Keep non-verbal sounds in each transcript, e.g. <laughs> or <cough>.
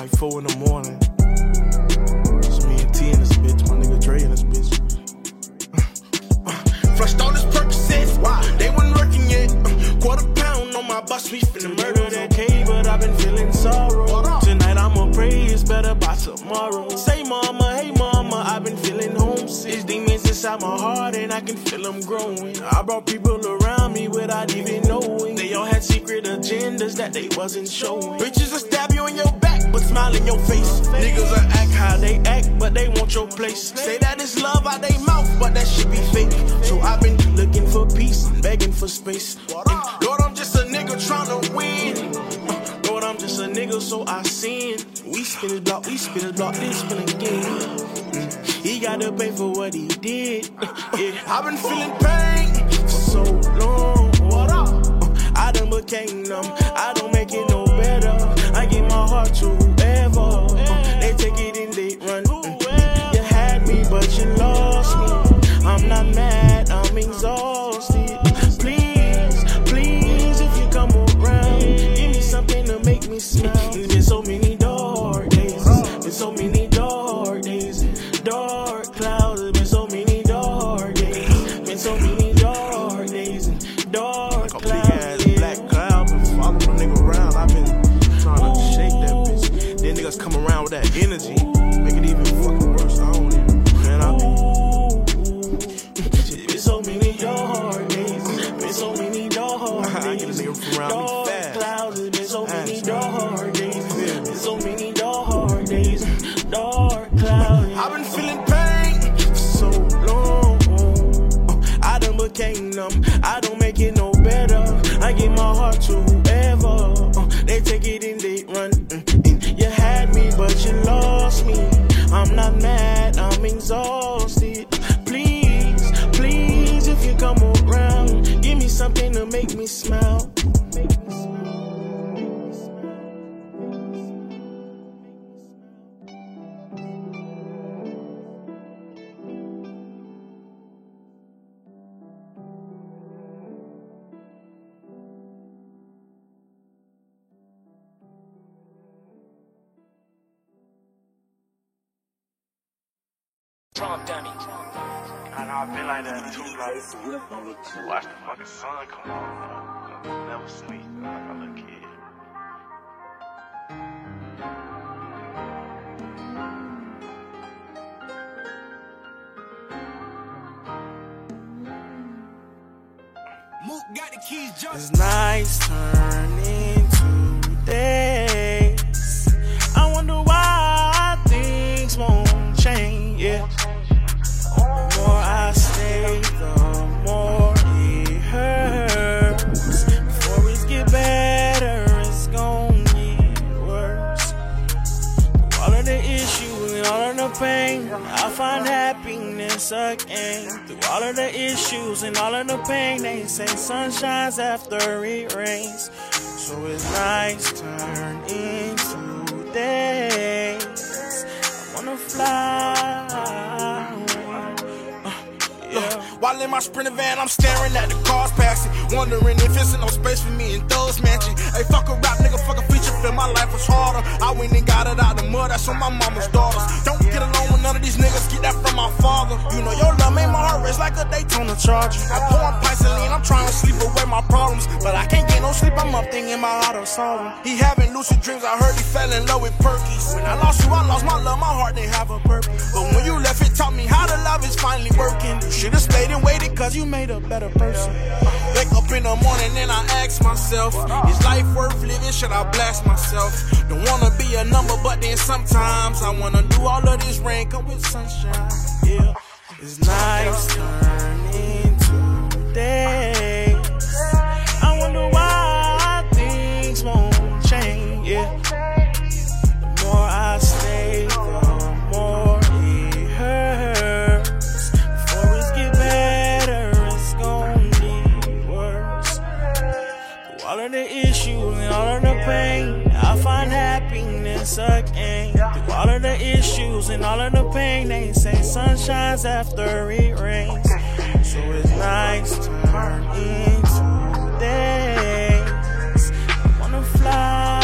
right now. It's like four in the morning. It's me and T in this bitch, my nigga Dre in this bitch. <laughs> Flushed all this Percocets, why? They wasn't working yet. Uh, quarter pound on my bus, we finna murder that. okay, but I've been feeling sorrow. Tonight I'ma pray it's better by tomorrow. Say mama, hey mama, I've been feeling homesick. These demons inside my heart and I can feel them growing. I brought people around me without even knowing. They all had secret agendas that they wasn't showing. Bitches will stab you in your smile in your face. Niggas will act how they act, but they want your place. Say that it's love out they mouth, but that shit be fake. So I've been looking for peace, begging for space. And Lord, I'm just a nigga trying to win. Lord, I'm just a nigga, so I sin. We spin his block, we spin his block, then spin again. He gotta pay for what he did. Yeah, I've been feeling pain for so long. What up? I done became numb. I don't make it no better. I give my heart to watch the fucking sun come on. Never sleep again. Through all of the issues and all of the pain, they say sun shines after it rains. So it's nights turn into days. I wanna fly. Uh, yeah. While in my sprinter van, I'm staring at the cars passing. Wondering if it's no space for me in those mansion. Hey, fuck a rap nigga, fuck a film. My life was harder. I went and got it out the mud. That's on my mama's daughters. Don't get along with none of these niggas. Get that from my father. You know, your love made my heart race like a Daytona Charger. I pour on and. I'm trying to sleep away my problems. But I can't get no sleep. I'm up thinking how to solve. He having lucid dreams. I heard he fell in love with Perkies. When I lost you, I lost my love. My heart didn't have a purpose. But when you left, it taught me how to love is finally working. You should've stayed and waited, cause you made a better person. Wake up in the morning and I ask myself, is life worth living? Should I blast myself? Don't wanna be a number, but then sometimes I wanna do all of this rain come with sunshine. Yeah. It's nights turn days. Happiness again. Through all of the issues and all of the pain, they say sun shines after it rains. So it's nights turn into days. I wanna fly.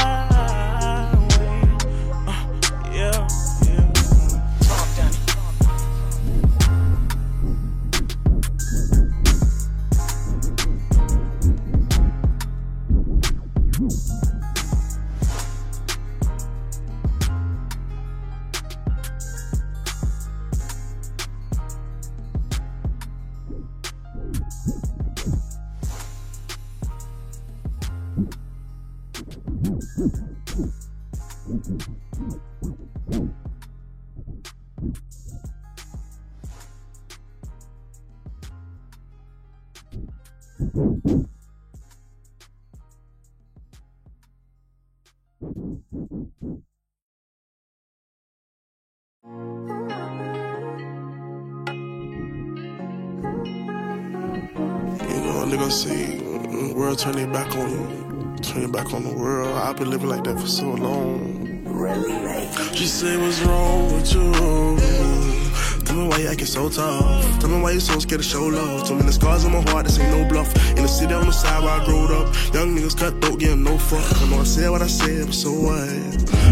World turn their back on you, turn your back on the world. I've been living like that for so long. Really? She said, what's wrong with you? Tell me why you acting so tough. Tell me why you so scared to show love. Too the scars on my heart, this ain't no bluff. In the city on the side where I growed up, young niggas cut throat, getting no fuck. I know I said what I said, but so what?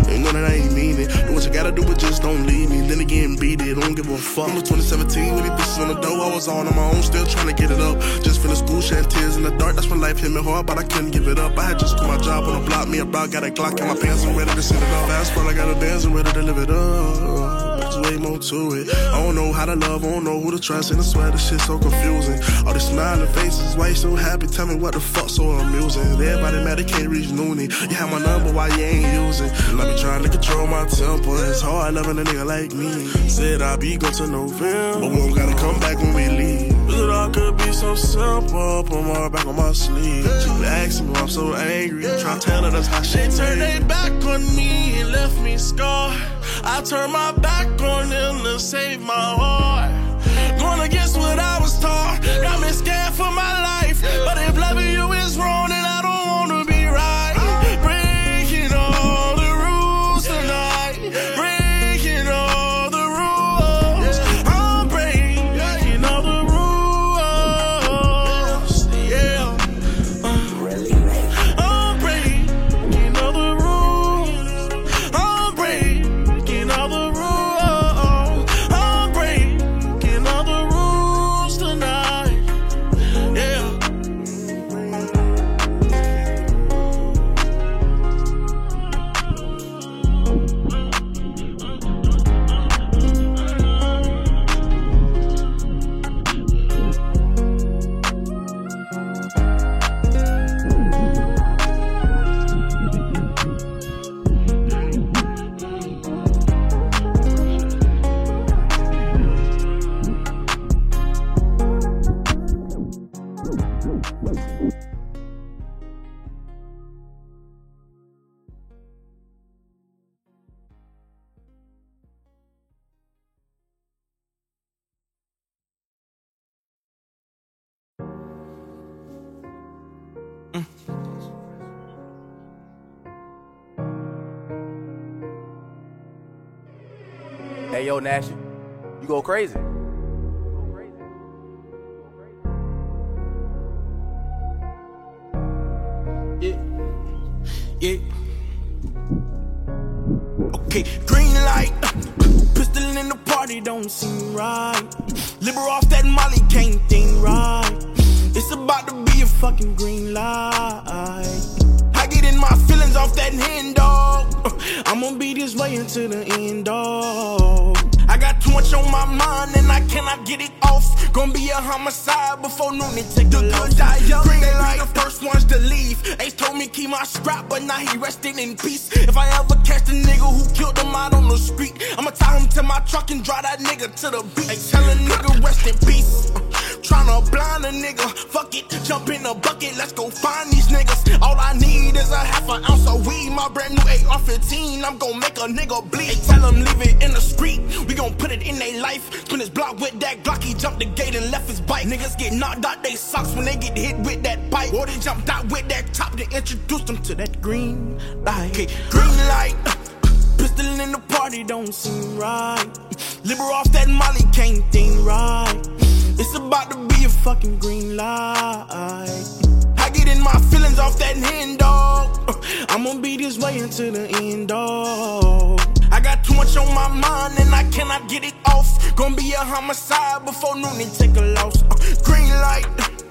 You know that I ain't mean it. Do what you gotta do, but just don't leave me. Then again, beat it, don't give a fuck. Remember 2017 with these bitches on the dough, I was on on my own, still trying to get it up. Just finished school, shedding tears in the dark. That's when life hit me hard, but I couldn't give it up. I had just quit my job on the block, me about got a Glock in my pants, I'm ready to send it up. Fast forward, I got a Benz, I'm ready to live it up. Way more to it. I don't know how to love, I don't know who to trust, and I swear this shit so confusing. All these smiling faces, why you so happy? Tell me what the fuck so amusing. Everybody mad they can't reach Noonie. You have my number, why you ain't using? I be trying to control my temper. It's hard loving a nigga like me. Said I be go to November, but we don't gotta come back when we leave. It all could be so simple, put my back on my sleeve. She asking me why I'm so angry, trying to tell her that's how she They turned their back on me and left me scarred. I turned my back on them to save my heart. Going against what I was taught, got me scared for my life. But if loving yo, Nash, you go crazy. Yeah. Yeah. Okay, green light. Pistol in the party don't seem right. Liver off that Molly can't think right. It's about to be a fucking green light. I get in my feelings off that hand dog. I'm gonna be this way until the end dog. I got too much on my mind and I cannot get it off. Gonna be a homicide before noon and take the good die young. Green light, the first ones to leave. Ace told me keep my strap, but now he resting in peace. If I ever catch the nigga who killed him out on the street, I'ma tie him to my truck and drive that nigga to the beach. Hey, tell a nigga rest in peace. Uh, Tryna blind a nigga, fuck it, jump in the bucket, let's go find these niggas. All I need is a half an ounce of weed, my brand new AR-15. I'm gon' make a nigga bleed. Hey, tell him leave it in the street, we gon' put it in their life. Spin his block with that Glock, he jumped the gate and left his bike. Niggas get knocked out they socks when they get hit with that bike. Or they jumped out with that top to introduce them to that green light. Okay, green light. Uh, pistol in the party don't seem right. Liver off that Molly can't think right. It's about to be a fucking green light. I get in my feelings off that hand dog. I'm gonna be this way until the end dog. I got too much on my mind and I cannot get it off. Gonna be a homicide before noon and take a loss. Uh, green light.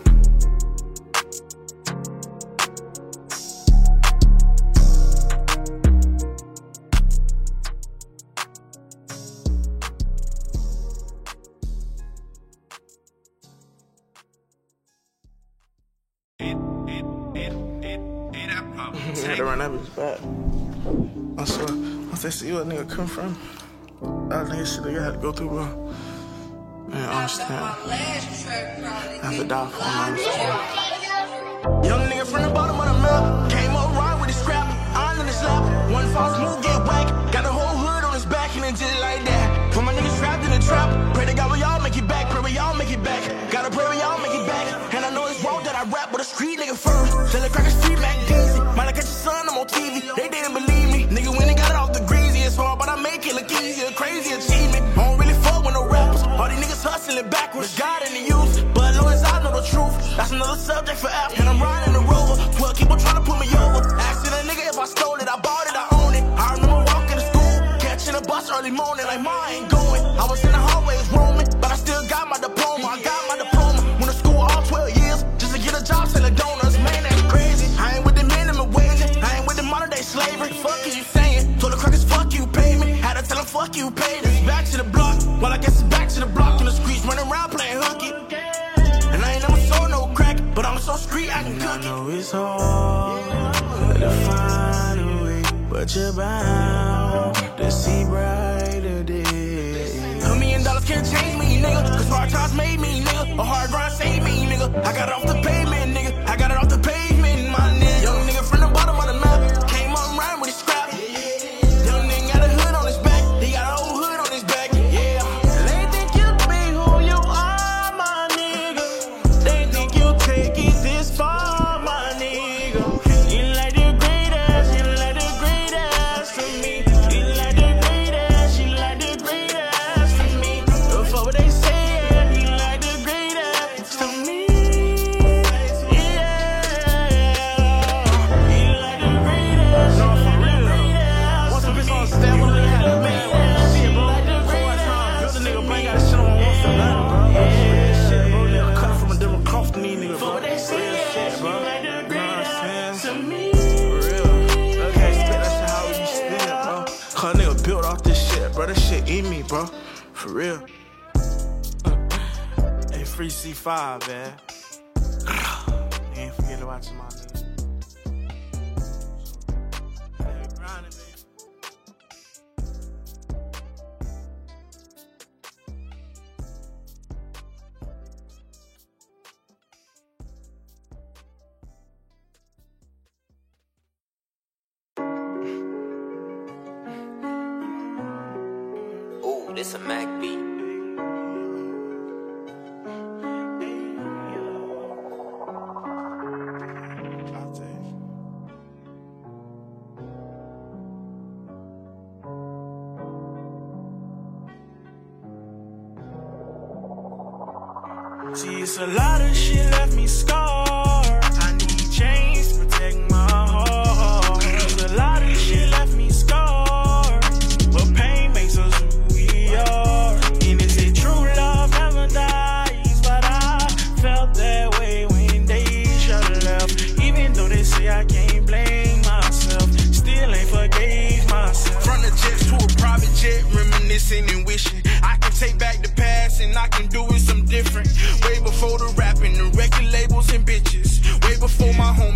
Run that bitch back. I swear, once they see what nigga come from, that nigga shit they had to go through, bro. Man, I understand. I have to die for I understand. Young nigga from the bottom of the map, came up right with his scrap, iron in his lap. One false move, hustling backwards. In the youth. But long I know the truth, that's another subject for after. And I'm riding the rover. 12 people trying to put me over. Asking a nigga if I stole it. I bought it, I own it. I remember walking to school. Catching a bus early morning like ma ain't going. I was in the hallways roaming, but I still got my diploma. I got my diploma. Went to school all 12 years just to get a job selling donuts. Man, that's crazy. I ain't with the minimum wage. I ain't with the modern day slavery. Fuck is you saying? Told the crackers, fuck you, pay me. Had to tell them, fuck you, pay me. Back to the block. Well, I guess it's back to the block in the streets, running around playing hooky. And I ain't never sold no crack, but I'm so street I can cook it. I know it's hard to find a way, but you're bound to see brighter days. A million dollars can't change me, nigga. Cause hard times made me, nigga. A hard grind saved me, nigga. I got off the pavement, nigga. 3C5, man. See, it's a lot of shit left me scarred.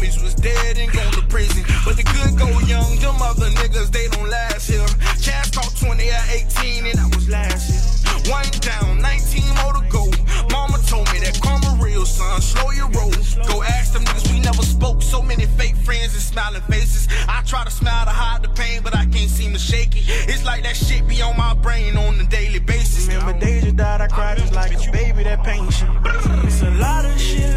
Homies was dead and gone to prison. But the good go young, them other niggas, they don't last here. Cash caught 20 at 18 and I was last year. One down, 19 more to go. Mama told me that karma real, son. Slow your roll. Go ask them niggas, we never spoke. So many fake friends and smiling faces. I try to smile to hide the pain, but I can't seem to shake it. It's like that shit be on my brain on a daily basis. Remember Deja died, I cried just like a baby that pain shit. It's a lot of shit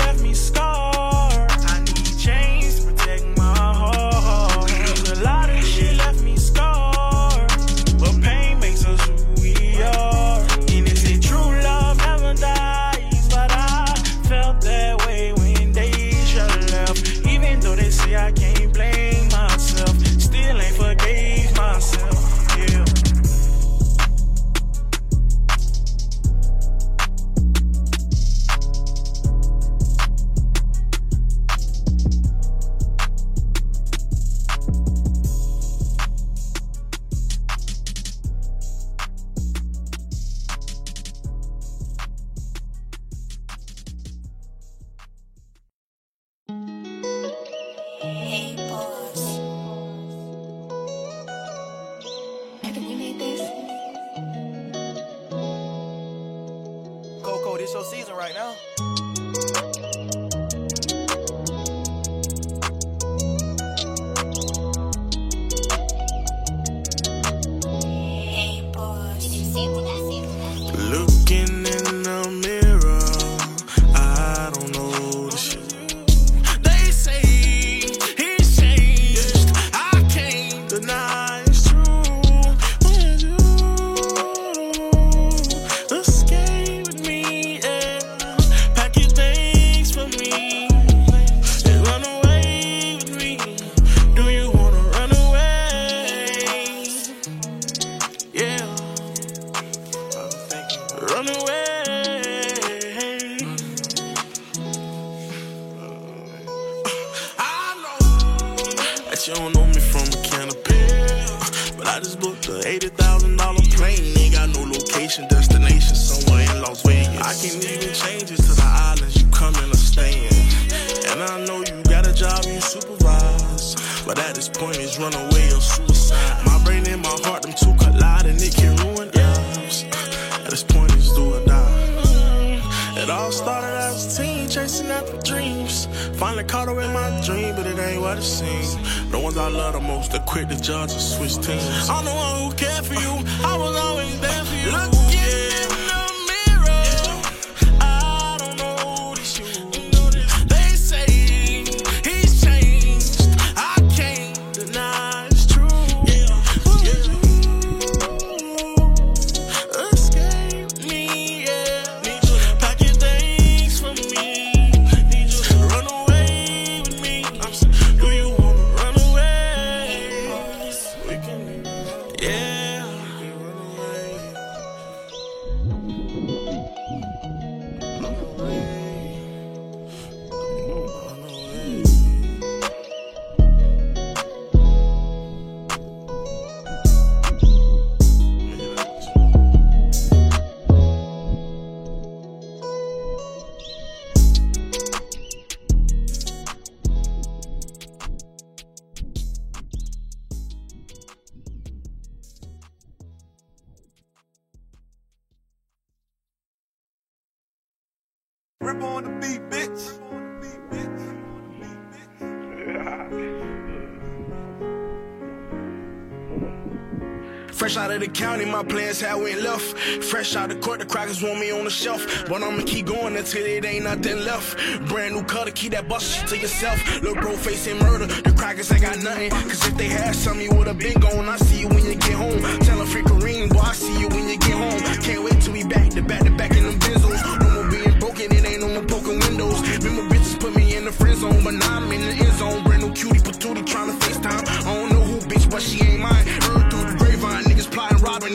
county, my plans had went left. Fresh out of court, the crackers want me on the shelf. But I'ma keep going until it ain't nothing left. Brand new cutter, keep that bust to yourself. Look, bro, facing murder. The crackers ain't got nothing. Cause if they had some, you would've been gone. I see you when you get home. Tell them free Kareem, boy, I see you when you get home. Can't wait till we back to back to back in them benzos. No more being broken, it ain't no more poking windows. Remember, bitches put me in the friend zone, but now I'm in the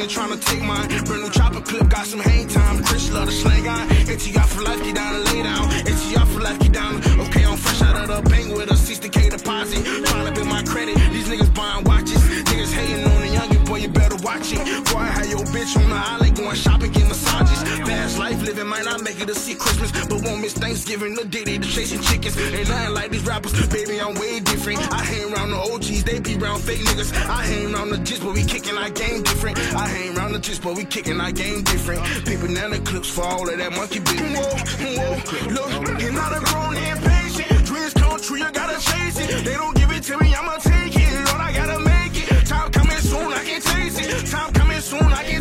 to take mine. Brand new chopper clip, got some hang time. Chris love the slang on. ATR for life, get down and lay down. ATR for life, get down. Okay, I'm fresh out of the bank with a 60k deposit. Trying to build my credit. These niggas buying watches. Niggas hating on the youngin', boy, you better watch it. Boy, I had your bitch on the alley going shopping, get massages. Fast life living, might not make it to see Christmas, but Thanksgiving. The day they the chasing chickens. Ain't nothing like these rappers, baby, I'm way different. I hang around the OGs, they be around fake niggas. I hang around the gist, but we kicking our game different. I hang around the gist, but we kicking our game different. Big banana clips for all of that monkey business. Whoa, whoa, look, you're not a grown and patient. Dreams come true, you gotta chase it. They don't give it to me, I'ma take it. Lord, I gotta make it. Time coming soon, I can taste it. Time coming soon, I can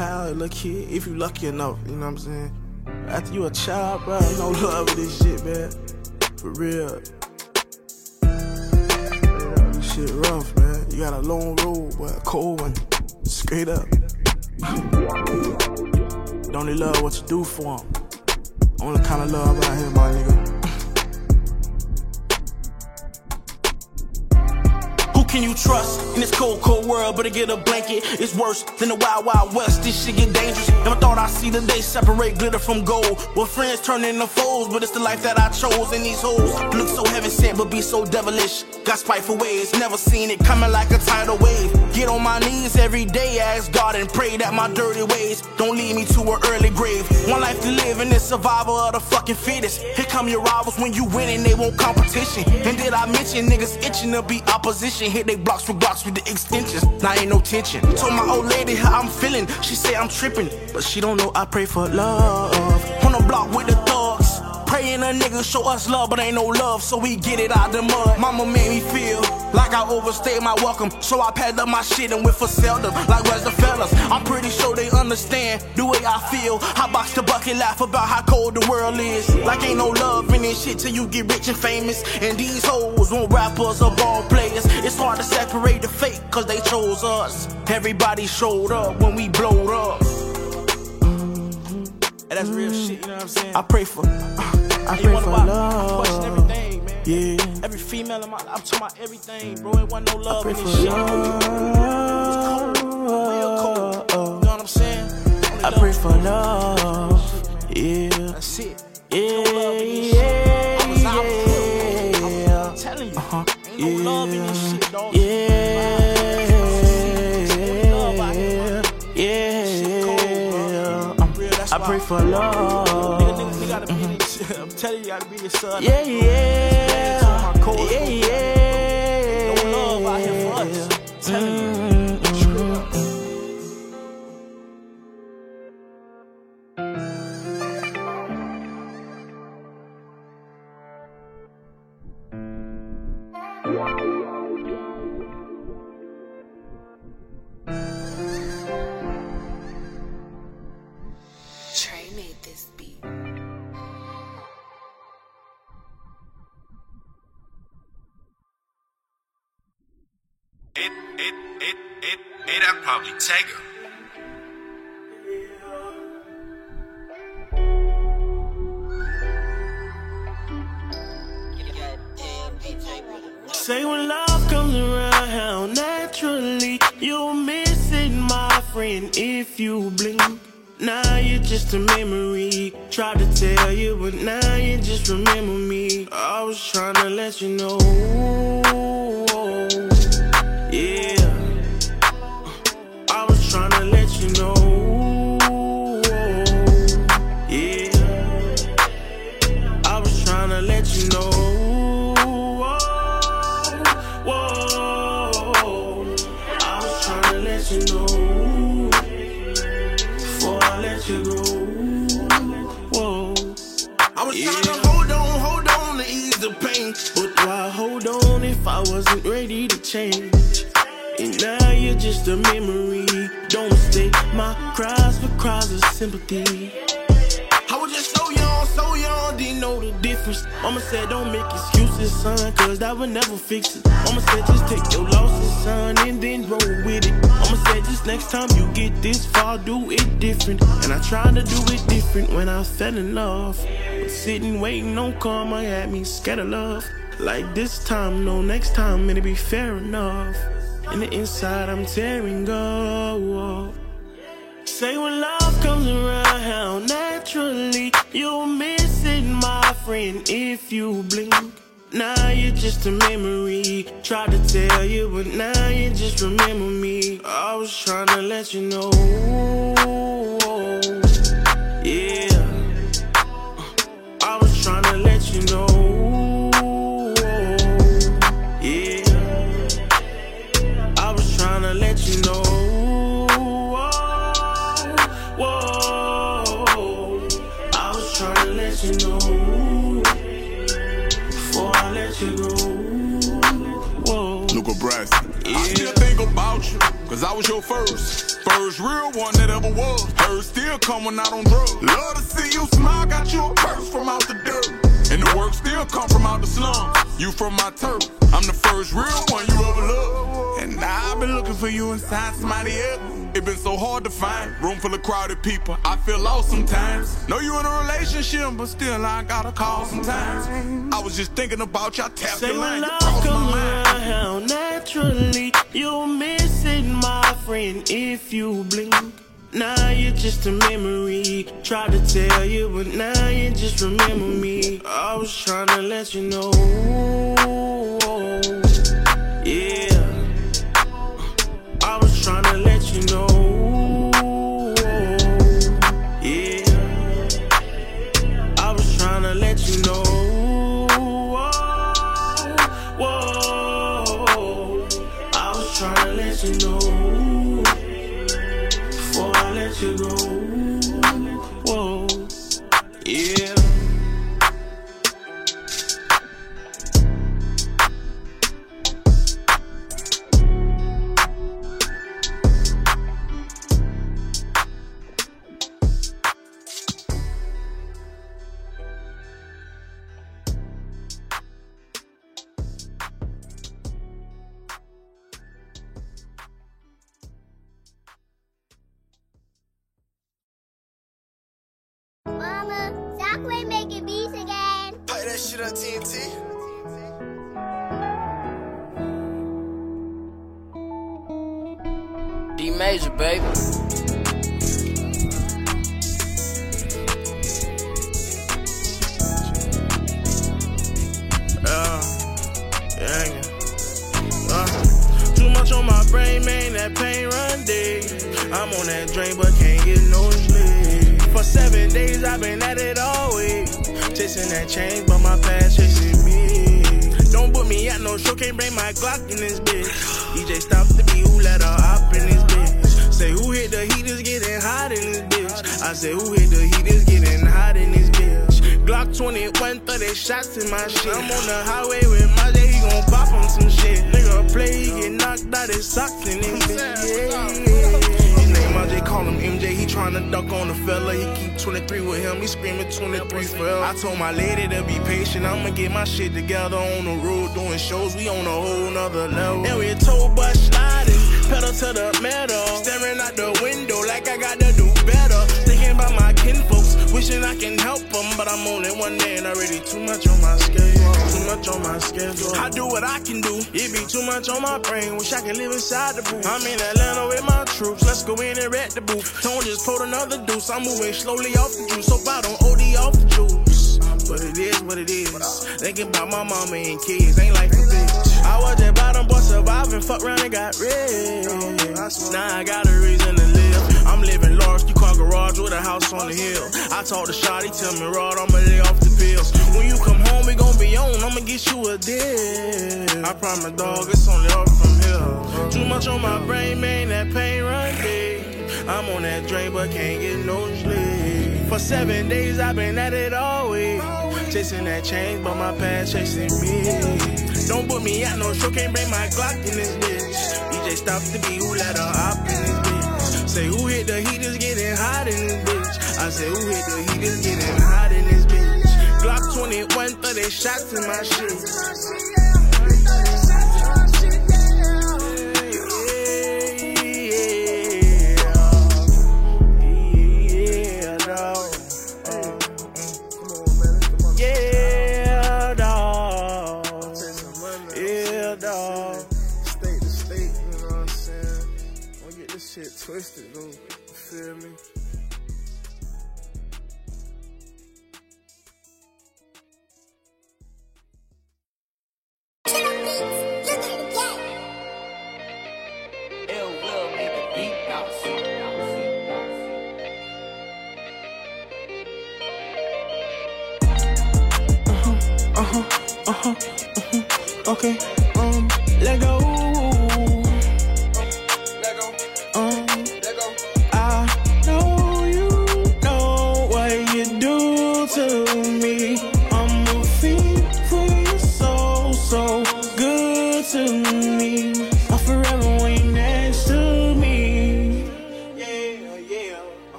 child, little kid, if you lucky enough, you know what I'm saying? After you a child, bro, no <laughs> love with this shit, man. For real. Yeah, this shit rough, man. You got a long road, but a cold one. Straight up. Don't only love what you do for 'em. Only kind of love out here, my nigga. Can you trust in this cold, cold world? Better get a blanket. It's worse than the wild, wild west. This shit get dangerous. Never thought I'd see the day separate glitter from gold. Well, friends turn into foes, but it's the life that I chose. And these hoes look so heaven sent, but be so devilish. Got spiteful ways, never seen it coming like a tidal wave. Get on my knees every day, ask God and pray that my dirty ways don't lead me to an early grave. One life to live, and it's survival of the fucking fittest. Here come your rivals when you winning, they want competition. And did I mention niggas itching to be opposition? Hit they blocks with blocks with the extensions. Now ain't no tension. Told my old lady how I'm feeling. She say I'm tripping, but she don't know I pray for love. On the block with the thugs. Praying a nigga show us love, but ain't no love, so we get it out the mud. Mama made me feel like I overstayed my welcome, so I packed up my shit and went for seldom. Like where's the fellas? I'm pretty sure they understand the way I feel. I box the bucket, laugh about how cold the world is. Like ain't no love in this shit till you get rich and famous. And these hoes want rappers or ball players. It's hard to separate the fake, cause they chose us. Everybody showed up when we blowed up. And that's real shit, you know what I'm saying? I pray for. I pray for Question love. Yeah. Every female in my life, I'm talking about everything, bro. It wasn't no love in this shit. It was cold. Real cold. You know what I'm saying? Only I love pray for love. Yeah. That's it. Yeah, No love in this yeah, shit. I was out yeah, I'm telling you. Uh-huh. Ain't no love in this shit, dog. Yeah, yeah. Um, I pray for love. This. You, you gotta be this son. Yeah, yeah, yeah, yeah. No love out here for us. You. Her. Say when love comes around naturally, you'll miss it, my friend, if you blink. Now you're just a memory. Tried to tell you, but now you just remember me. I was trying to let you know. You know. Yeah. I was trying to let you know. Whoa, I was trying to let you know. Before I let you go. Whoa. I was Yeah. trying to hold on, hold on to ease the pain. But why hold on if I wasn't ready to change? And now you're just a memory. Cries for cries of sympathy. I was just so young, so young, didn't know the difference. Mama said don't make excuses, son, cause that would never fix it. Mama said just take your losses, son, and then roll with it. Mama said just next time you get this far, do it different. And I tried to do it different when I fell in love. But sitting waiting on karma had me scared of love. Like this time, no, next time it'll be fair enough. In the inside, I'm tearing up. Say when love comes around naturally, you'll miss it, my friend, if you blink. Now you're just a memory. Tried to tell you, but now you just remember me. I was trying to let you know. Yeah. I was trying to let you know. Cause I was your first. First real one that ever was. Heard still coming out on drugs. Love to see you smile, got you a purse from out the dirt. And the work still come from out the slums. You from my turf. I'm the first real one you ever loved. And now I've been looking for you inside somebody else. It been so hard to find. Room full of crowded people. I feel lost sometimes. Know you in a relationship, but still I gotta call sometimes. I was just thinking about you. I tapped Say the line. when You love comes around naturally, it, my friend, if you blink. Now you're just a memory. Tried to tell you, but now you just remember me. I was trying to let you know. Yeah. I was trying to let you know. The booth. I'm in Atlanta with my troops. Let's go in and wreck the booth. Tone just pulled another deuce. I'm moving slowly off the juice. Hope I don't OD off the juice. But it is what it is. Thinking about my mama and kids. Ain't like a bitch. I was at bottom, but surviving. Fuck around and got rich. Now I got a reason to live. I'm living large, you car garage with a house on the hill. I talk to Shotty, tell me, Rod, I'ma lay off the pills. When you come home, we gon' be on, I'ma get you a deal. I promise, dog, it's only up from here. Too much on my brain, man, that pain run deep. I'm on that drain, but can't get no sleep. For seven days, I've been at it all week. Chasing that change, but my past chasing me. Don't put me out no show, can't bring my Glock in this bitch. DJ stop the beat, who let her up in this bitch? Say who hit the heat is getting hot in this bitch. I say who hit the heat is getting hot in this bitch. Glock 21, 30 shots in my shit.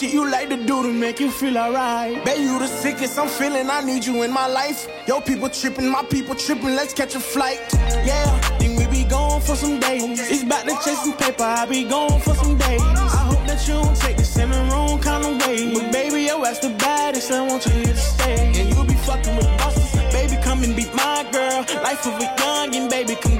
Shit you like to do to make you feel alright? Bet you the sickest I'm feeling. I need you in my life. Yo, people tripping, my people tripping. Let's catch a flight. Yeah, think we be gone for some days. It's about to chase some paper. I be gone for some days. I hope that you don't take the the wrong kind of way. But baby, yo, that's the baddest. I want you here to stay. And you be fucking with bosses. Baby, come and be my girl. Life of a youngin', baby, come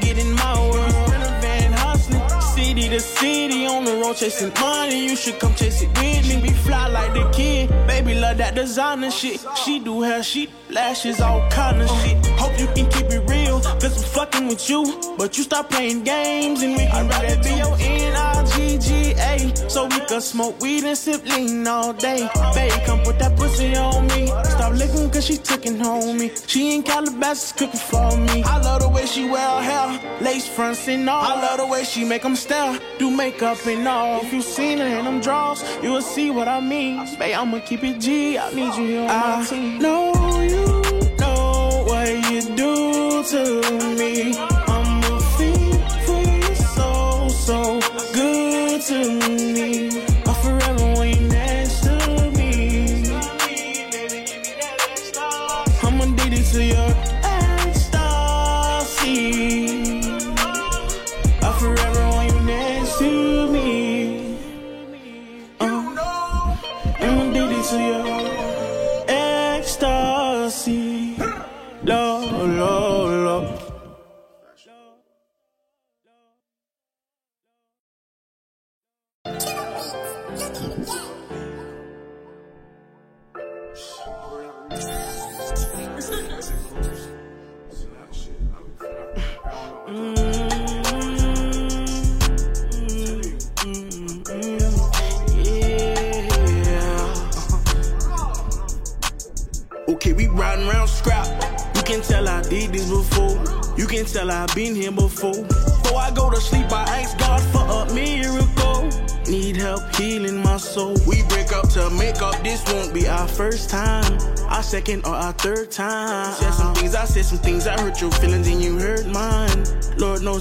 on chasing money. You should come chase it with me. Be fly like the kid, baby love that designer shit. She do hair, she lashes, all kind of shit. Hope you can keep it real, cause I'm fucking with you. But you stop playing games and we can I'd rather be your N-I-G-G-A. So we can smoke weed and sip lean all day. Babe, come put that pussy on me. Stop licking cause she home me. She in Calabasas cooking for me. I love the way she wear her hair, lace fronts and all. I love the way she make them stare, do makeup and all. If you seen her in them draws, you will see what I mean. Babe, I'ma keep it G, I need you here on my team. know you to me.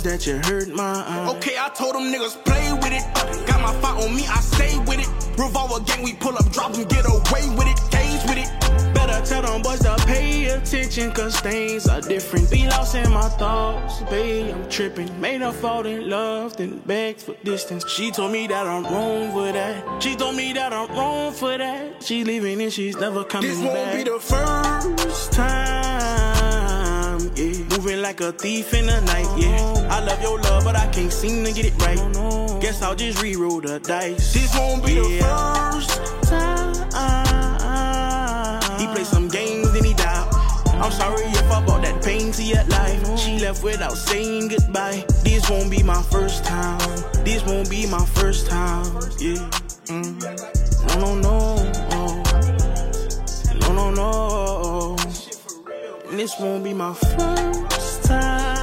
That you hurt mine. Okay, I told them niggas play with it. Got my fight on me, I stay with it. Revolver gang, we pull up, drop 'em, get away with it. Cage with it. Better tell them boys to pay attention, cause things are different. Be lost in my thoughts, babe, I'm tripping. Made her fall in love, then begged for distance. She told me that I'm wrong for that. She told me that I'm wrong for that. She leaving and she's never coming back. This won't back. be the first time, yeah. Like a thief in the night, yeah. I love your love, but I can't seem to get it right. Guess I'll just re-roll the dice. This won't be the first time. He played some games and he died. I'm sorry if I brought that pain to your life. She left without saying goodbye. This won't be my first time. This won't be my first time. Yeah. Mm. No, no, no. No, no, no. And this won't be my first time.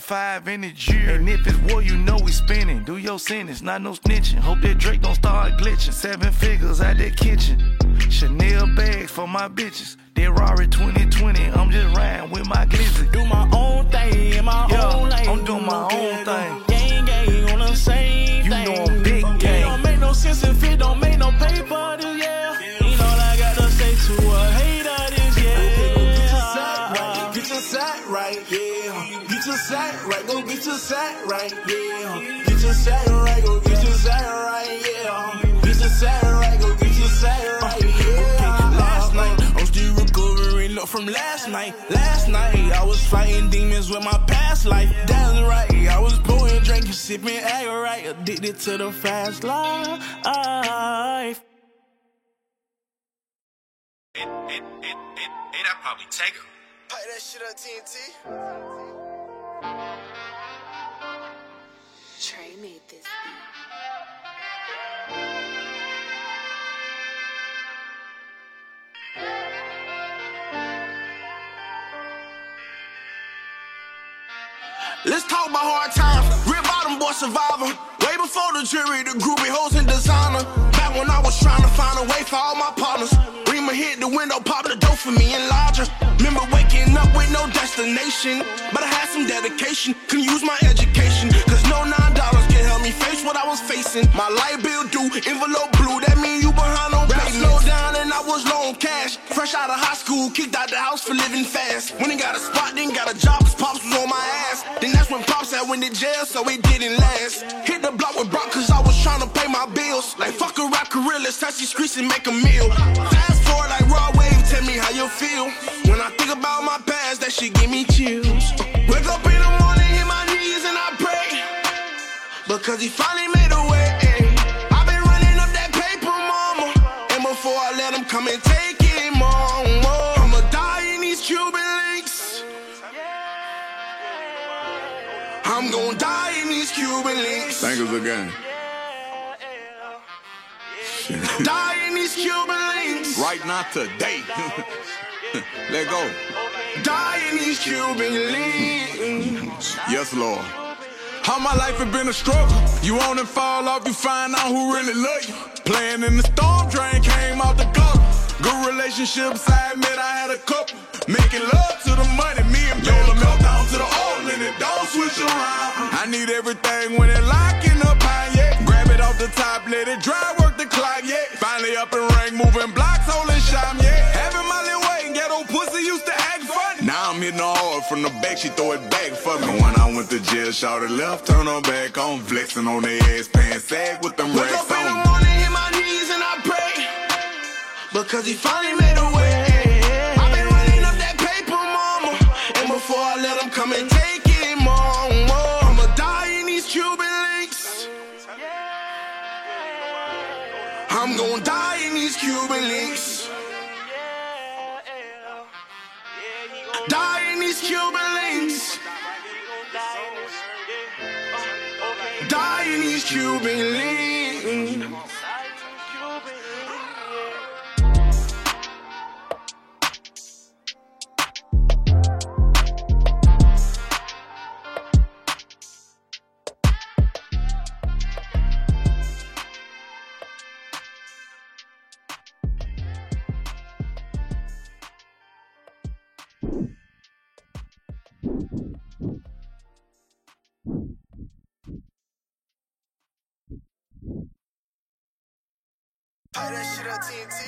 1.5 in the. And if it's war, you know we spinning. Do your sentence, not no snitching. Hope that Drake don't start glitching. Seven figures out that kitchen. Chanel bags for my bitches. They Rari 2020. I'm just riding with my glizzy. Do my own thing in my yeah, own lane. I'm doing my own thing. Your sack right, yeah. Get your sack right, go get your sack right, yeah. Get your sack right, go get your sack right, yeah. Last night, I'm still recovering look, from last night. Last night, I was fighting demons with my past life. That's right, I was pouring, drinking, sipping, right, addicted to the fast life. It, it, it, it, it, I probably take her. Pipe that shit up, TNT. Made this. Let's talk about hard times. Real bottom boy survivor. Way before the jury, the groupie hoes and designer. Back when I was trying to find a way for all my partners. Rima hit the window, pop the door for me and larger. Remember waking up with no destination. But I had some dedication, couldn't use my education. Cause no nine can me face what I was facing. My light bill due, envelope blue, that mean you behind on Rap slow down and I was low on cash. Fresh out of high school, kicked out the house for living fast. When he got a spot, then got a job, cause Pops was on my ass. Then that's when Pops had went to jail, so it didn't last. Hit the block with Brock, cause I was trying to pay my bills. Like fuck a rap career, let's touch these streets and make a meal. Fast forward like Rod Wave, tell me how you feel. When I think about my past, that shit give me chills. Wake up in the morning, Because he finally made a way. I've been running up that paper, mama. And before I let him come and take it, mama. I'ma die in these Cuban links. I'm gonna die in these Cuban links. Thank us again. <laughs> Die in these Cuban links. Right now, today. <laughs> Let go. Die in these Cuban links. Yes, Lord. How my life has been a struggle. You on and fall off, you find out who really love you. Playing in the storm drain came out the gutter. Good relationships, I admit I had a couple. Making love to the money, me and Yola melt down to the oil and it don't switch around. I need everything when it locking up high, yeah. Grab it off the top, let it dry, work the clock, yeah. Finally up and rank, funny. Now hard from the back, she throw it back for me. When I went to jail, shouted left, turn her back on, flexing on their ass, pants sag with them Wake racks up in the on. morning, hit my knees and I pray. Because he finally made a way. I've been running up that paper, mama. And before I let him come and take it, mama. I'ma die in these Cuban links. I'm gonna die in these Cuban links. Die these Cuban links. In these Cuban links. TNT.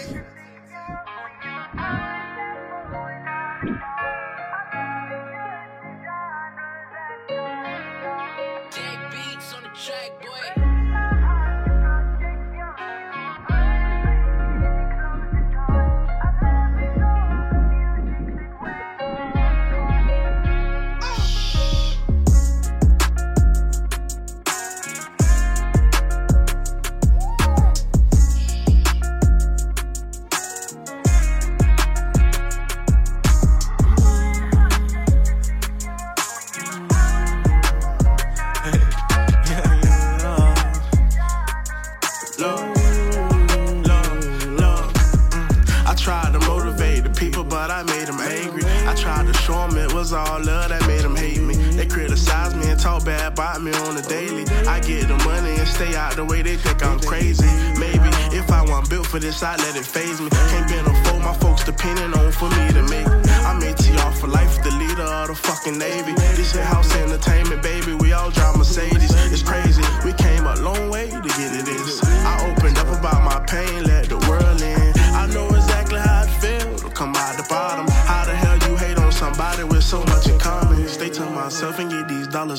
I'd let it phase me.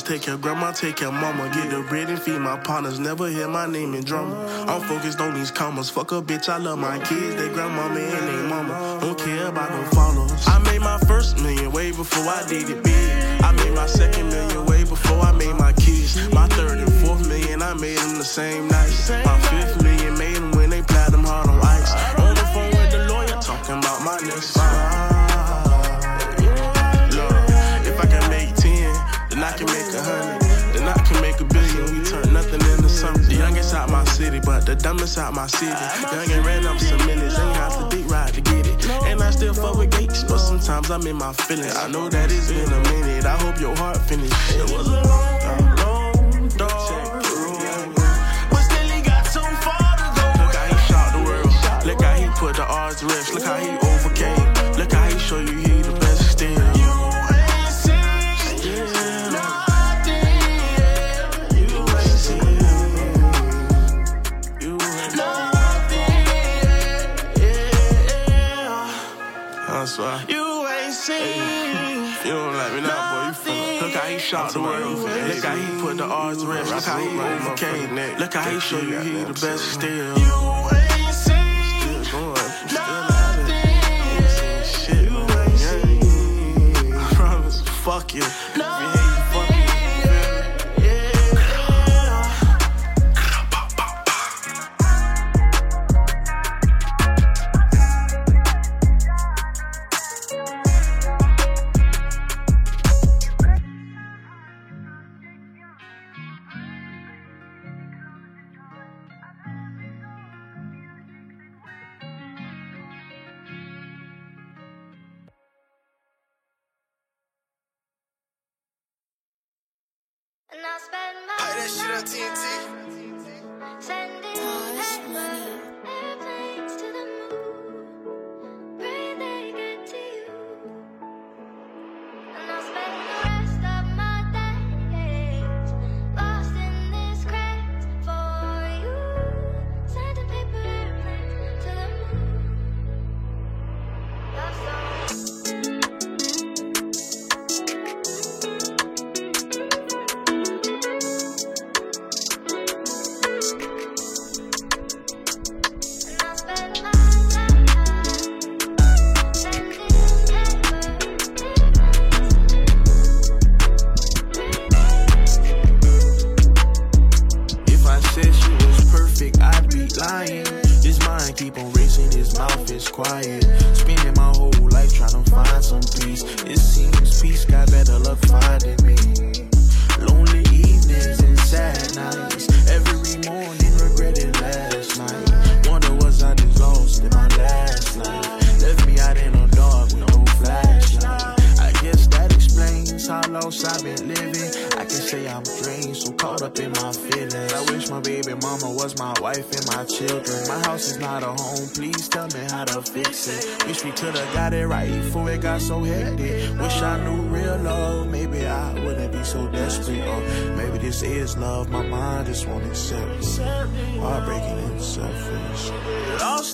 Take care grandma, take care mama. Get the bread and feed my partners. Never hear my name in drama. I'm focused on these commas. Fuck a bitch, I love my kids. They grandmama and they mama. Don't care about no followers. I made my first million way before I did it big. I made my second million way before I made my kids. My third and fourth million, I made them the same night. My fifth million made them when they platinum hard on ice. On the phone with the lawyer talking about my next city, but the dumbest out my city. Young and ran up some minutes, ain't have to big ride to get it. And I still fuck with gates, but sometimes I'm in my feelings. I know that it's been a minute. I hope your heart finished. It was a long, long, dark road, but still he got so far to go. Look how he shocked the world. Look how he put the odds rest. Look how he fuck. Look how he shot the world. Look how he put the odds to rest. Look how he overcame. Look how he show you he the best still. You ain't seen. Still going. Still You ain't seen. I promise. Fuck you. Is love, my mind just won't accept. Heartbreaking and selfish. Lost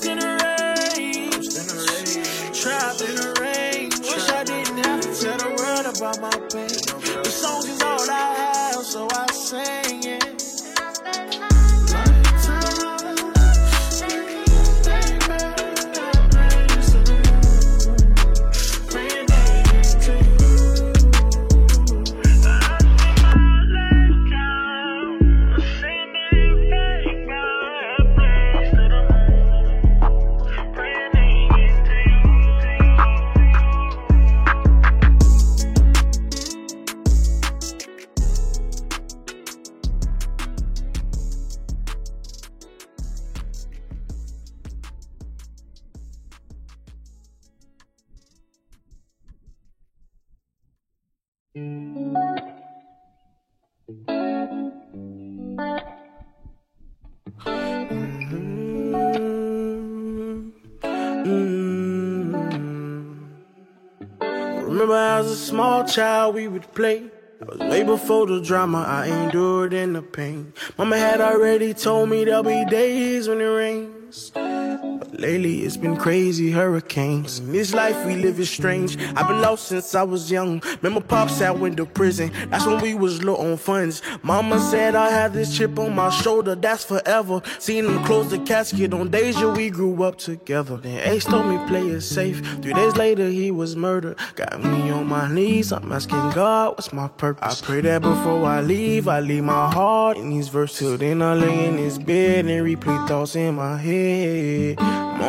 child we would play. I was way before the drama, I endured in the pain. Mama had already told me there'll be days when it rains. But lately it's been crazy hurricanes. And this life we live is strange. I've been lost since I was young. Remember pops out went to prison. That's when we was low on funds. Mama said I had this chip on my shoulder, that's forever. Seen him close the casket on Deja, we grew up together. Then Ace told me play it safe. Three days later he was murdered. Got me on my knees, I'm asking God, what's my purpose? I pray that before I leave, I leave my heart in these verses. Till then I lay in this bed and replay thoughts in my head.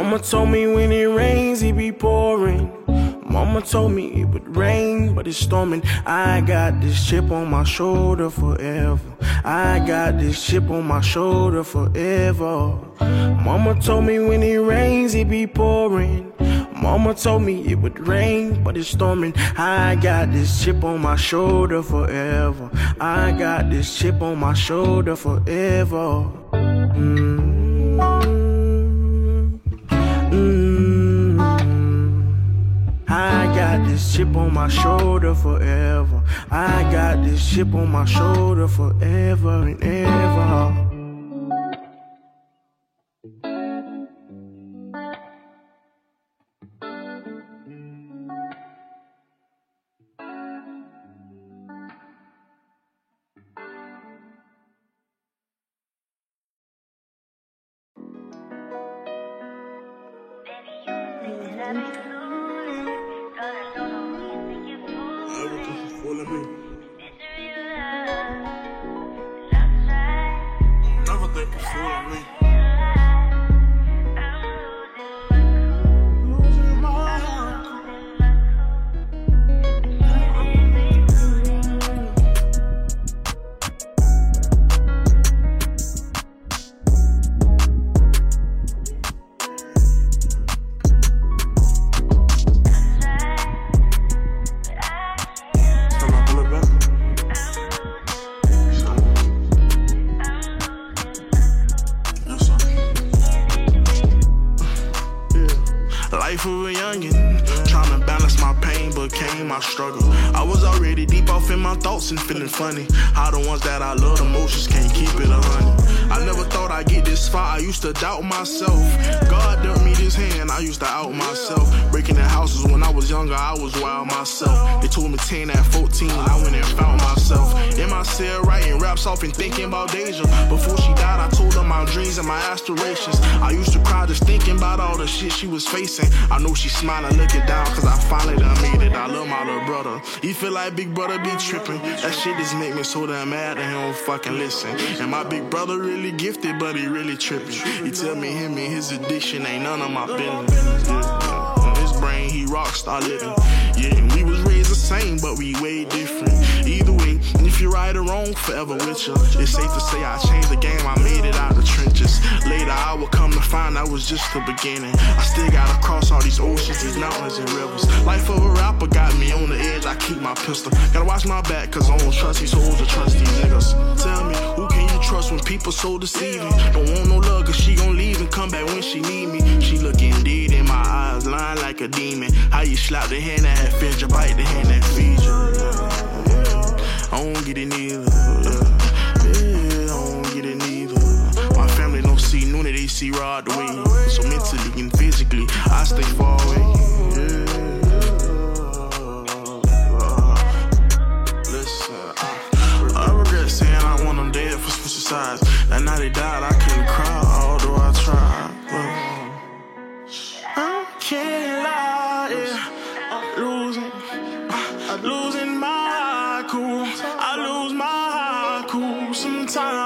Mama told me when it rains, it be pouring. Mama told me it would rain, but it's storming. I got this chip on my shoulder forever. I got this chip on my shoulder forever. Mama told me when it rains, it be pouring. Mama told me it would rain, but it's storming. I got this chip on my shoulder forever. I got this chip on my shoulder forever. Mm. I got this chip on my shoulder forever. I got this chip on my shoulder forever and ever. Feel like big brother be tripping. That shit just make me so damn mad that he don't fucking listen. And my big brother really gifted, but he really tripping. He tell me him and his addiction ain't none of my business. In mm, mm, mm, his brain, he rock star living. Yeah, and we was raised the same, but we way different. If you're right or wrong, forever with you. It's safe to say I changed the game, I made it out the trenches. Later, I will come to find that was just the beginning. I still gotta cross all these oceans, these mountains and rivers. Life of a rapper got me on the edge, I keep my pistol. Gotta watch my back, cause I don't trust these hoes or trust these niggas. Tell me, who can you trust when people so deceiving? Don't want no love, cause she gon' leave and come back when she need me. She looking dead in my eyes, lying like a demon. How you slap the hand that fed you, bite the hand that feeds you. I don't get it neither. Yeah, I don't get it neither. My family don't see none of they see Rod the way. So mentally and physically, I stay far away. Yeah. Listen, I, I regret saying I want them dead for suicides. That night they died, I couldn't cry, although I tried. Can't lie, yeah. I'm losing, I'm losing cool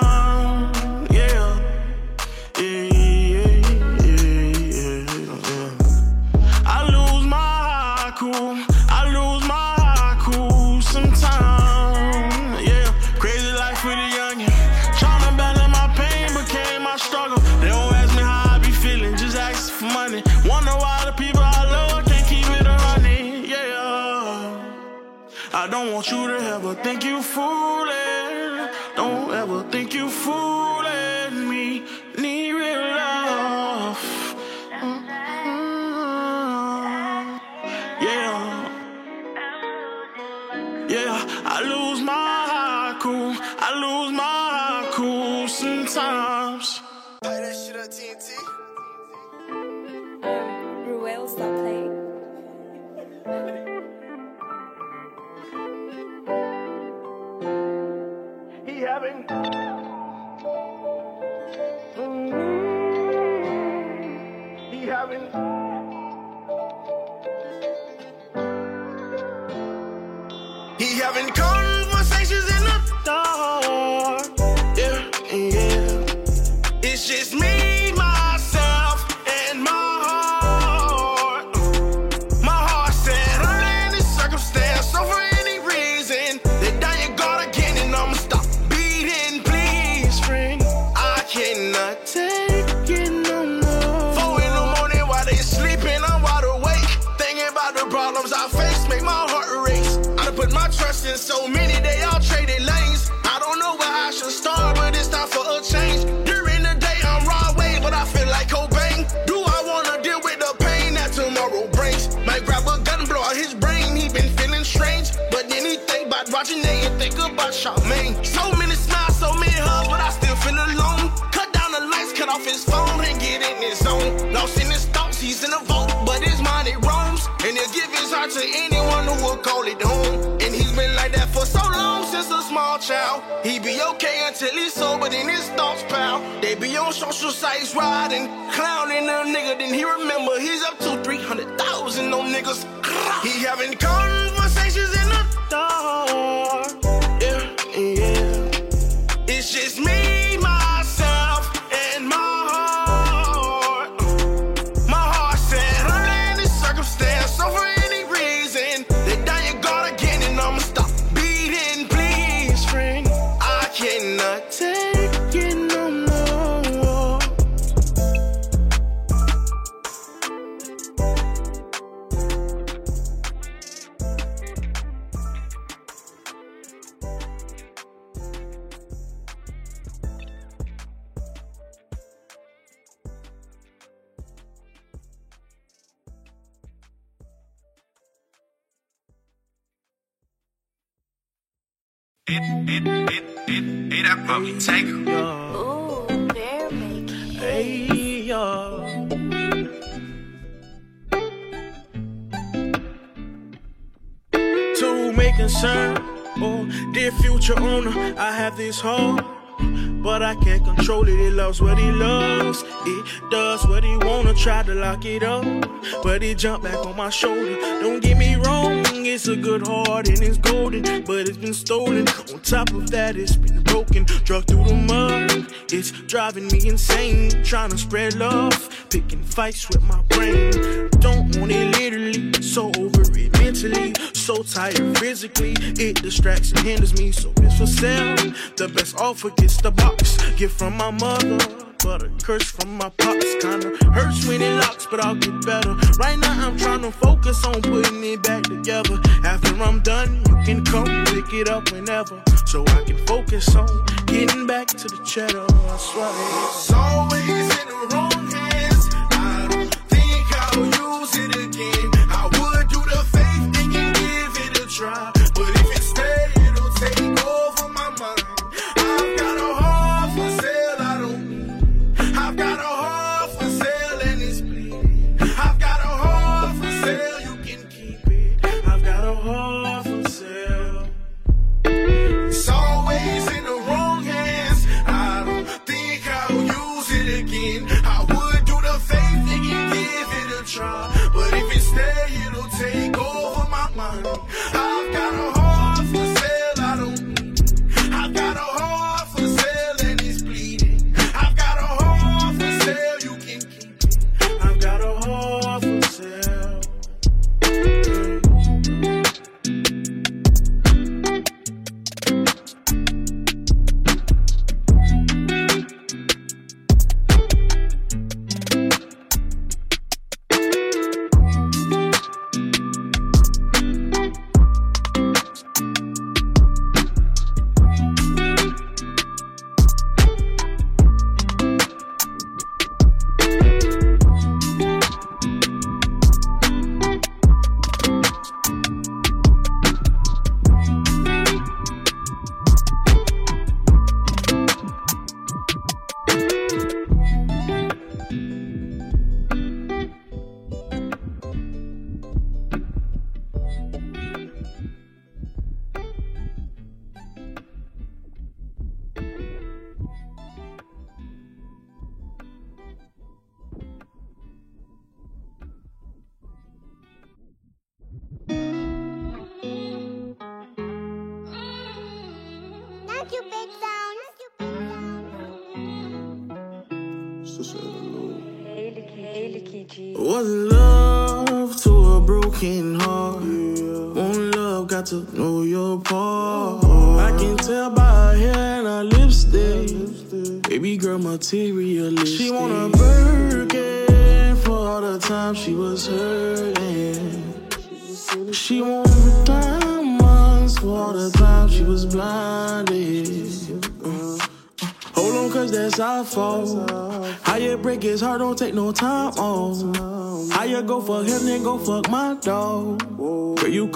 my shoulder. Don't get me wrong, it's a good heart and it's golden, but it's been stolen. On top of that, it's been broken, drug through the mud. It's driving me insane, trying to spread love, picking fights with my brain. Don't want it literally, so over it mentally, so tired physically. It distracts and hinders me, so it's for sale. The best offer gets the box, gift from my mother, but a curse from my pop.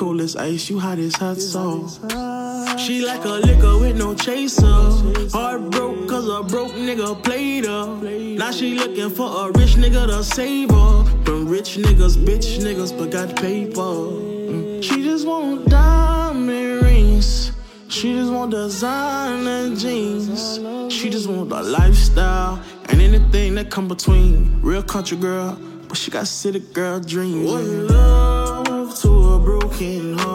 You as ice, you hot as hot sauce. She like a liquor with no chaser. Heart broke cause a broke nigga played her. Now she looking for a rich nigga to save her. From rich niggas, bitch niggas, but got paper. Mm. She just want diamond rings. She just want designer jeans. She just want the lifestyle and anything that come between. Real country girl, but she got city girl dreams. One love broken heart.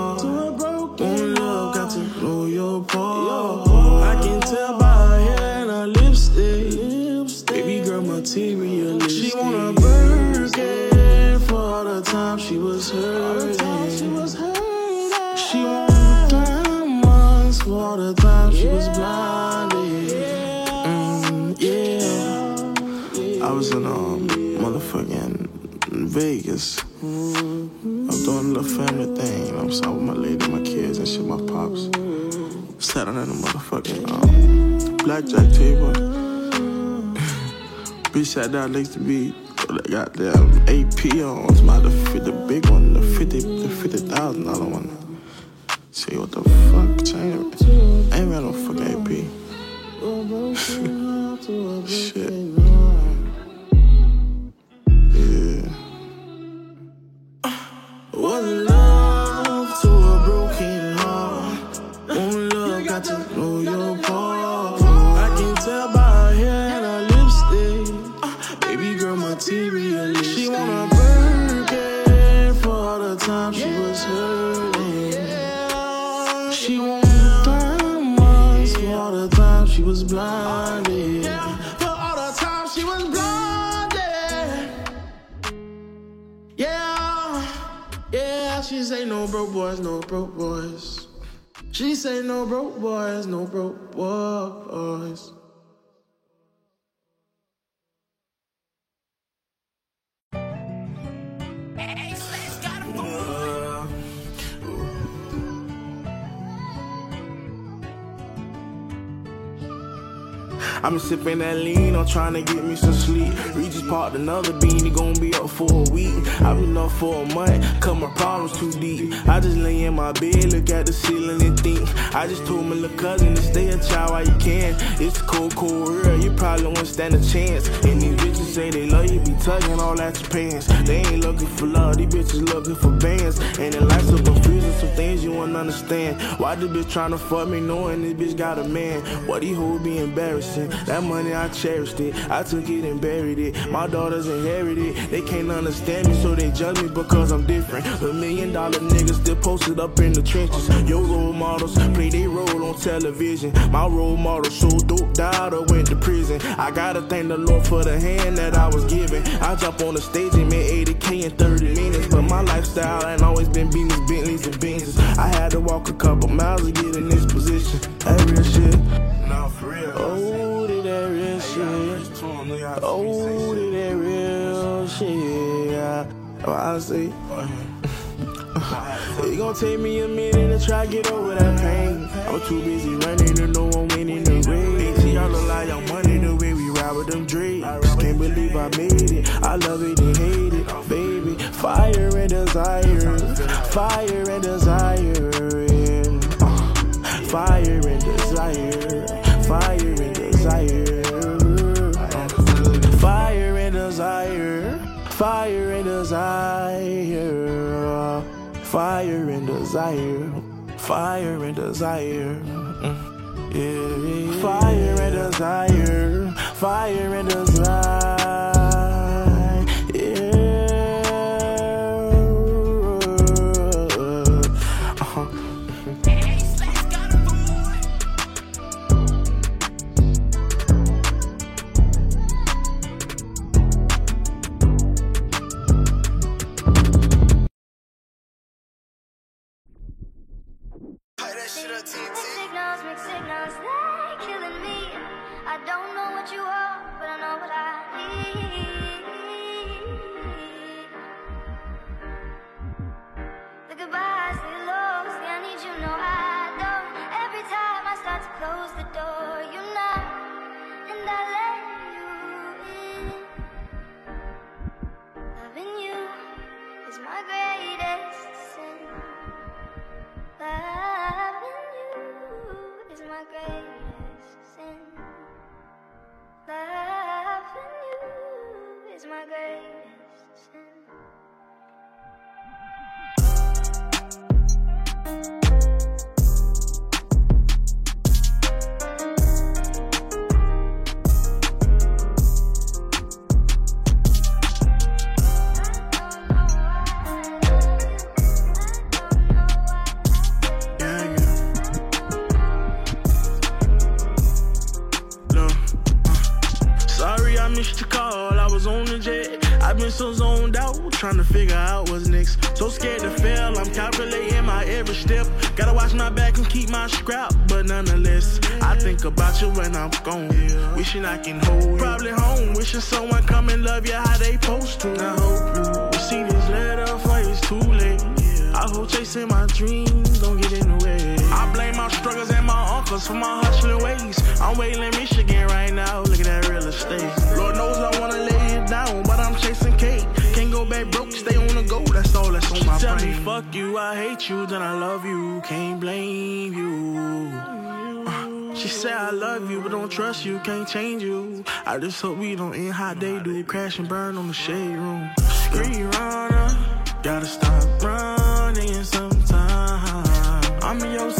Little family thing, you know I'm saying, with my lady, my kids and shit, my pops. Sat on the motherfucking um, blackjack table. <laughs> Bitch sat down next to me. That goddamn AP on. It's about the, the big one, the fifty, the fifty thousand dollar one. See what the fuck, change? I ain't got no fucking AP. <laughs> Shit. One say no broke boys, no broke boys. She say no broke boys, no broke boys. I'm sipping that lean, I'm trying to get me some sleep. Regis parked another bean, he gon' be up for a week. I've been up for a month, cause my problems too deep. I just lay in my bed, look at the ceiling and think. I just told my little cousin to stay a child while you can. It's cold, cold world, you probably won't stand a chance. And say they love you, be tugging all at your pants. They ain't looking for love, these bitches looking for bands. And in life so confusing, some things you won't understand. Why this bitch trying to fuck me knowing this bitch got a man? What he hold be embarrassing. That money I cherished it. I took it and buried it. My daughters inherited. It, they can't understand me, so they judge me because I'm different. A million dollar niggas still posted up in the trenches. Your role models play their role on television. My role model so dope died or went to prison. I gotta thank the Lord for the hand that I was given. I jump on the stage and made 80k in 30 minutes. But my lifestyle ain't always been Beamers, Bentleys, and Benzes. I had to walk a couple miles to get in this position. That real shit. No, for real. Oh, did that real shit. Oh, did that real shit. Oh, I say. <laughs> It gon' take me a minute to try to get over that pain. I'm too busy running to know I'm winning the race. See, y'all look like y'all money the way ride with them dreams. Can't believe I made it. I love it and hate it, baby. Fire and desire, fire and desire, and, uh, fire and desire, fire and desire, fire and desire, fire and desire, fire and desire, Yeah, fire and desire, fire and desire. Yeah. again So scared to fail, I'm calculating my every step. Gotta watch my back and keep my scrap, but nonetheless, I think about you when I'm gone. Wishing I can hold probably home. Wishing someone come and love you how they supposed to. I hope you see this letter before it's too late. I hope chasing my dreams don't get in the way. I blame my struggles and my uncles for my hustling ways. I'm waiting in Michigan right now, looking at real estate. Lord knows I wanna lay it down, but I'm chasing cake back broke, stay on the go, that's all that's on she tell. Me, fuck you, I hate you, then I love you, can't blame you. Uh, she said I love you, but don't trust you, can't change you. I just hope we don't end how they do, crash and burn on the shade room. Street runner, gotta stop running sometimes. I'm your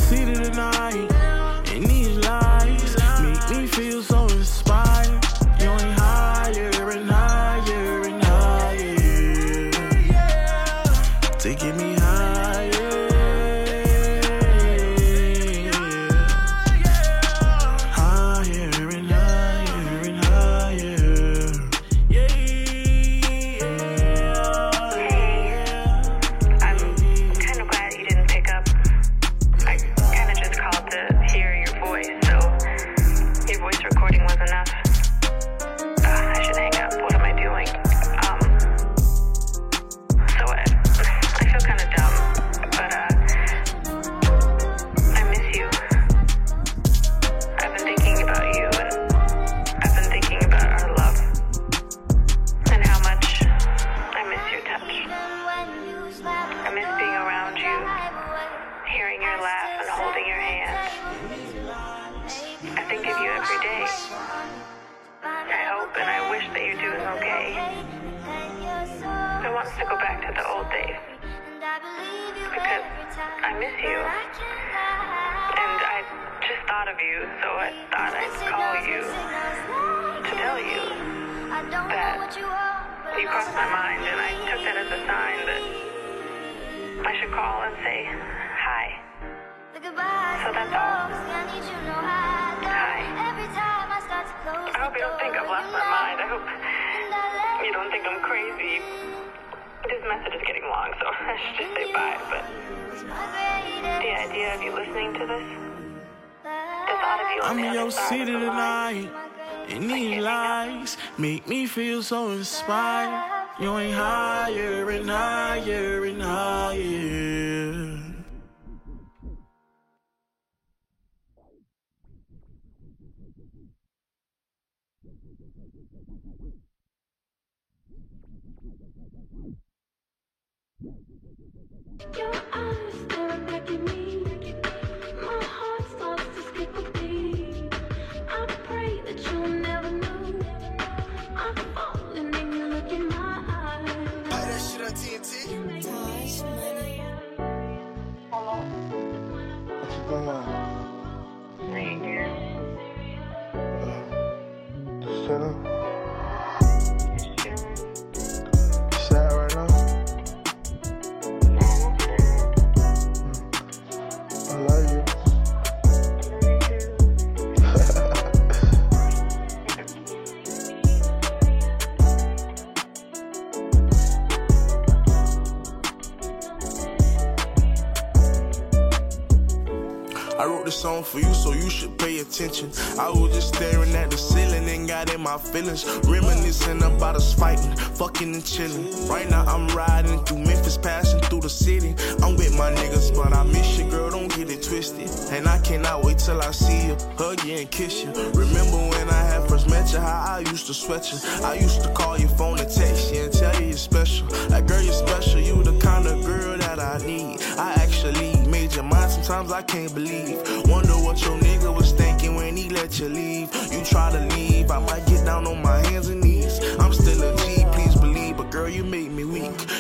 till I see you, hug you and kiss you. Remember when I had first met you, how I used to sweat you. I used to call your phone and text you and tell you you're special. Like, girl, you're special, you the kind of girl that I need. I actually made your mind, sometimes I can't believe. Wonder what your nigga was thinking when he let you leave. You try to leave, I might get down on my hands and knees. I'm still a G, please believe, but girl, you weak.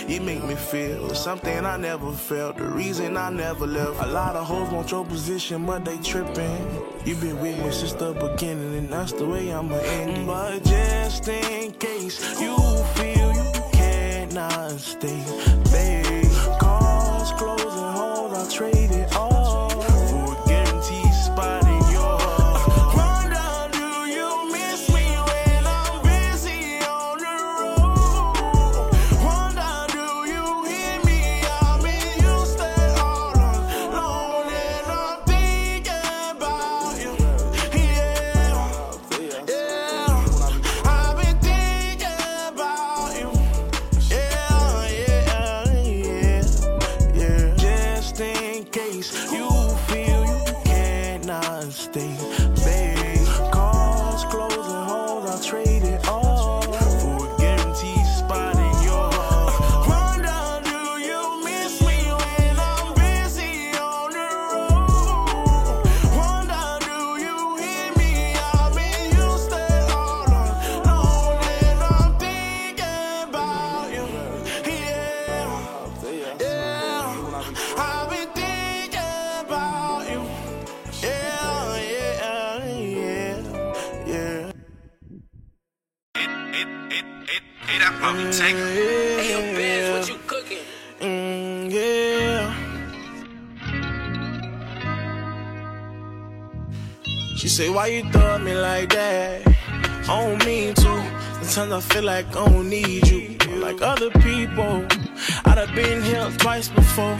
You make me feel something I never felt. The reason I never left. A lot of hoes want your position, but they tripping. you been with me since the beginning, and that's the way I'ma end it. But just in case you feel you cannot stay, babe. I feel like I don't need you. Like other people, I'd have been here twice before.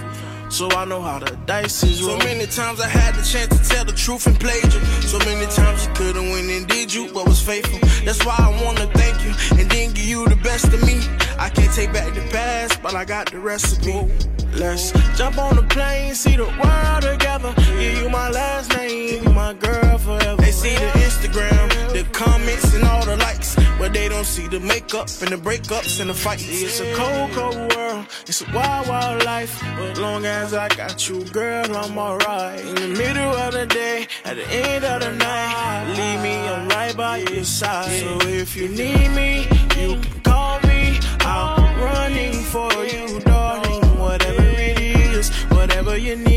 So I know how the dice is So many times I had the chance to tell the truth and played you. So many times you could've went and did you, but was faithful. That's why I wanna thank you and then give you the best of me. I can't take back the past, but I got the recipe. Let's jump on the plane, see the world together. Yeah, you my last name, you my girl forever. They see the Instagram, the comments, and all the likes, but they don't see the makeup and the breakups and the fights. It's a cold, cold world. It's a wild, wild life. But long as I got you, girl, I'm alright. In the middle of the day, at the end of the night, leave me, I'm right by your side. So if you need me, you can call me. I'm running for you, darling. Whatever it is, whatever you need,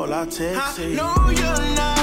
all our texts. I know you're not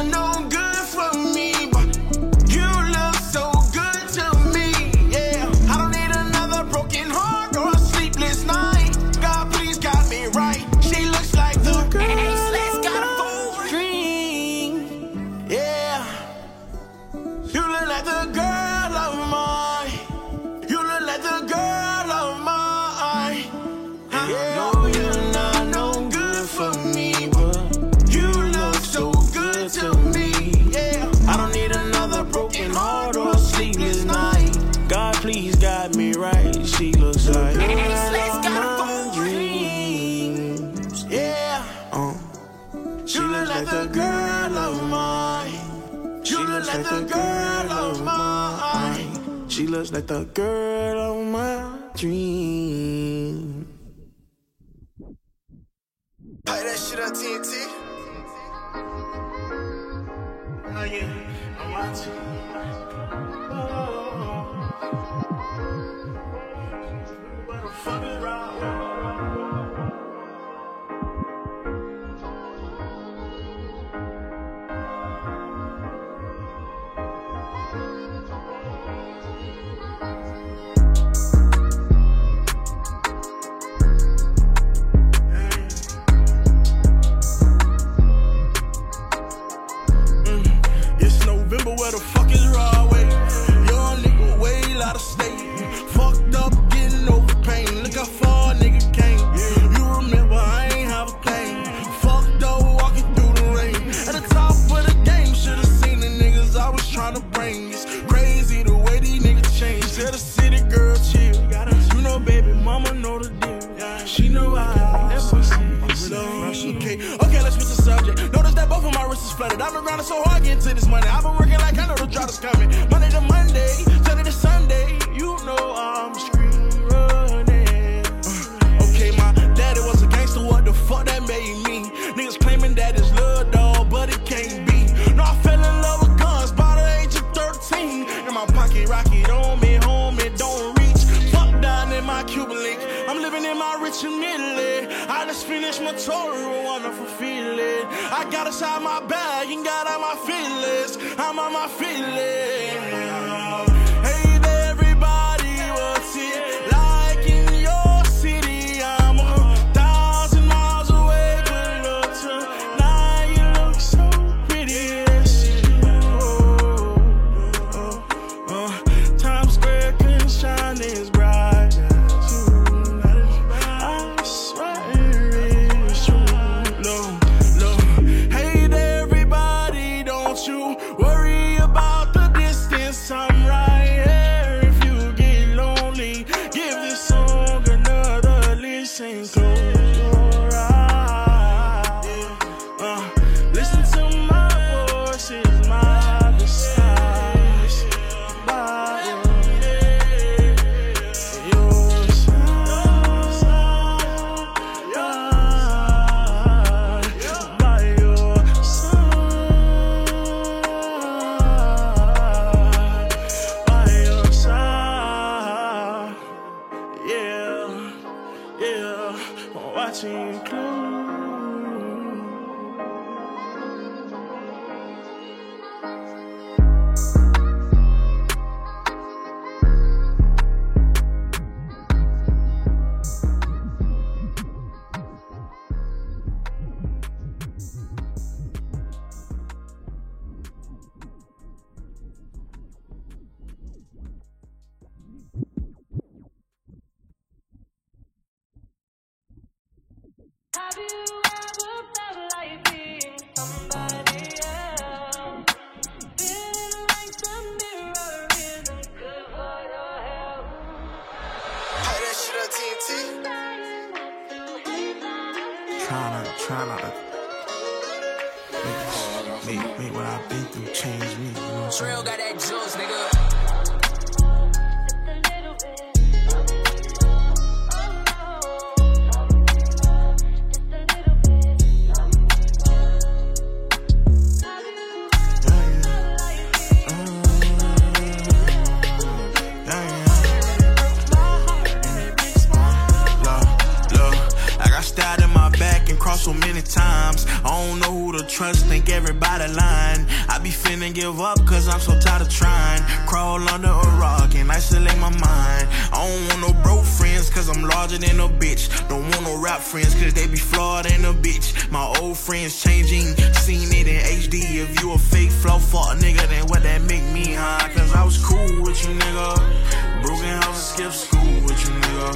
trust, think everybody lying. I be finna give up cause I'm so tired of trying. Crawl under a rock and isolate my mind. I don't want no broke friends cause I'm larger than a bitch. Don't want no rap friends cause they be flawed than a bitch. My old friends changing, seen it in HD. If you a fake flow fuck nigga, then what that make me, huh? Cause I was cool with you, nigga. Broken house, skip school with you, nigga.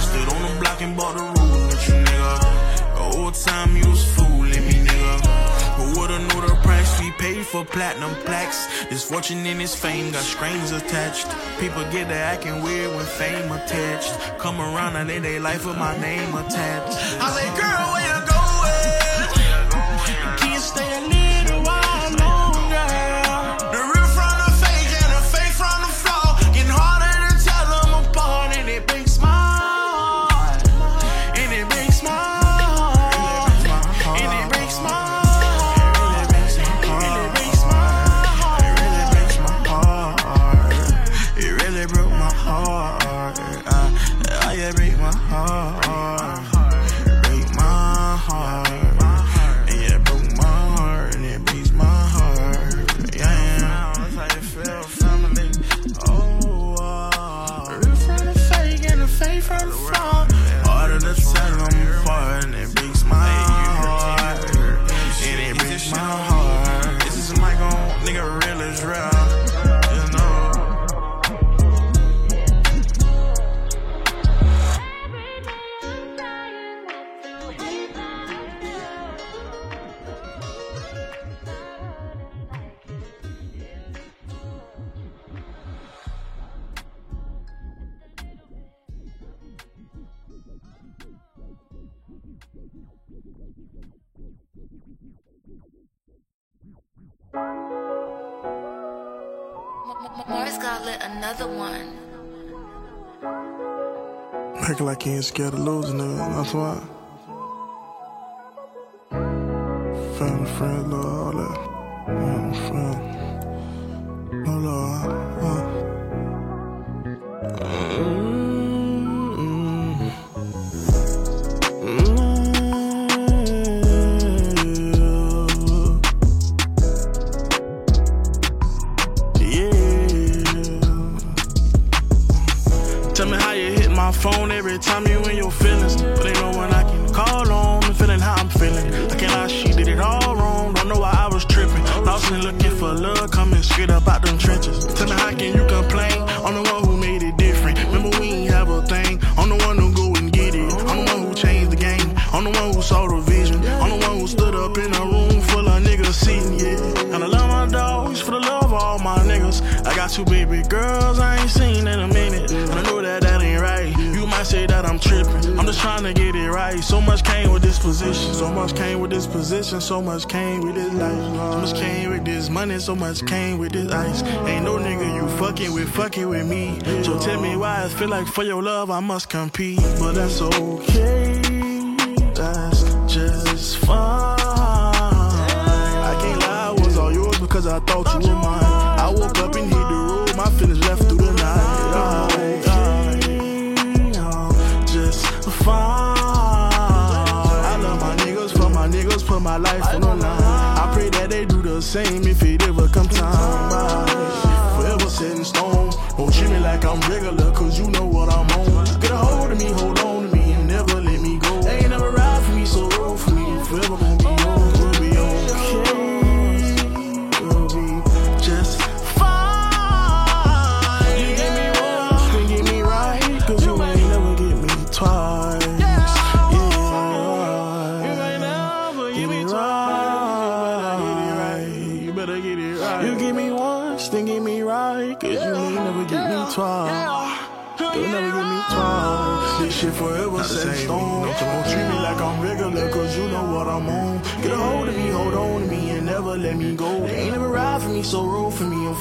Stood on the block and bought the rule with you, nigga. The old time you was nigga. Knew the price we paid for platinum plaques. This fortune and this fame got strings attached. People get to acting weird when fame attached. Come around and they they life with my name attached. I say, girl, where you going? Can you stay a another one. Acting like he ain't scared of losing, nigga. That's why. Family, friends, love, all that. Family, friend. No love. Every time you in your feelings. But ain't no one I can call on and feeling how I'm feeling. I can't lie, she did it all wrong. Don't know why I was tripping. Lost and looking for love, coming straight up out them trenches. Tell me how can you complain? I'm the one who made it different. Remember we ain't have a thing. I'm the one who go and get it. I'm the one who changed the game. I'm the one who saw the vision. I'm the one who stood up in a room full of niggas sitting, yeah. And I love my dogs for the love of all my niggas. I got two baby girls I ain't seen in a minute. And I know that say that I'm tripping. I'm just trying to get it right. So much came with this position. So much came with this position. So much came with this life. So much came with this money. So much came with this ice. Ain't no nigga you fucking with, fucking with me. So tell me why I feel like for your love I must compete. But that's okay. That's just fine. I can't lie, I was all yours because I thought you were mine. I woke up and my life on the line. I pray that they do the same if it ever come time. Forever set in stone. Don't treat me like I'm regular, cause you know what I'm on. Get a hold of me, hold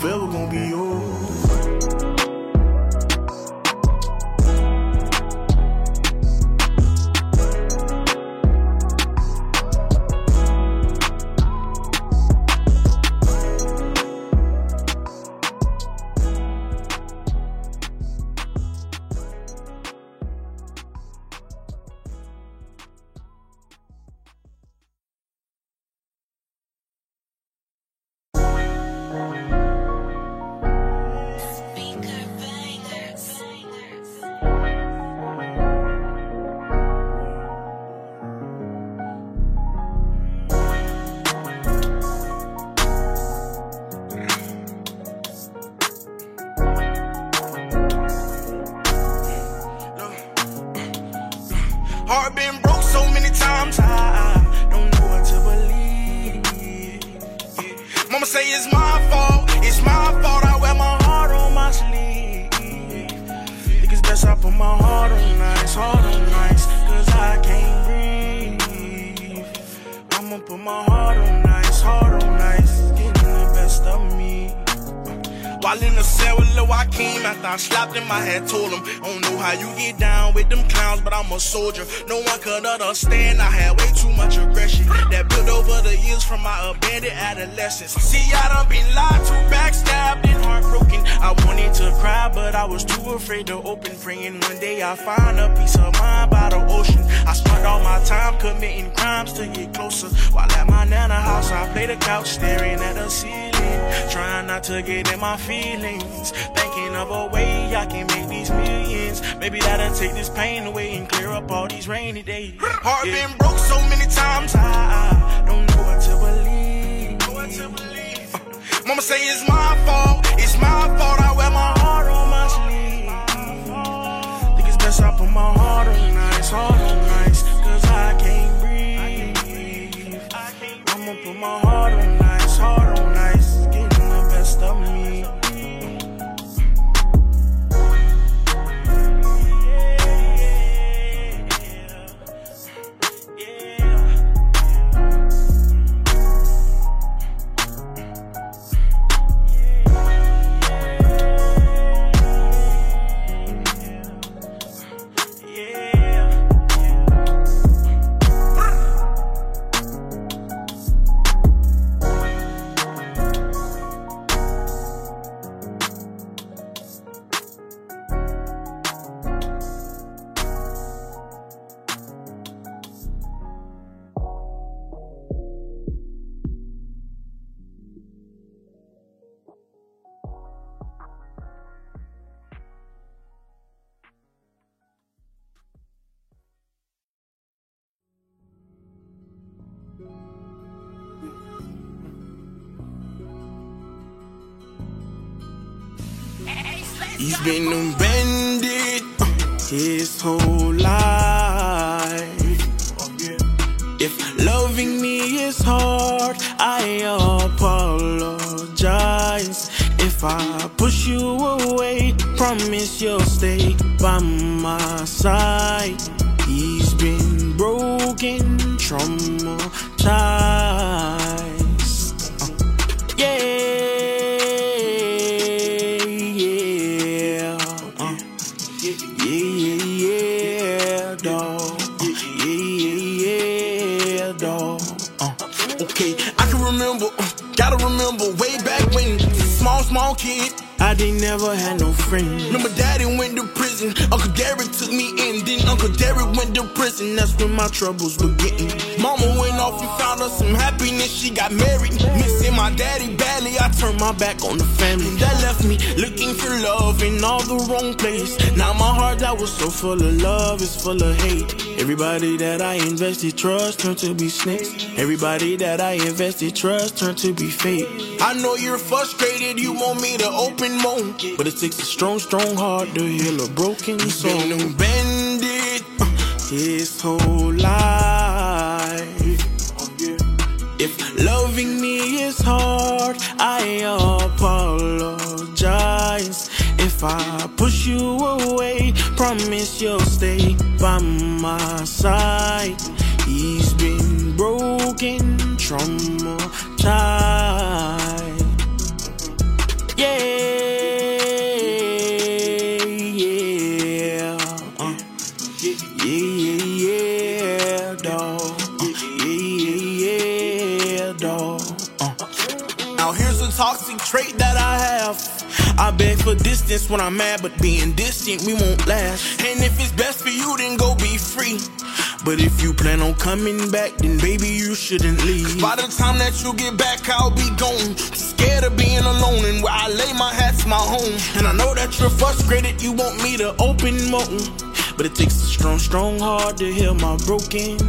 roll for me, a soldier. No one could understand, I had way too much aggression that built over the years from my abandoned adolescence. To get in my feelings. Thinking of a way I can make these millions. Maybe that'll take this pain away and clear up all these rainy days. Heart Yeah. been broke so many times, I don't know what to believe. Uh, <laughs> Mama say it's my fault, it's my fault. I wear my heart on my sleeve. Think it's best I put my heart on nice, heart on nice, back on the family. That left me looking for love in all the wrong place. Now my heart that was so full of love is full of hate. Everybody that I invested trust turned to be snakes. Everybody that I invested trust turned to be fake. I know you're frustrated, you want me to open more. But it takes a strong, strong heart to heal a broken soul. Been bandit uh, his whole life. A distance when I'm mad, but being distant, we won't last. And if it's best for you, then go be free. But if you plan on coming back, then baby, you shouldn't leave. By the time that you get back, I'll be gone. Scared of being alone, and where I lay my hat's my home. And I know that you're frustrated, you want me to open more. But it takes a strong, strong heart to heal my broken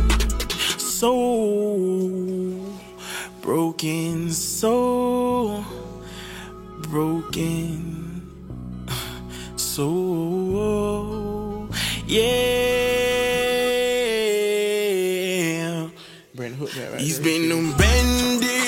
soul. Broken soul. Broken soul. Yeah. Brandon Hook that right He's there. been unbended.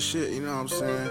Shit, you know what I'm saying?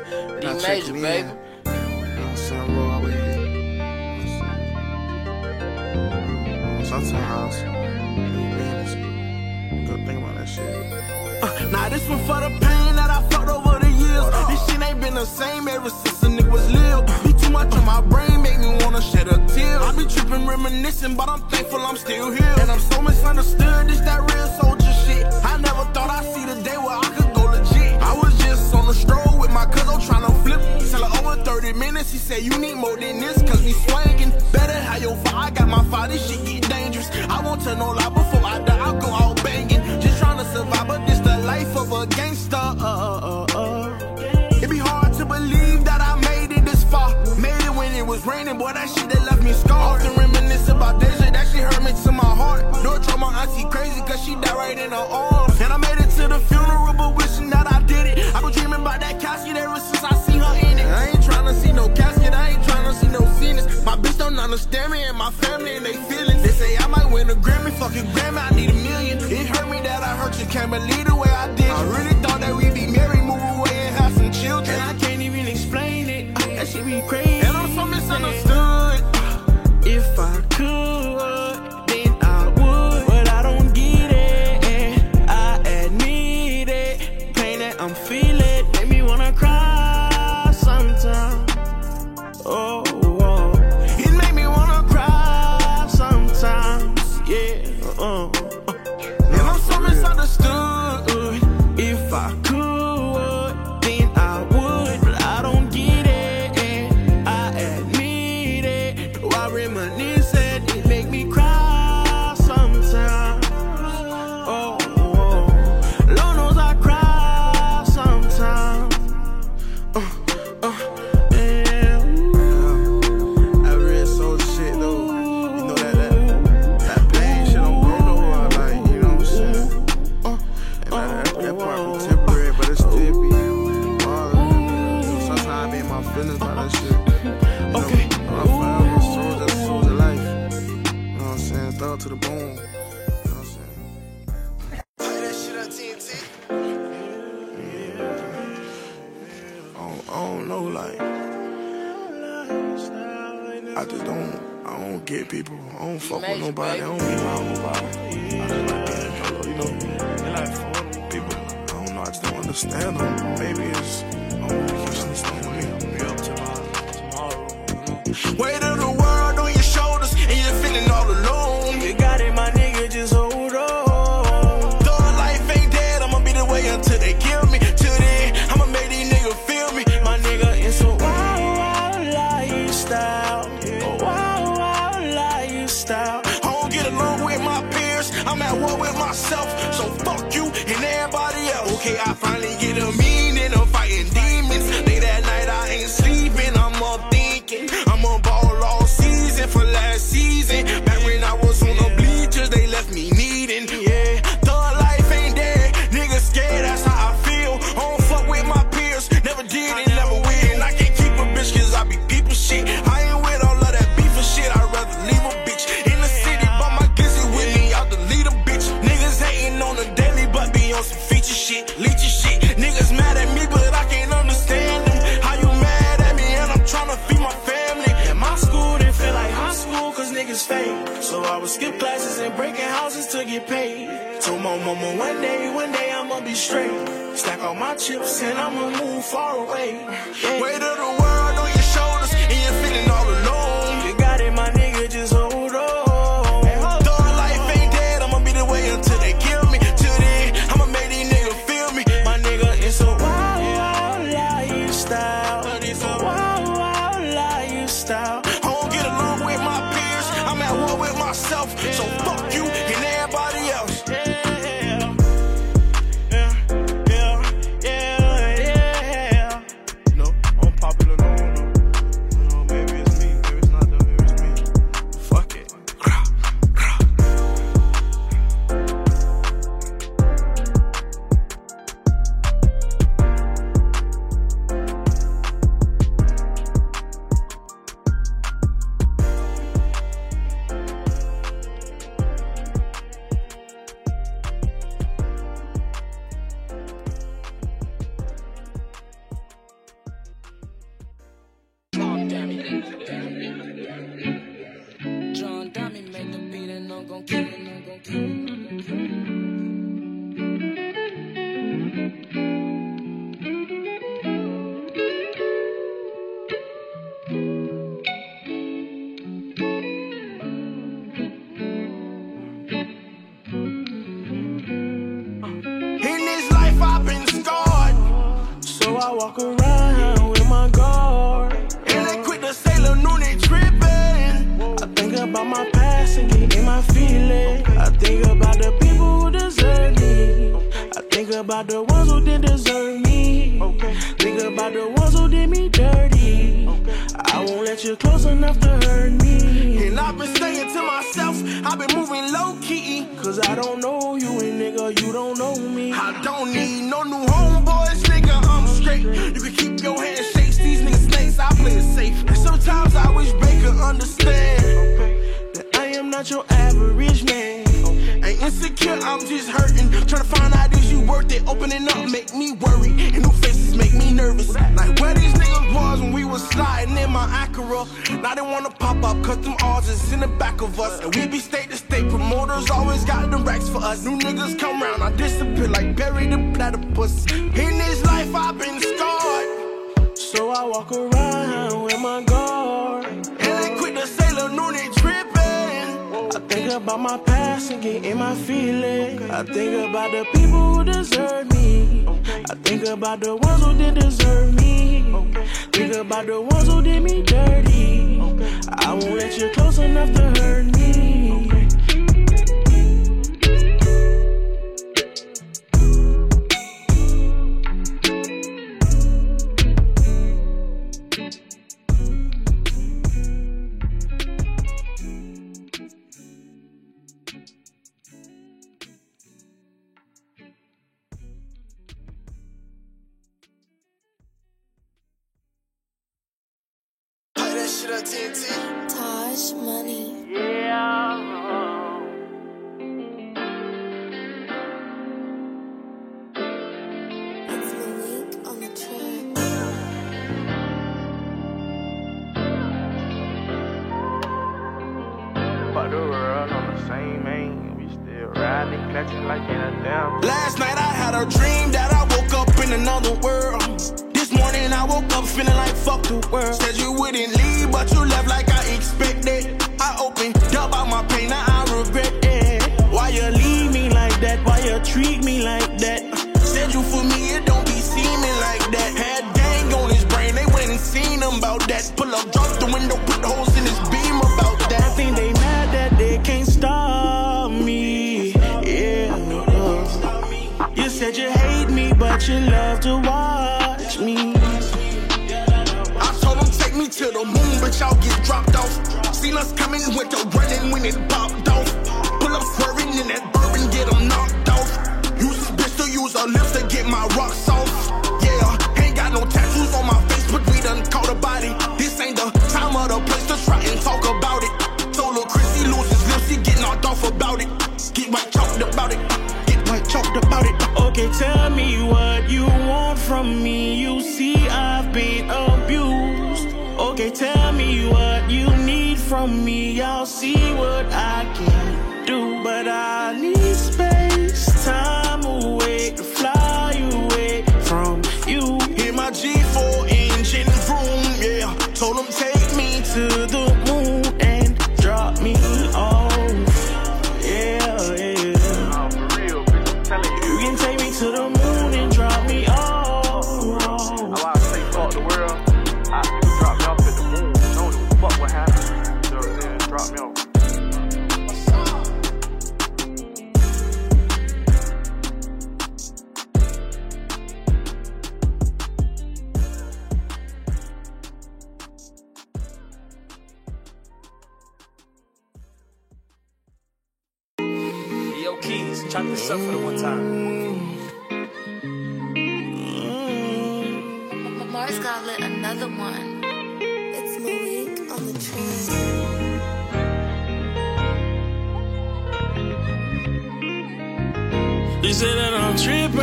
You say that I'm tripping.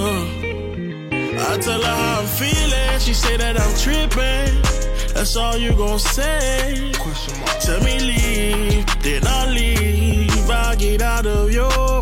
uh. I tell her how I'm feeling. She say that I'm tripping. That's all you gon' say. Tell me leave, then I leave. I get out of your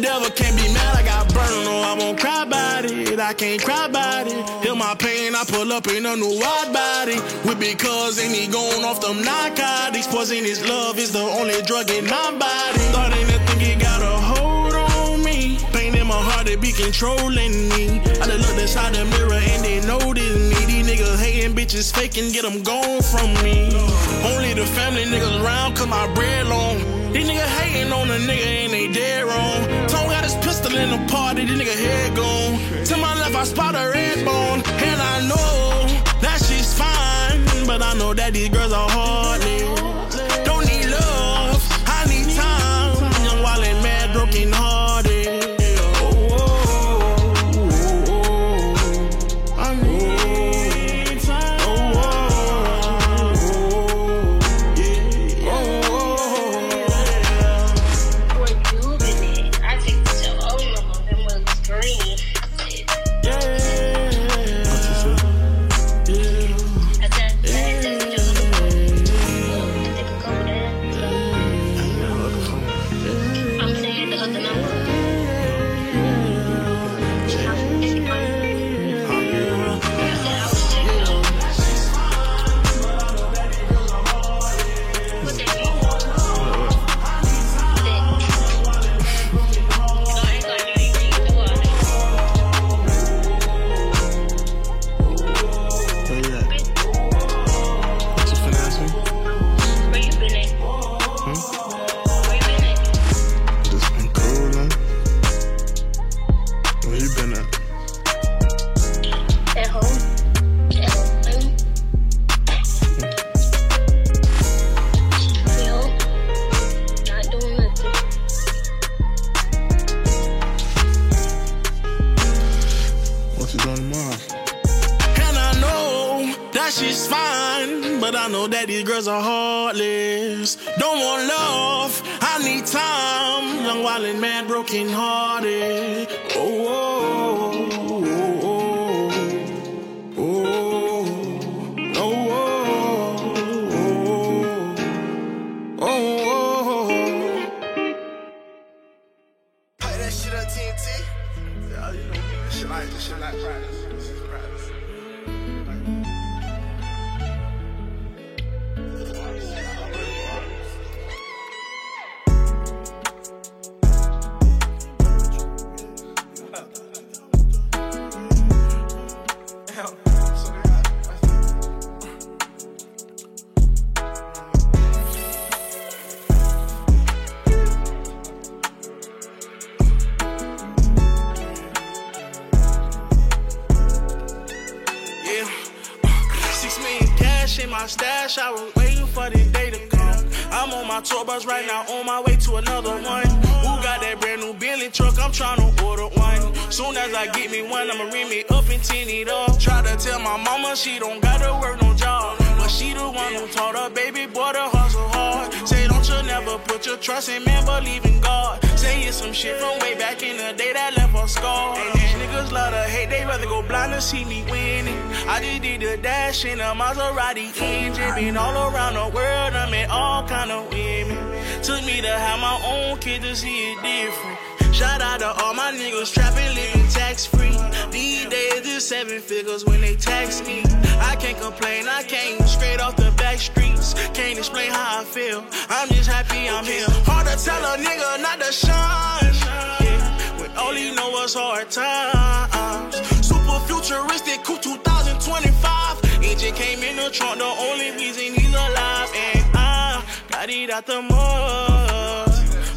devil, can't be mad. I got burned. No, I won't cry about it. I can't cry about it. Heal my pain, I pull up in a new wide body. With because and he going off them narcotics. Poison his love is the only drug in my body. Starting to think it got a hold on me. Pain in my heart, it be controlling me. I just look inside the mirror and they notice me. These niggas hating bitches faking, get them gone from me. Only the family niggas around cause my bread long. These niggas hating on the nigga and they dead wrong. In the party, this nigga head gone. To my left, I spot a red bone. And I know that she's fine. But I know that these girls are heartless. That these girls are heartless. Don't want love, I need time. Young, wild, and mad, broken hearted. She don't gotta work no job. But she the one who taught her baby boy to hustle hard. Say don't you never put your trust in man, believe in God. Say it's some shit from way back in the day that left a scar. And these niggas love to hate, they rather go blind to see me winning. I just did the dash in a Maserati engine. Been all around the world, I met all kind of women. Took me to have my own kid to see it different. Shout out to all my niggas trapping, living tax free. Days it's seven figures when they tax me. I can't complain, I came straight off the back streets. Can't explain how I feel. I'm just happy I'm here. Hard to tell a nigga not to shine. Yeah, all he know is hard times. Super futuristic, cool 2025. Engine came in the trunk, the only reason he's alive. And I got it out the mud.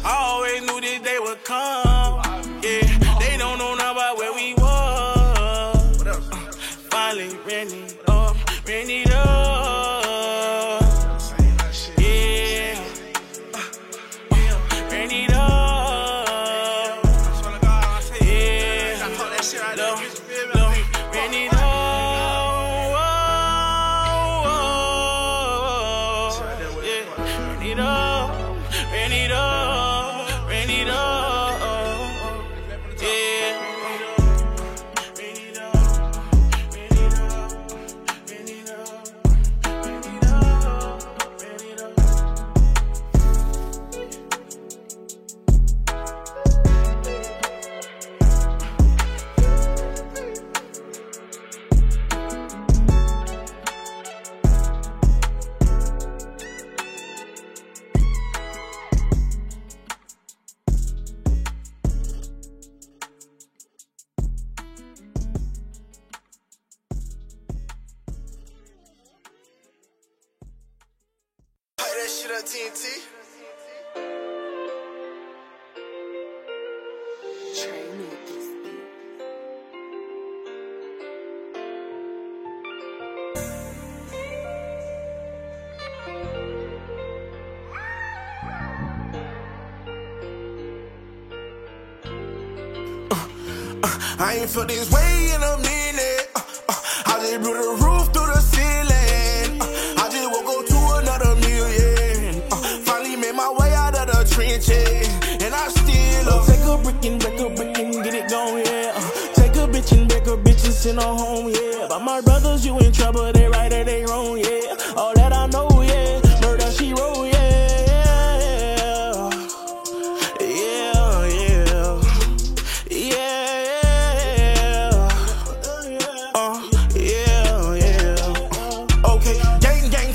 I always knew this day would come.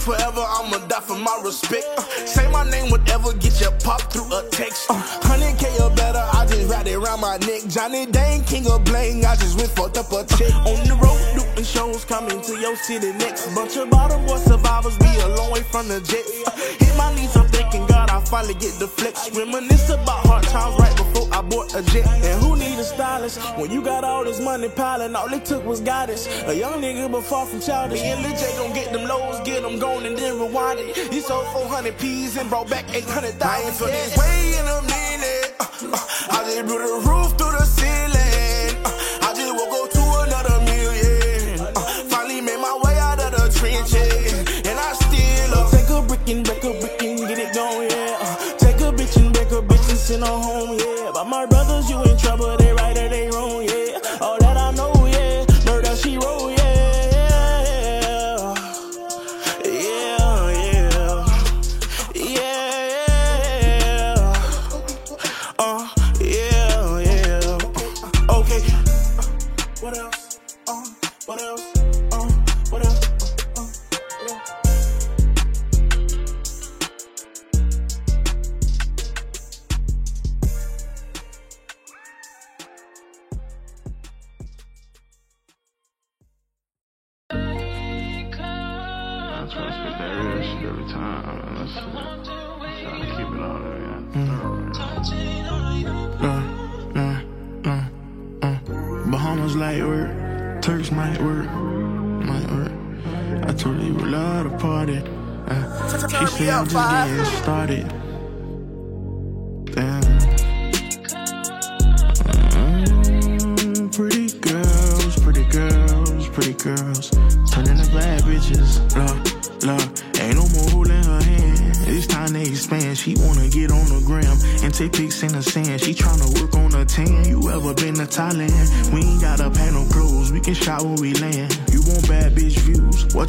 Forever. I'ma die for my respect. Uh, say my name, whatever, get your pop through a text. Uh, 100k or better, I just ride it around my neck. Johnny Dang, king of bling, I just went fucked up a check. On the road, coming to your city next. Bunch of bottom boy survivors, we a long way from the jets. Uh, hit my knees, I'm thanking God I finally get the flex. Reminisce about hard times right before I bought a jet. And who need a stylist when you got all this money piling? All it took was guidance. A young nigga, but far from childish. Me and Lil J gon' get them lows, get them gone, and then rewind it. He sold 400 P's and brought back 800,000. I ain't for this way in a minute. Uh, uh, I just blew the roof through the ceiling. And I still take a brick and break a brick and get it going, yeah. Uh, take a bitch and break a bitch and send her home, yeah.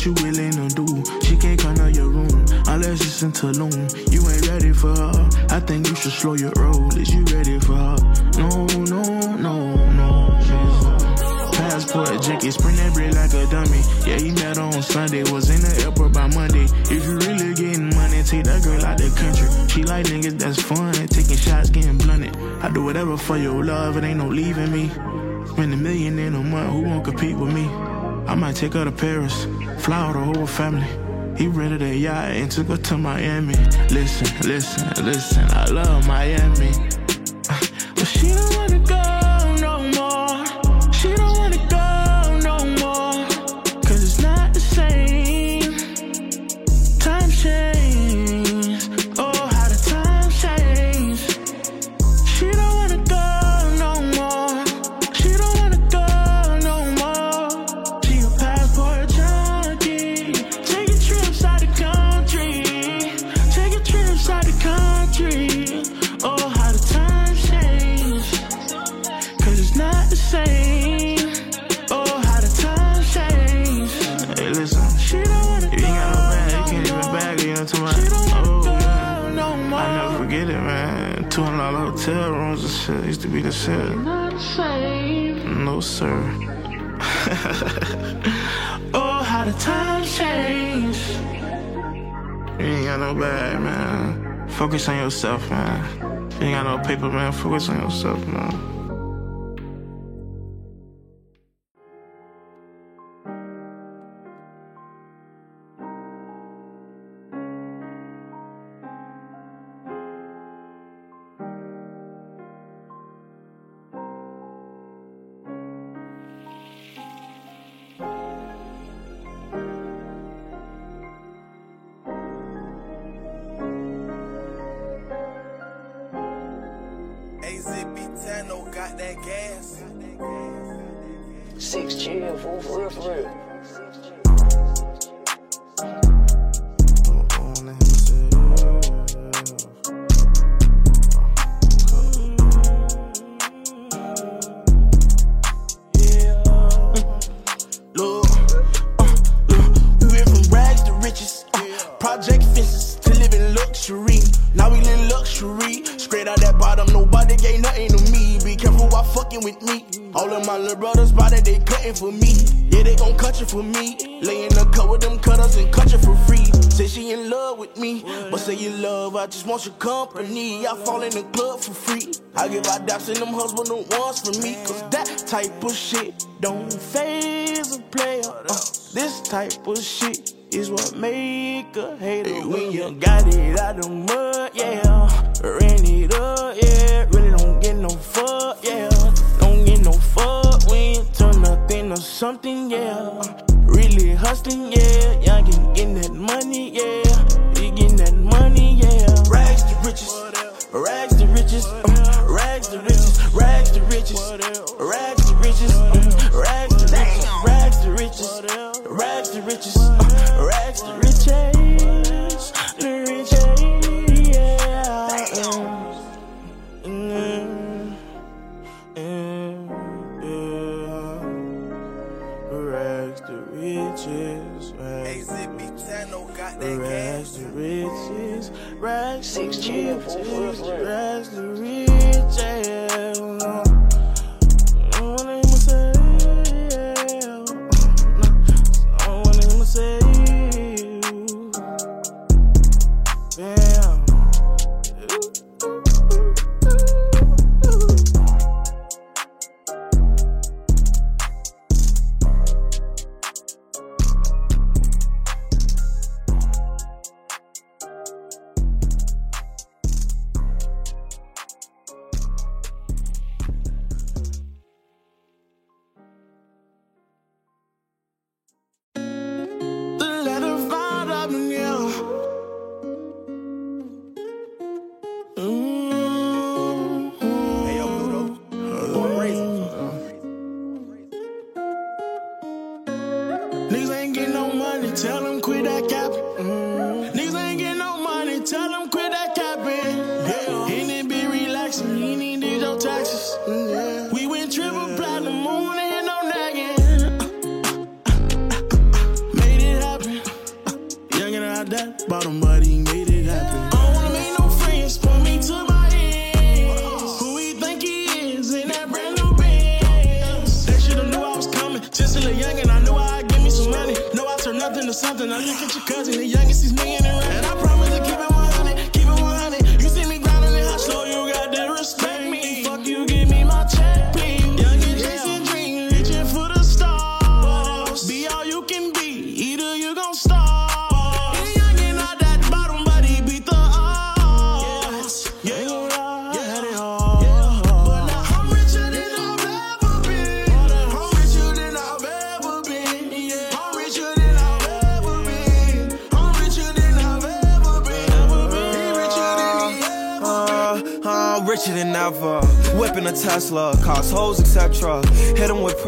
What you willing to do? She can't come to your room unless it's in Tulum. You ain't ready for her. I think you should slow your roll. Is you ready for her? No, no, no, no. Passport junkie, spring that bread like a dummy. Yeah, he met her on Sunday, was in the airport by Monday. If you really getting money, take that girl out the country. She like niggas that's fun, taking shots, getting blunted. I do whatever for your love, it ain't no leaving me. Spend a million in a month, who won't compete with me? I might take her to Paris, fly the whole family. He rented a yacht and took her to Miami. Listen, listen, listen, I love Miami. Uh, but she don't wanna Focus on yourself, man. You ain't got no paper, man. Focus on yourself, man. The ones for me, cause that type of shit don't faze a player. Uh, this type of shit is what make a hater when you got it out the mud, yeah. Ran it up, yeah. Really don't get no fuck, yeah. Don't get no fuck when you turn nothing to something, yeah. Really hustling, yeah. Y'all can get that money, yeah. You getting that money, yeah. Rags to riches, rags to riches, uh, rags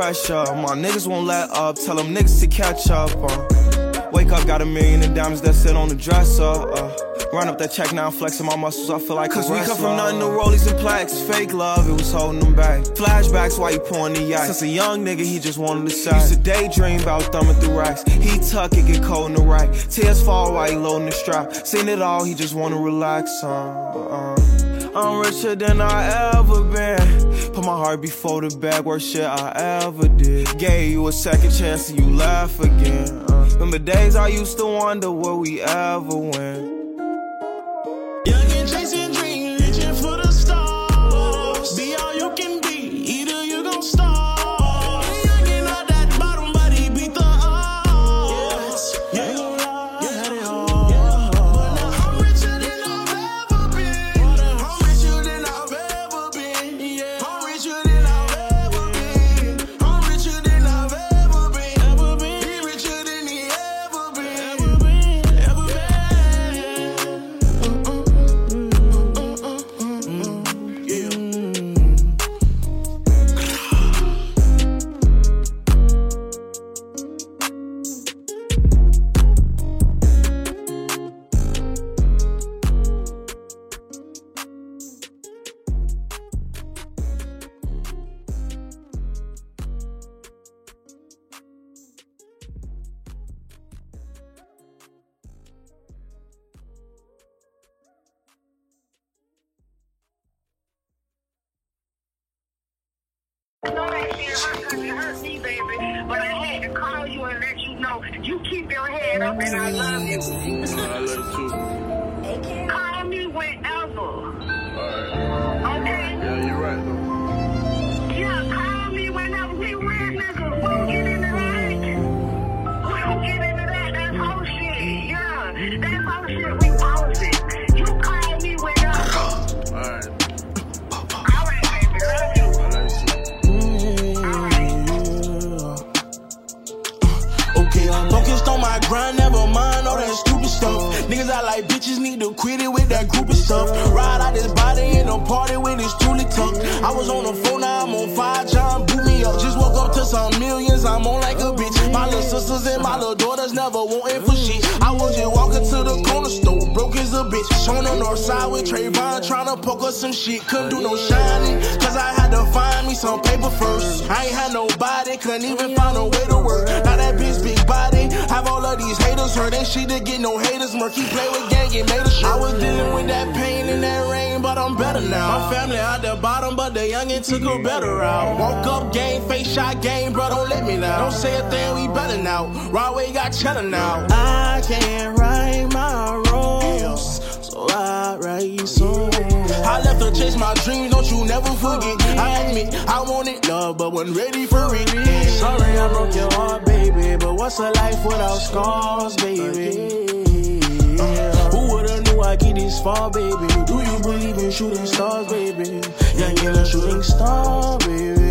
pressure. My niggas won't let up, tell them niggas to catch up. Uh. Wake up, got a million of diamonds that sit on the dresser. Uh. Run up that check now, I'm flexing my muscles, I feel like Cause we come from nothing to rollies and plaques. Fake love, it was holding them back. Flashbacks, why you pouring the yak? Since a young nigga, he just wanted to sack. Used to daydream about thumbing through racks. He tuck it, get cold in the rack. Tears fall while he loading the strap. Seen it all, he just wanna relax. Uh, uh. uh. I'm richer than I ever been. Put my heart before the bad worst shit I ever did. Gave you a second chance and you laugh again. Uh. Remember days I used to wonder where we ever went. took a better route. Woke up game, face shot game, bro, don't let me now. Don't say a thing, we better now. Right way got cheddar now. I can't right my wrongs, so I write soon. I left to chase my dreams, don't you never forget. I admit, I wanted love, but wasn't ready for it. Sorry I broke your heart, baby, but what's a life without scars, baby? Who would've knew I get this far, baby? Do you believe in shooting stars, baby? Young in a shooting star, baby.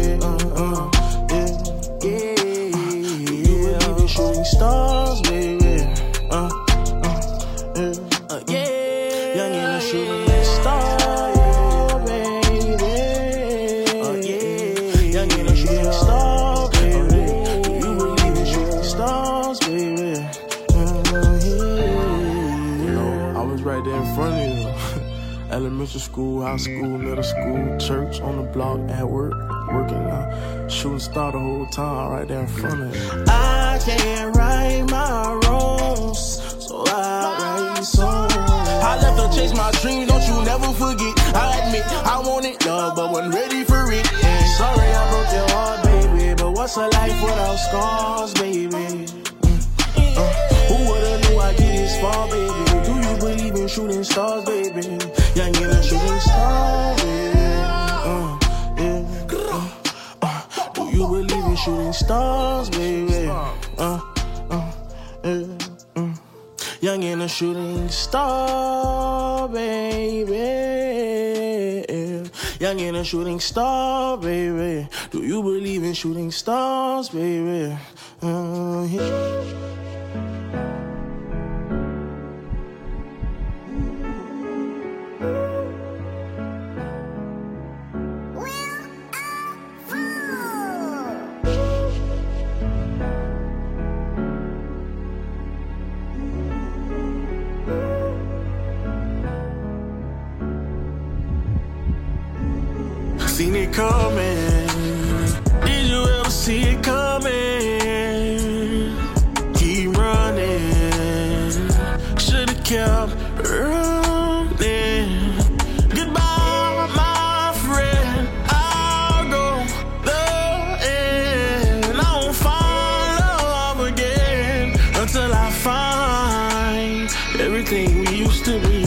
School, high school, middle school, church, on the block, at work, working out, shooting star the whole time right there in front of me. I can't right my wrongs, so I write songs. I left to chase my dreams, don't you never forget. I admit I wanted love, but wasn't ready for it. And sorry I broke your heart, baby, but what's a life without scars, baby? Uh, who would've knew I'd get this far, baby? Do you believe in shooting stars, baby? Young in a shooting star, baby. Uh, yeah. uh, uh, do you believe in shooting stars, baby? Uh, uh, yeah, uh. Young in a shooting star, baby. Young in a shooting star, baby. Do you believe in shooting stars, baby? Uh, yeah. Coming. Did you ever see it coming? Keep running. Should've kept running. Goodbye, my friend. I'll go the end. I won't find love again until I find everything we used to be.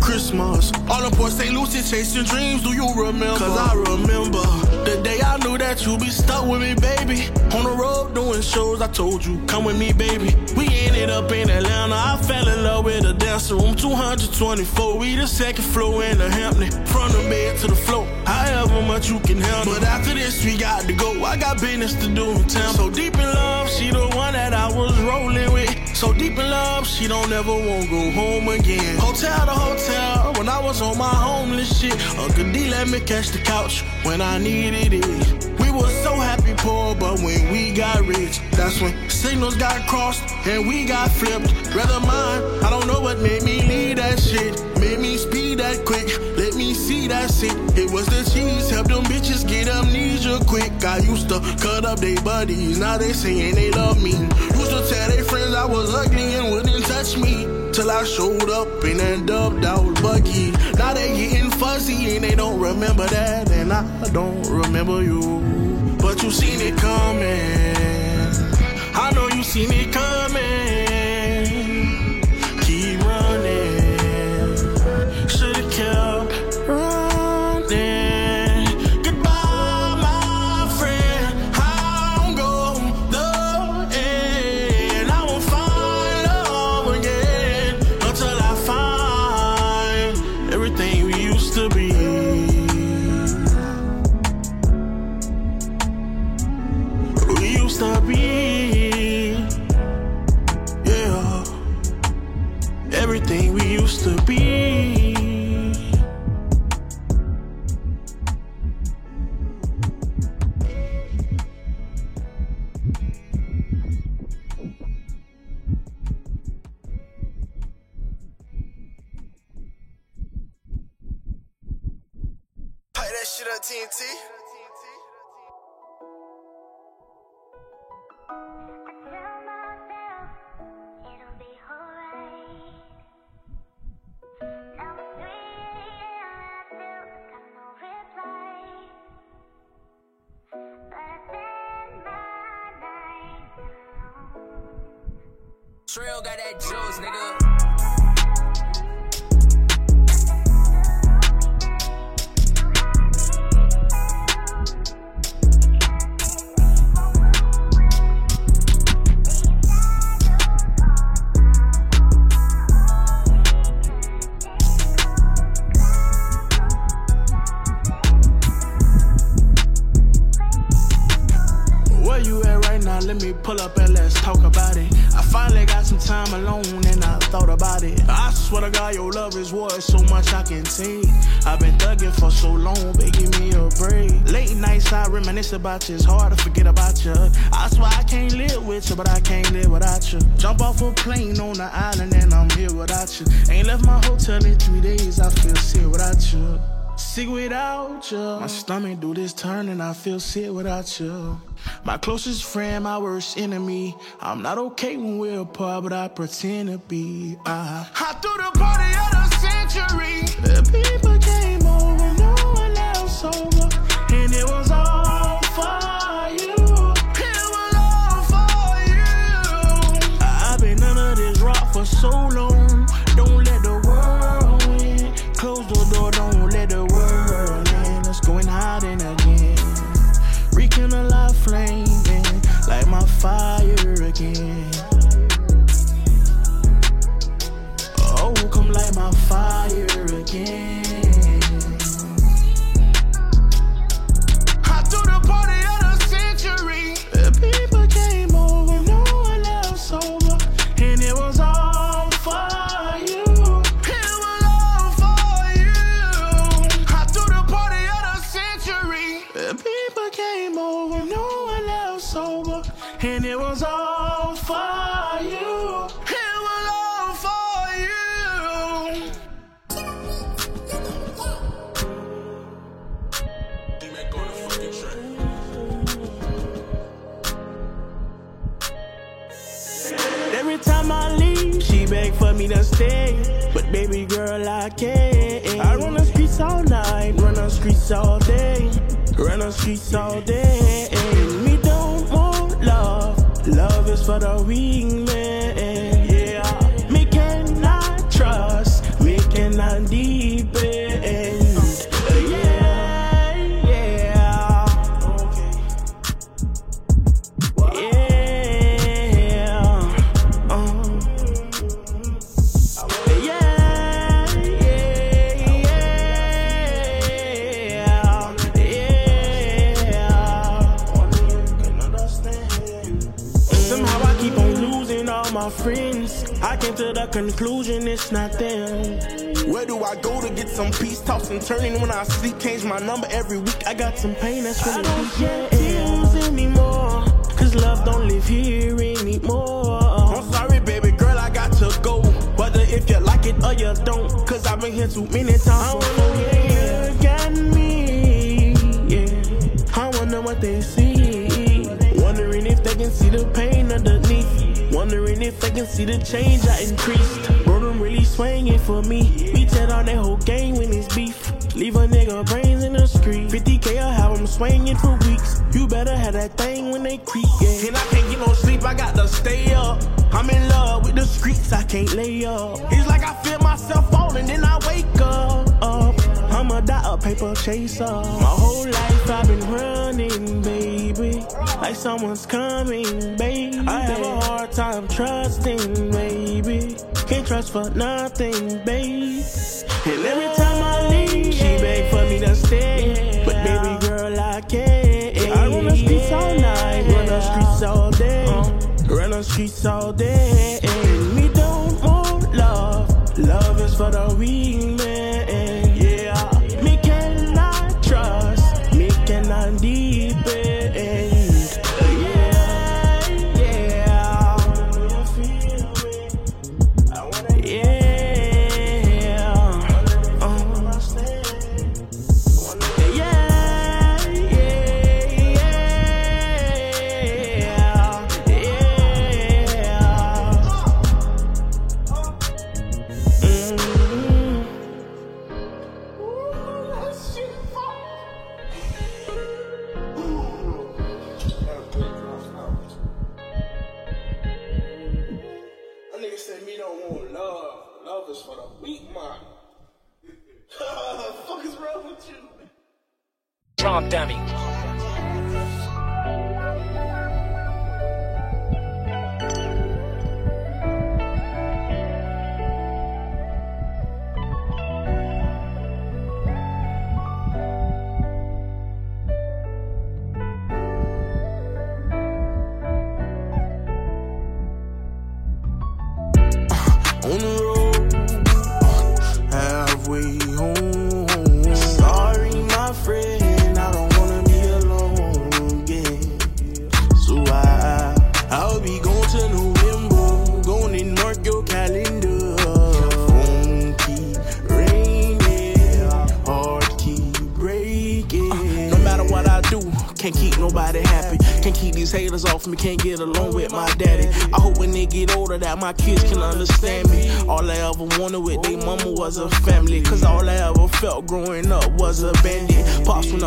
Christmas. All the boys St. Lucie chasing dreams. Do you remember? Cause I remember the day I knew that you be stuck with me, baby. On the road doing shows, I told you, come with me, baby. We ended up in Atlanta. I fell in love with a dancer room 224. We the second floor in the Hampton. From the bed to the floor, however much you can handle. But after this, we got to go. I got business to do in town. So deep in love, she the one that I was rolling with. So deep in love, she don't ever want to go home again. Hotel to hotel, when I was on my homeless shit. Uncle D let me catch the couch when I needed it. We were so happy poor, but when we got rich, that's when signals got crossed and we got flipped. Rather mine, I don't know what made me leave that shit. Made me speed that quick, let me see that shit. It was the cheese, help them bitches get amnesia quick. I used to cut up they buddies, now they saying they love me. Used to tell their friends I was ugly and wouldn't touch me. Till I showed up in that dubbed out buggy. Now they getting fuzzy and they don't remember that. And I don't remember you. But you seen it coming. I know you seen it coming. Trail got that juice, nigga. God, your love is worth so much I can take. I've been thugging for so long, but give me a break. Late nights I reminisce about you, it's hard to forget about you. I swear I can't live with you, but I can't live without you. Jump off a plane on the island and I'm here without you. Ain't left my hotel in three days, I feel sick without you. Sick without you. My stomach do this turn and I feel sick without you. My closest friend, my worst enemy. I'm not okay when we're apart, but I pretend to be. I, I threw the party of the century. The people it was all for you. It was all for you. Every time I leave, she beg for me to stay. But baby girl, I can't. I run the streets all night, run the streets all day, run the streets all day. Love is for the weak man. Conclusion it's not them. Where do I go to get some peace? Toss and turning when I sleep. Change my number every week. I got some pain that's really I don't get tears anymore. Cause love don't live here anymore. I'm sorry, baby girl, I got to go. Whether if you like it or you don't. Cause I've been here too many times. I wanna hear you got me. Yeah. I wonder what they see. Wondering if they can see the pain underneath. Wondering if they can see the change I increased. Bro, them really swinging for me. We tear down that whole game when it's beef. Leave a nigga brains in the street. 50k, I have them swinging for weeks. You better have that thing when they creep, yeah. And I can't get no sleep, I got to stay up. I'm in love with the streets, I can't lay up. It's like I feel myself falling, then I wake up. I'm a dot, a paper chaser. My whole life I've been running, baby. Like someone's coming, baby. I have a hard time trusting, baby. Can't trust for nothing, babe. And every time I leave, she beg for me to stay. But baby girl, I can't. I run the streets all night, run the streets all day, uh-huh. run the streets all day. And me don't want love, love is for the weak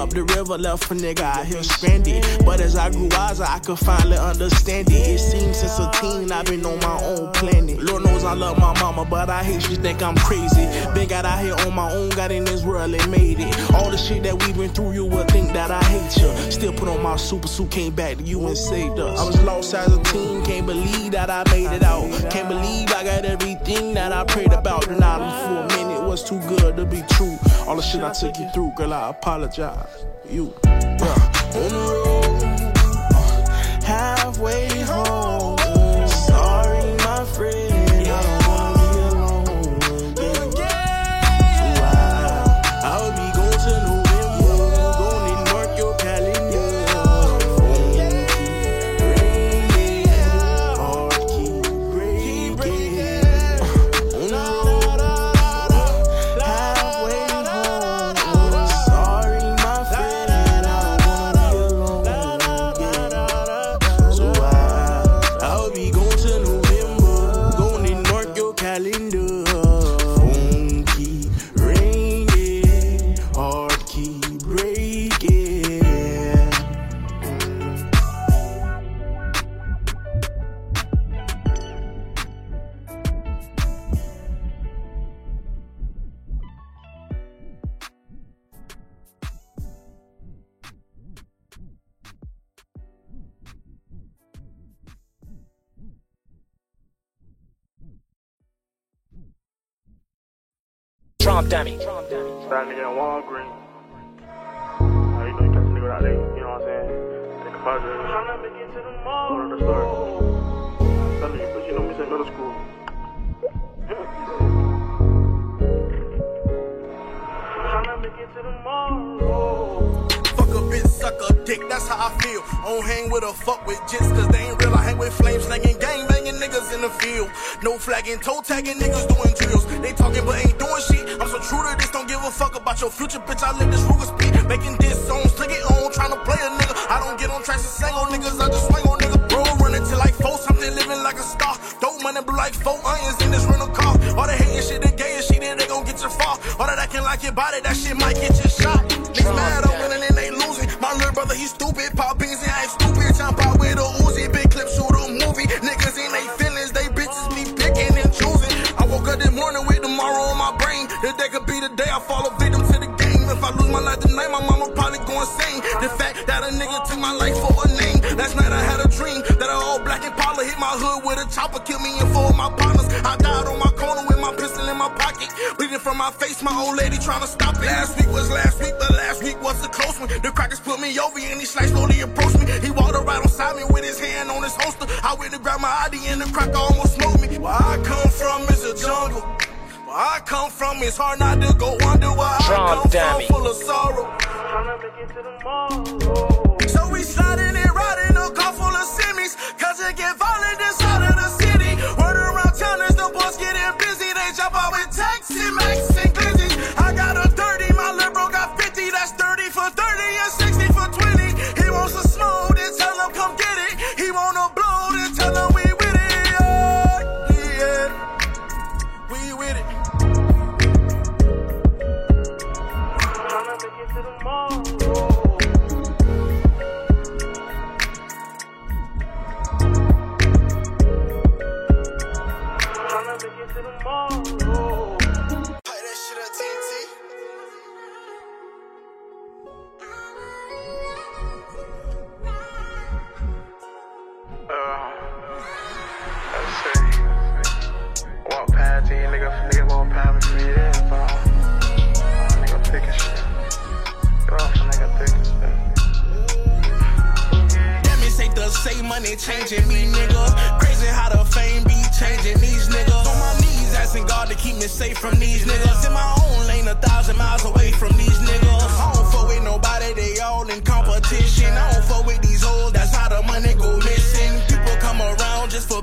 up the river, left a nigga out here stranded. But as I grew wiser, I could finally understand it. It seems since a teen, I've been on my own planet. Lord knows I love my mama, but I hate she think I'm crazy. Been got out here on my own, got in this world and made it. All the shit that we've been through, you would think that I hate you. Still put on my super suit, came back to you and saved us. I was lost as a teen, can't believe that I made it out. Can't believe I got everything that I prayed about. Then I for a minute. It's too good to be true. All the shit I took you through, girl, I apologize. You. Yeah. Halfway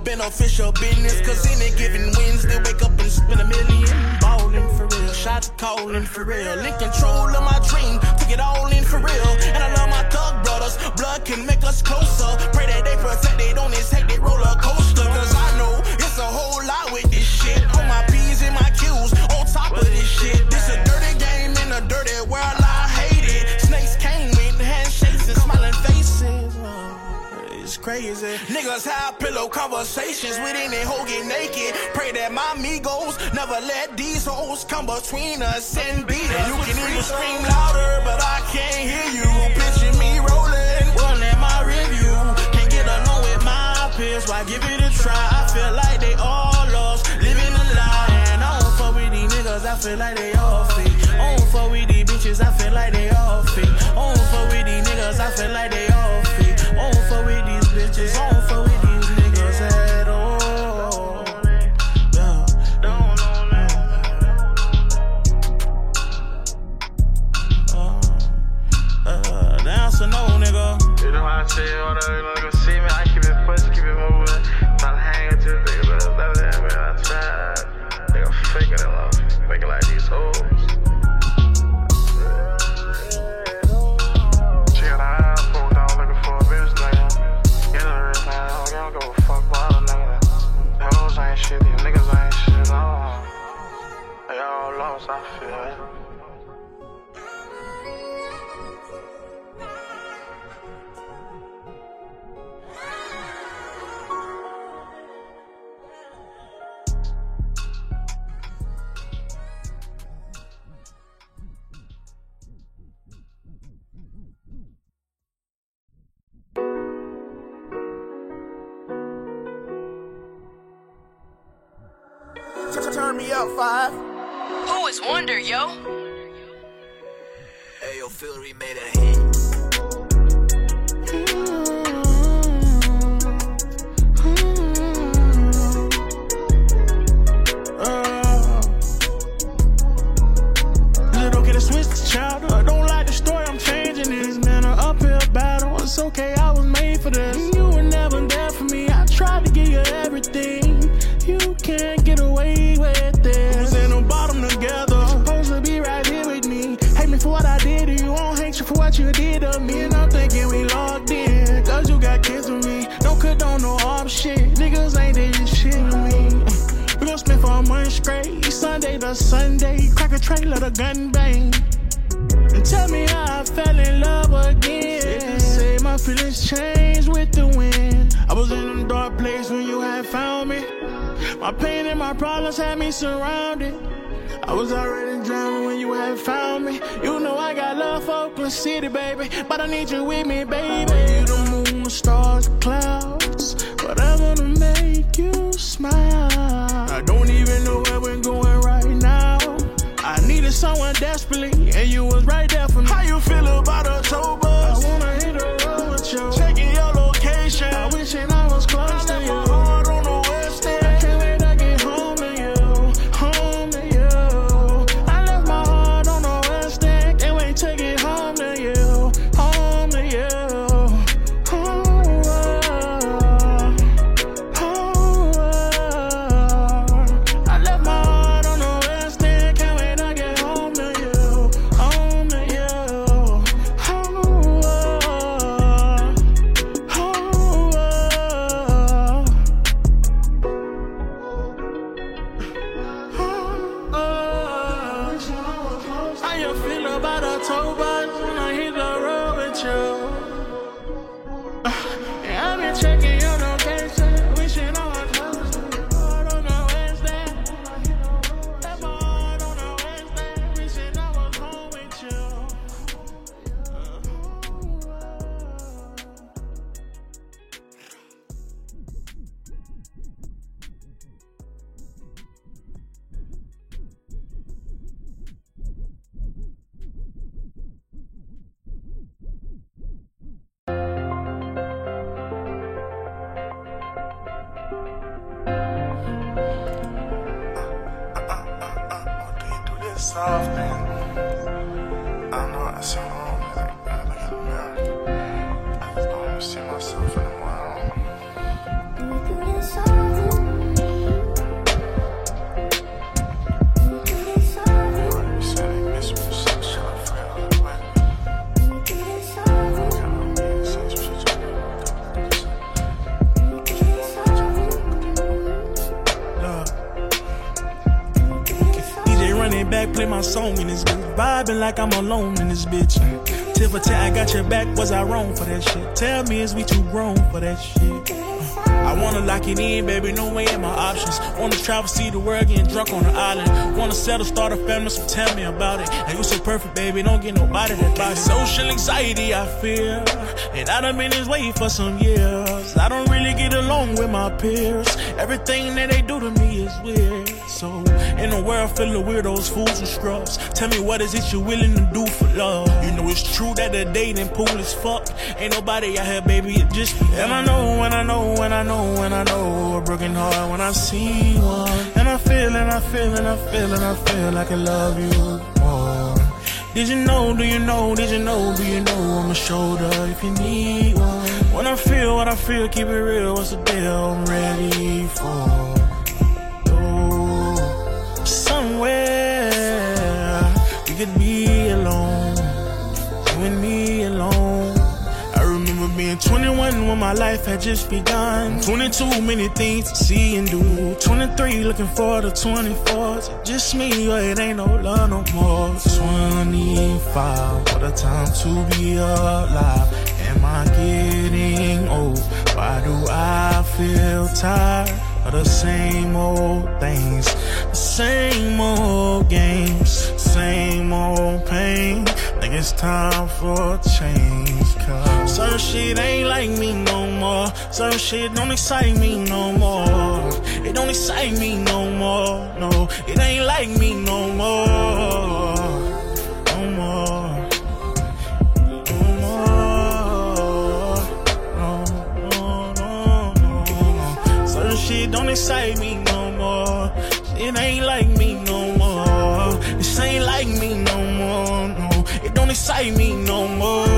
been official business. Cause any given Wednesday, wake up and spend a million. Ballin' for real, shots callin' for real. In control of my dream, took it all in for real. And I love my thug brothers, blood can make us closer. Pray that they protect, they don't this hectic roller coaster. Cause I know it's a whole lot with this shit. niggas have pillow conversations with in and hoe get naked. Pray that my amigos never let these hoes come between us and beat us. You can even scream louder, but I can't hear you. Picture me rolling, well in my review. Can't get along with my peers, why give it a try? I feel like they all lost, living a lie. And I don't fuck with these niggas, I feel like they all fake. I don't fuck with these bitches, I feel like they all fake. I don't fuck with these niggas, I feel like they Like I'm alone in this bitch. Tip for tat, I got your back. Was I wrong for that shit? Tell me, is we too grown for that shit? I wanna lock it in, baby, no way in my options. Wanna travel, see the world, getting drunk on the island. Wanna settle, start a family, so tell me about it. And you so perfect, baby, don't get nobody that body. Social anxiety, I feel. And I done been this way for some years. I don't really get along with my peers. Everything that they do to me is weird. So, in a world full of weirdos, fools, and scrubs, tell me what is it you're willing to do for love? You know it's true that the dating pool is fucked. Ain't nobody out here, baby, it just. And I know, and I know, and I know, and I know a broken heart when I see one. And I feel, and I feel, and I feel, and I feel like I love you more. Did you know, do you know, did you know, do you know I'm a shoulder if you need one? When I feel what I feel, keep it real, what's the deal I'm ready for? My life had just begun. 22, many things to see and do. 23, looking forward to 24. Just me, or it ain't no love no more. 25, what a time to be alive. Am I getting old? Why do I feel tired of the same old things? The same old games, same old pain. Think it's time for change. Certain shit ain't like me no more. Certain shit don't excite me no more. It don't excite me no more. No, it ain't like me no more. No more. No more. No, no, no. Certain shit don't excite me no more. It ain't like me no more. This ain't like me no more. No, it don't excite me no more.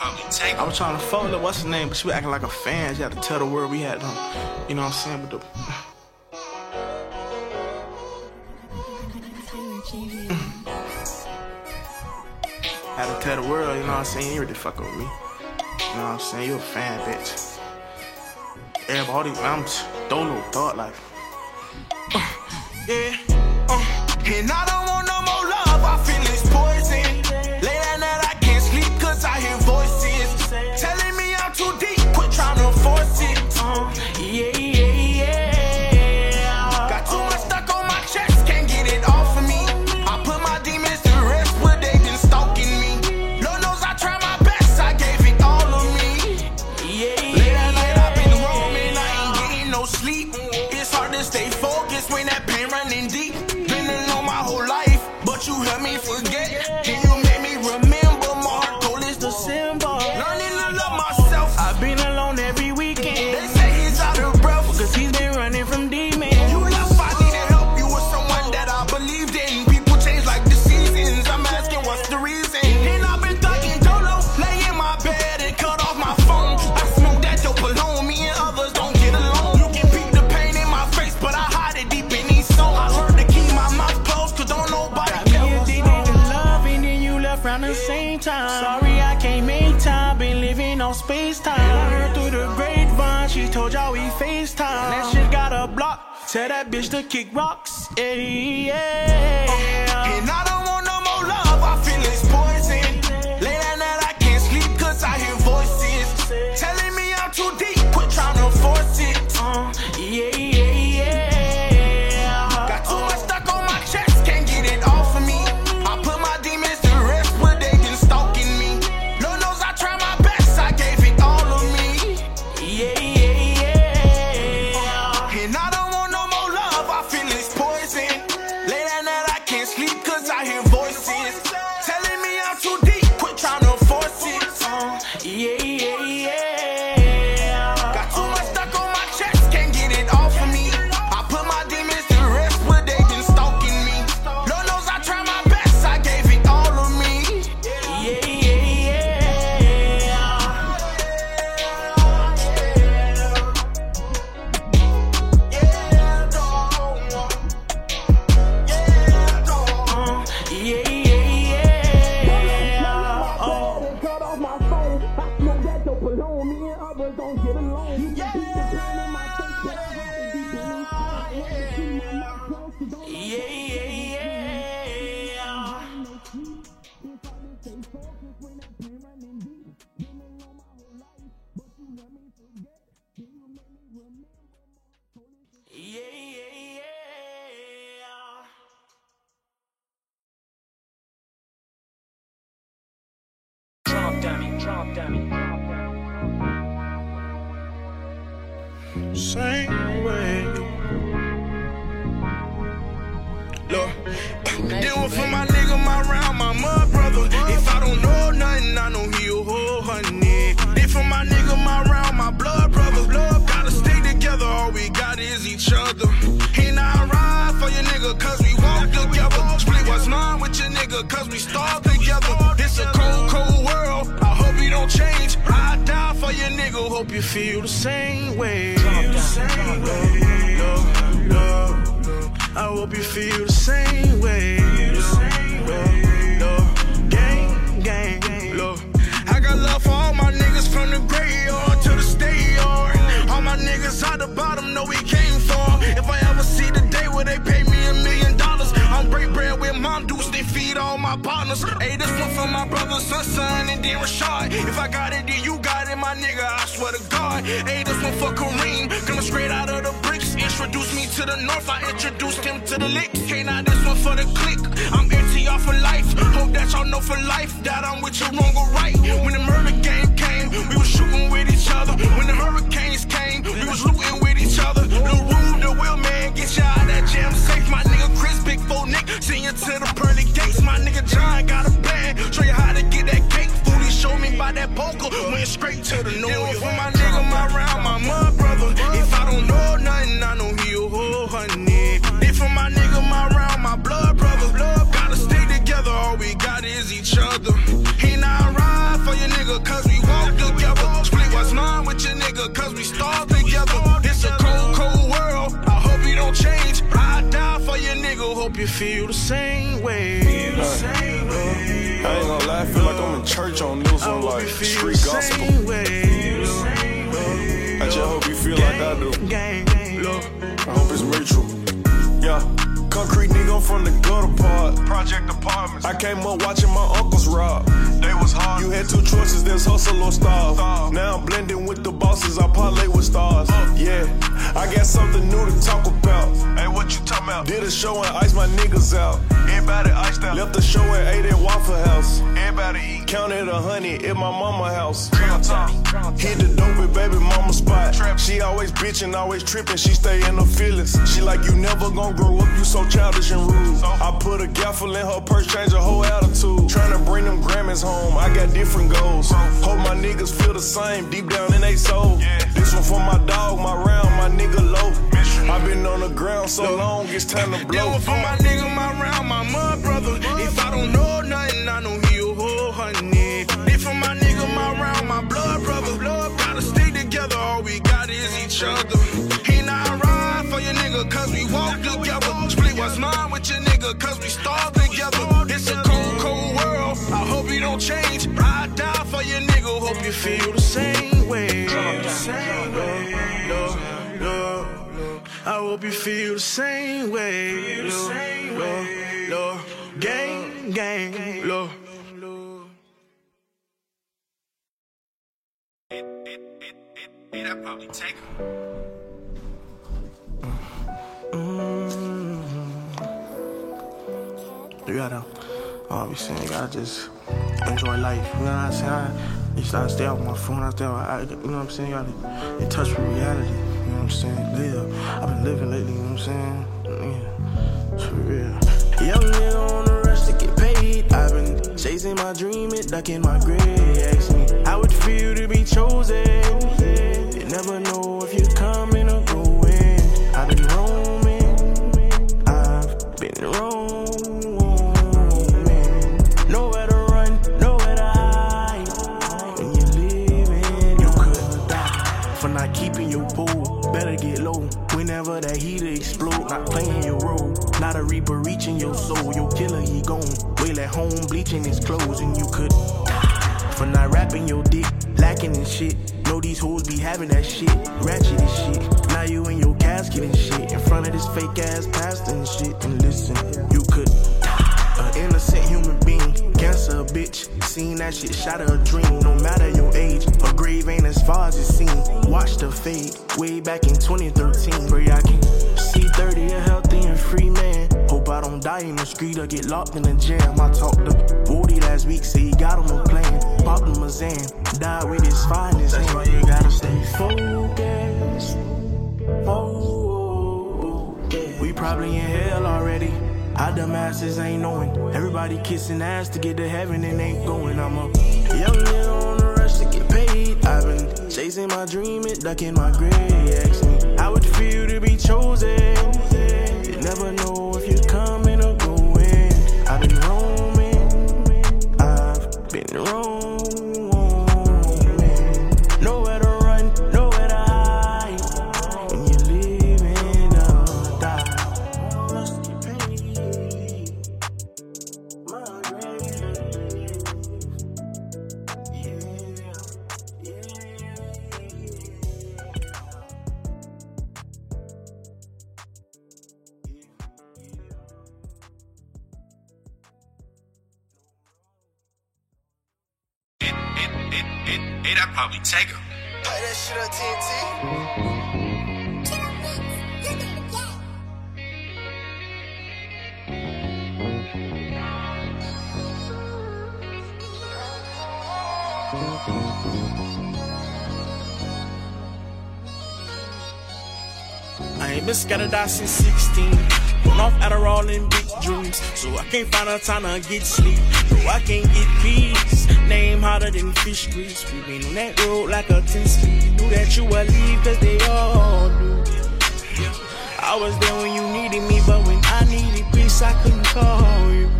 I was trying to follow up what's her name, but she was acting like a fan. She had to tell the world we had them. You know what I'm saying? But the. had to tell the world, you know what I'm saying? You ready to fuck with me. You know what I'm saying? You a fan, bitch. Everybody, I'm don't know thought like. <laughs> Yeah, uh, and I don't. bitch to kick rocks. Eh, yeah, yeah. You gotta, obviously, you gotta just enjoy life. You know what I'm saying? I, you to stay off my phone. I stay off, I, you know what I'm saying? You gotta in touch with reality. You know what I'm saying? Live. I've been living lately. You know what I'm saying? Yeah, it's for real. Young nigga on the rush to get paid. I've been chasing my dream and ducking my grave. Ask me how it feel to be chosen. You never know home, bleaching his clothes, and you could for not rapping your dick, lacking in shit. Know these hoes be having that shit, ratchet as shit. Now you in your casket and shit, in front of this fake ass pastor and shit. And listen, you could an innocent human being, cancer bitch. Seen that shit, shot a dream. No matter your age, a grave ain't as far as it seems. Watch the fade, way back in 2013. Pray I can I don't die in the street or get locked in the jam. I talked to Woody last week, say he got him a plan. Popped him a Zan, died with his finest. That's why you gotta stay focused. Focused. We probably in hell already. Our dumbasses ain't knowing. Everybody kissing ass to get to heaven and ain't going. I'm a young nigga on the rush to get paid. I've been chasing my dream and ducking my grave. Ask me how it feel to be chosen. You never know if you're can't find a time to get sleep. No, I can't get peace. Name hotter than fish grease. We been on that road like a 10 speed. Knew that you would leave, cause they all do. I was there when you needed me, but when I needed peace, I couldn't call you.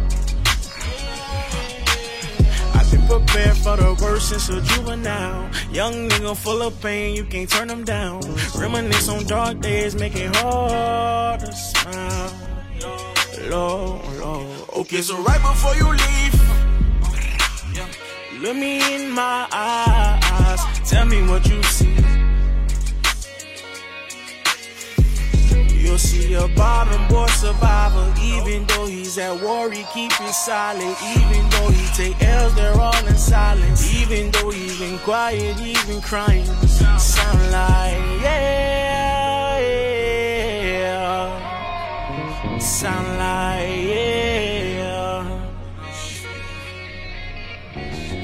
I've been prepared for the worst since a juvenile. Young nigga full of pain, you can't turn them down. Reminisce on dark days, make it hard to smile. Okay, so right before you leave, look me in my eyes. Tell me what you see. You'll see a bottom boy survivor. Even though he's at war, he keep it solid. Even though he take L's, they're all in silence. Even though he's been quiet, he's been crying. Sound like, yeah, Sound like, yeah.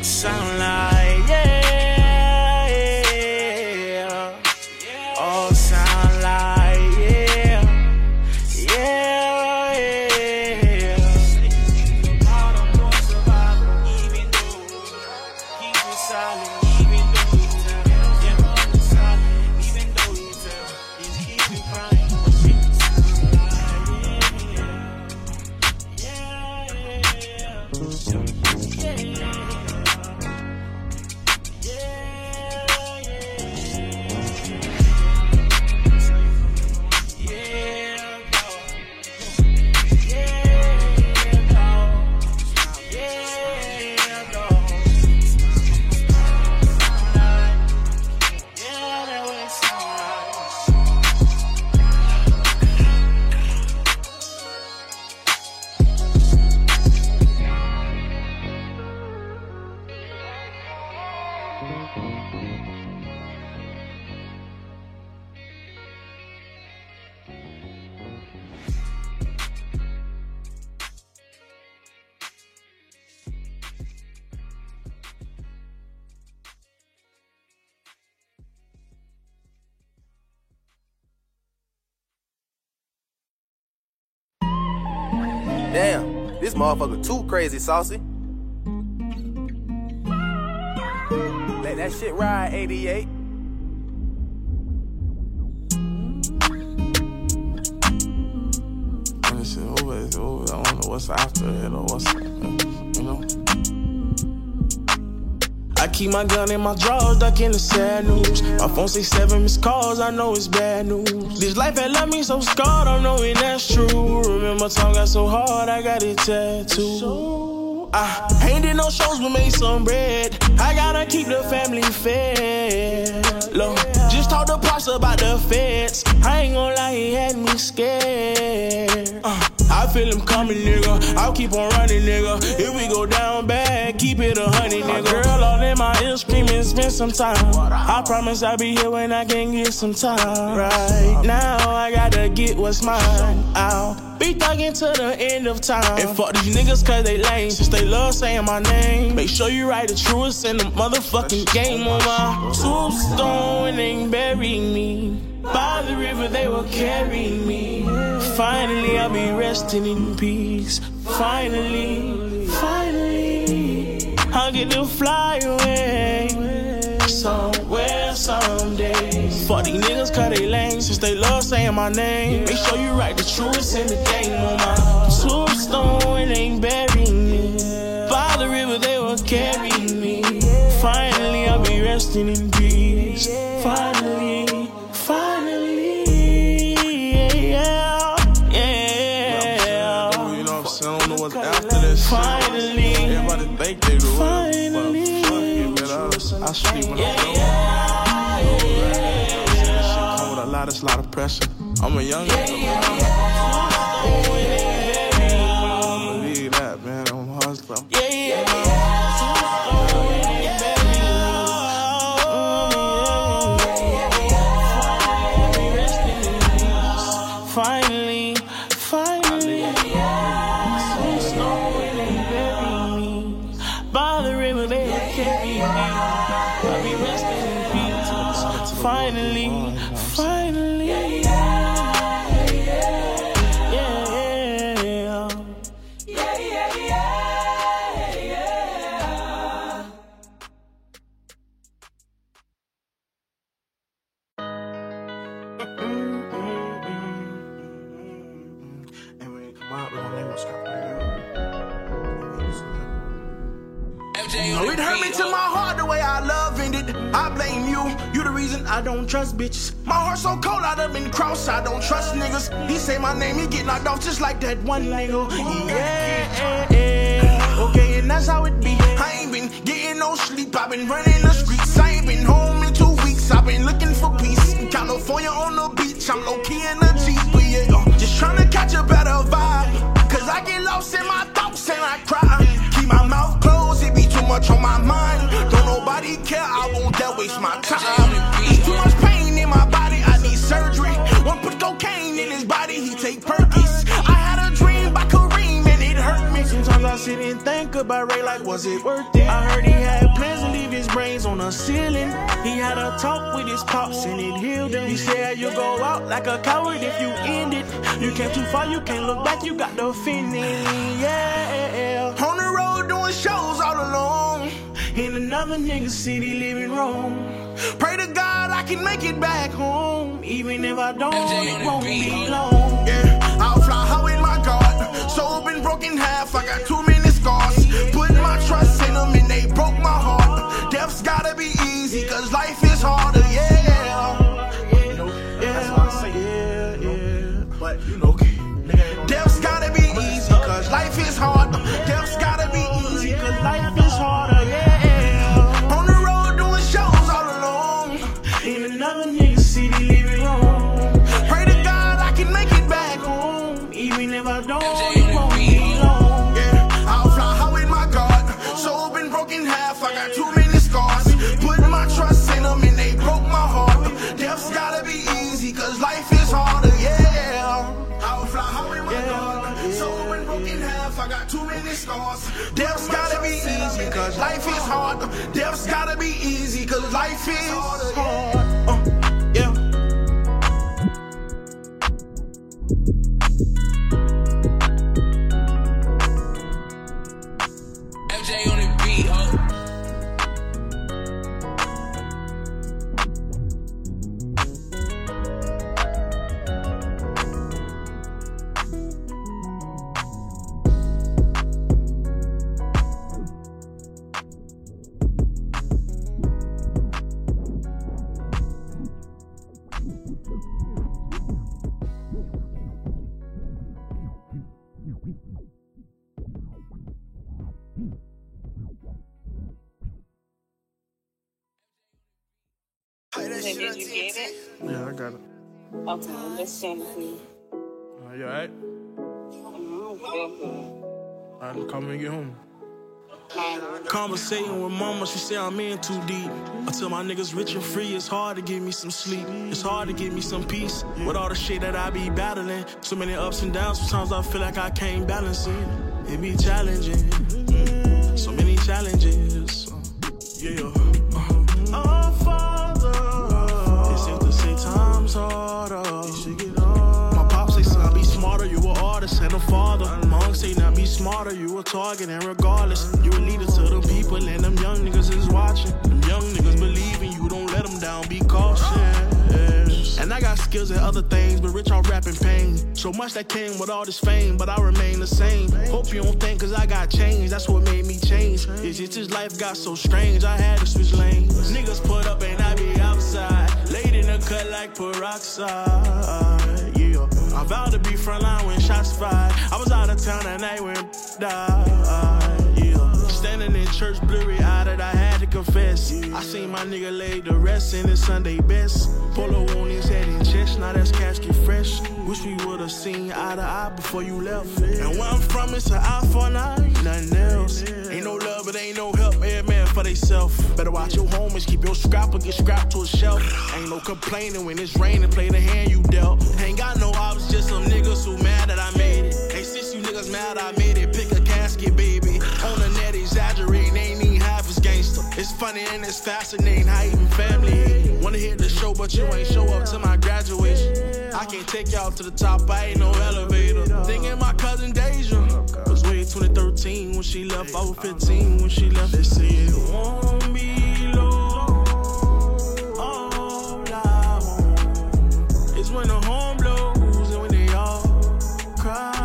Sound motherfucker too crazy, saucy. Let that shit ride, 88. When it's over, it's over. I don't know what's after it or what's, you know. I keep my gun in my drawers, ducking the sad news. My phone say seven missed calls, I know it's bad news. This life had left me so scarred, I'm knowing that's true. Remember, time got so hard, I got it tattooed. I ain't did no shows, but made some bread. I gotta keep the family fed. Look, just talk to Pops about the feds. I ain't gonna lie, he had me scared. Uh, I feel him coming, nigga. I'll keep on running, nigga. If we go down bad, keep it a honey, nigga. Girl all in my ear screaming, spend some time. I promise I'll be here when I can get some time. Right now, I gotta get what's mine. I'll be thugging to the end of time. And fuck these niggas cause they lame. Since they love saying my name. Make sure you write the truest in the motherfucking game on my tombstone and bury me. By the river they will carry me. Finally I'll be resting in peace. Finally, finally, I'll get to fly away. Somewhere, someday. Fuck these niggas cause they lame. Since they love saying my name. Make sure you write the truest in the game on my tombstone and ain't bury me. By the river they will carry me. Finally I'll be resting in peace. Finally, pressure. I'm a young nigga. Bitches. My heart so cold, I'd have been crossed. I don't trust niggas. He say my name, he get knocked off just like that one nigga. Yeah, yeah. Okay, and that's how it be. I ain't been getting no sleep. I've been running the streets. I ain't been home in two weeks. I've been looking for peace. In California on the beach. I'm low key in the Jeep. But yeah, just trying to catch a better vibe. Cause I get lost in my thoughts and I cry. Keep my mouth closed, it be too much on my mind. Sit and think about Ray like, was it worth it? I heard he had plans to leave his brains on the ceiling. He had a talk with his pops and it healed him. He said you go out like a coward if you end it. You came too far, you can't look back, you got the feeling. Yeah. On the road doing shows all alone. In another nigga city living wrong. Pray to God I can make it back home. Even if I don't, it won't be long. Yeah, Soul been broken half, I got too many scars. Put my trust in them and they broke my heart. Death's gotta be easy, cause life is harder, yeah. Yeah, yeah. But you know, death's gotta be easy, cause life is hard. Death's gotta be easy, cause life is cause life is hard. Death's gotta be easy, cause life is hard. Okay, let's send it to you. Are you alright? Feel good. Alright, call me get home. Conversating with mama, she say I'm in too deep. I tell my niggas rich and free, it's hard to give me some sleep. It's hard to give me some peace with all the shit that I be battling. So many ups and downs, sometimes I feel like I can't balance it. It be challenging, so many challenges. Yeah. Harder. My pop say, son, be smarter, you an artist and a father. My uncle say, now be smarter, you a target, and regardless, you a leader to the people, and them young niggas is watching. Them young niggas believe in you, don't let them down, be cautious. And I got skills and other things, but rich off rapping pain. So much that came with all this fame, but I remain the same. Hope you don't think, cause I got changed, that's what made me change. It's just life got so strange, I had to switch lanes. Niggas put up and I be outside, laid in the cut like peroxide. Yeah, I vowed to be frontline when shots fired. I was out of town that night when died. Standing in church blurry eyed, I had to confess. I seen my nigga lay to rest in his Sunday best. Polo on his head and chest, now that's casket fresh. Wish we would've seen eye to eye before you left. And where I'm from, it's an eye for an eye, nothing else. Ain't no love, it ain't no help, every man for theyself. Better watch your homies, keep your scrap or get scrapped to a shelf. Ain't no complaining when it's raining, play the hand you dealt. Ain't got no ops, just some niggas who mad that I made it. Hey, since you niggas mad I made it, pick a casket, baby. It's funny and it's fascinating how even family. Wanna hit the show, but you ain't show up to my graduation. I can't take y'all to the top, I ain't no elevator. Thinking my cousin Deja was way 2013 when she left. I was 15 when she left. They it won't be is when the horn blows and when they all cry.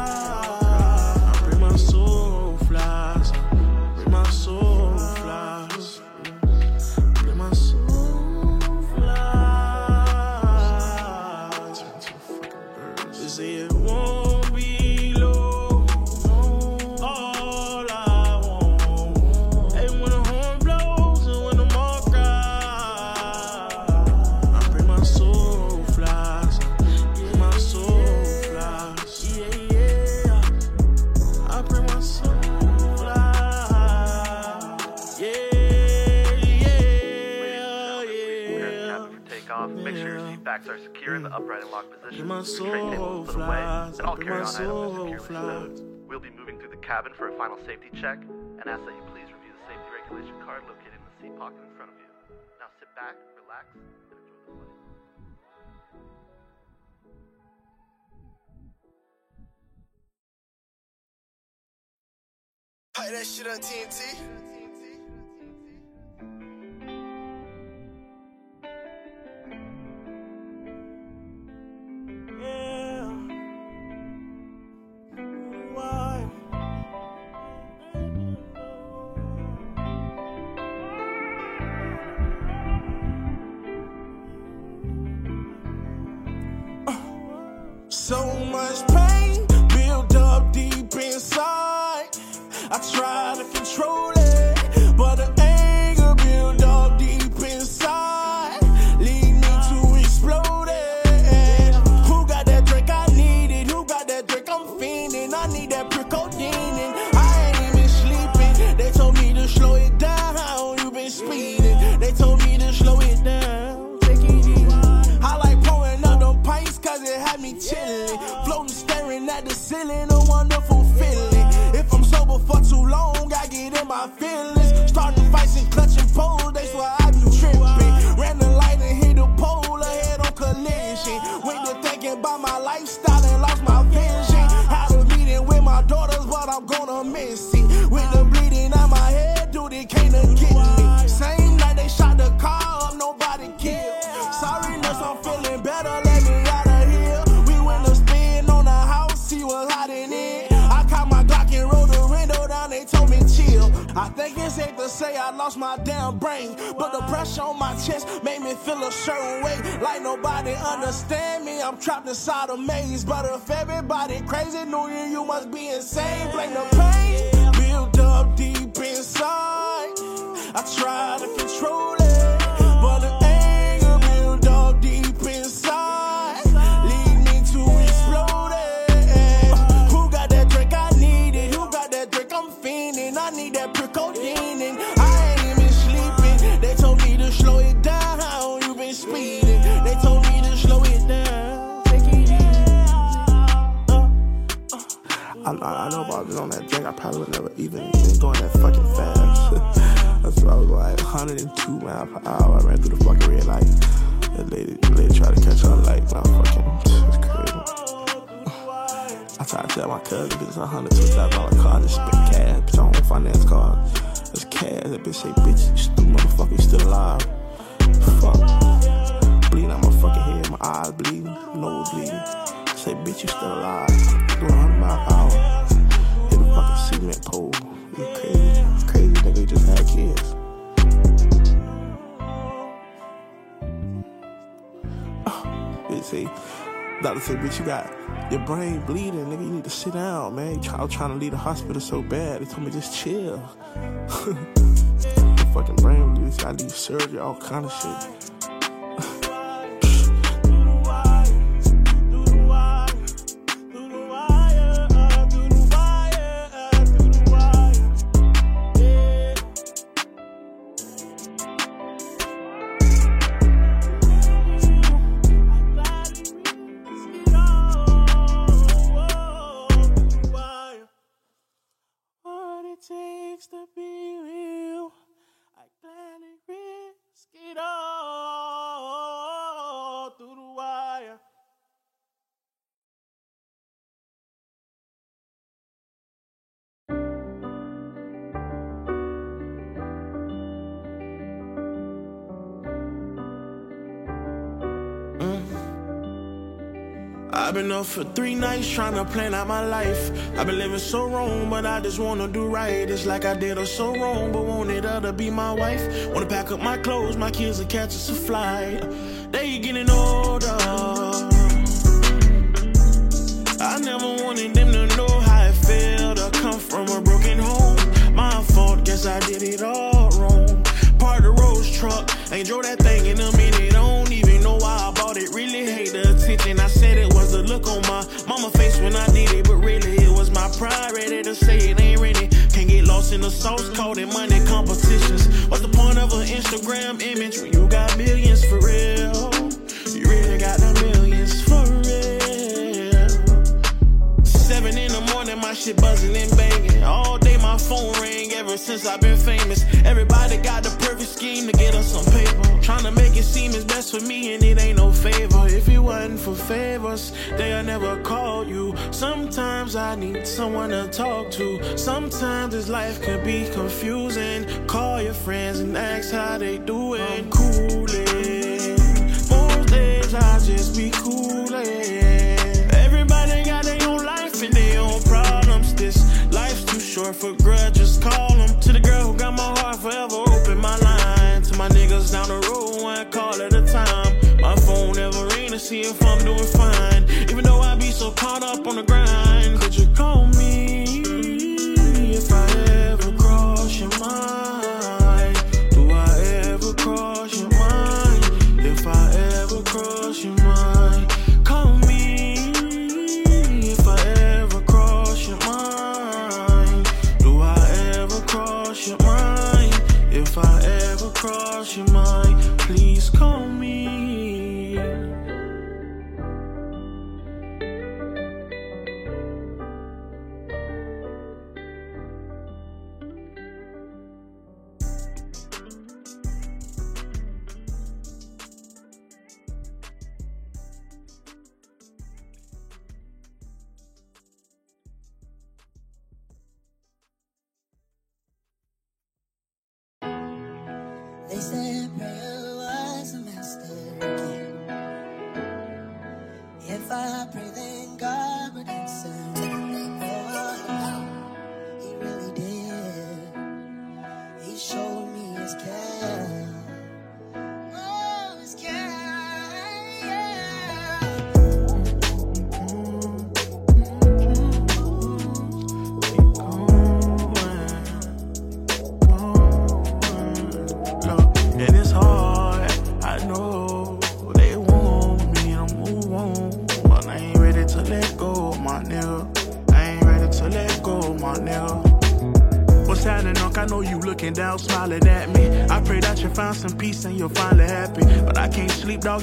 Sure your seat backs are secure in the upright and locked position. My Your tray soul table is put away, flies. and all My carry-on items soul are securely flies. stowed. We'll be moving through the cabin for a final safety check, and ask that you please review the safety regulation card located in the seat pocket in front of you. Now sit back, relax, and enjoy the flight. Pipe that shit on TNT. I was trying to leave the hospital so bad. They told me just chill. <laughs> Fucking brain bleeding. I need surgery, all kind of shit. Been up for three nights trying to plan out my life. I've been living so wrong, but I just wanna do right. It's like I did her so wrong, but wanted her to be my wife. Wanna pack up my clothes, my kids and catch us a flight. They getting older. I never wanted them to know how it felt to come from a broken home. My fault, guess I did it all wrong. Part the Rolls truck, ain't drove that thing pride ready to say it ain't ready. Can't get lost in the sauce, called it money competitions. What's the point of an Instagram image when you got millions for real? You really got the millions for real. Seven in the morning, my shit buzzing and banging. All day my phone ring ever since I've been famous. Everybody got the perfect scheme to get us some paper. Trying to make it seem it's best for me and it ain't no favor. If it wasn't for favors, they'll never call you. Sometimes I need someone to talk to. Sometimes this life can be confusing. Call your friends and ask how they doing. I'm coolin'. Most days I just be coolin'. Short for grudges. Call them to the girl who got my heart forever. Open my line to my niggas down the road. One call at a time. My phone never ring to see if I'm doing fine. Even though I be so caught up on the grind.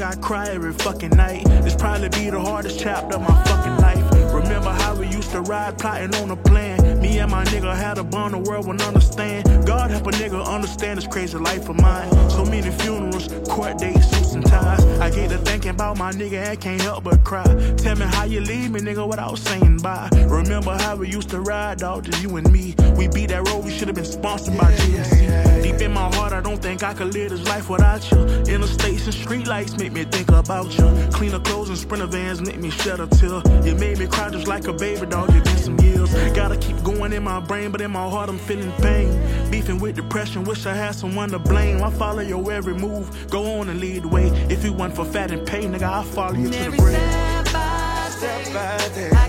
I cry every fucking night. This probably be the hardest chapter of my fucking life. Remember how we used to ride, plotting on a plan. Me and my nigga had a bond, the world would understand. God help a nigga understand this crazy life of mine. So many funerals, court dates, suits and ties. I get to thinking about my nigga and can't help but cry. Tell me how you leave me, nigga, without saying bye. Remember how we used to ride, dog, just you and me. We beat that road, we should have been sponsored by GMC. Deep in my heart, I don't think I could live this life without you. Interstates and streetlights make me think about you. Cleaner clothes and sprinter vans make me shed a tear. You made me cry just like a baby dog. It's been some years. Gotta keep going in my brain, but in my heart I'm feeling pain. Beefing with depression, wish I had someone to blame. I follow your every move. Go on and lead the way. If you want for fat and pain, nigga, I'll follow you to the grave. Step by step,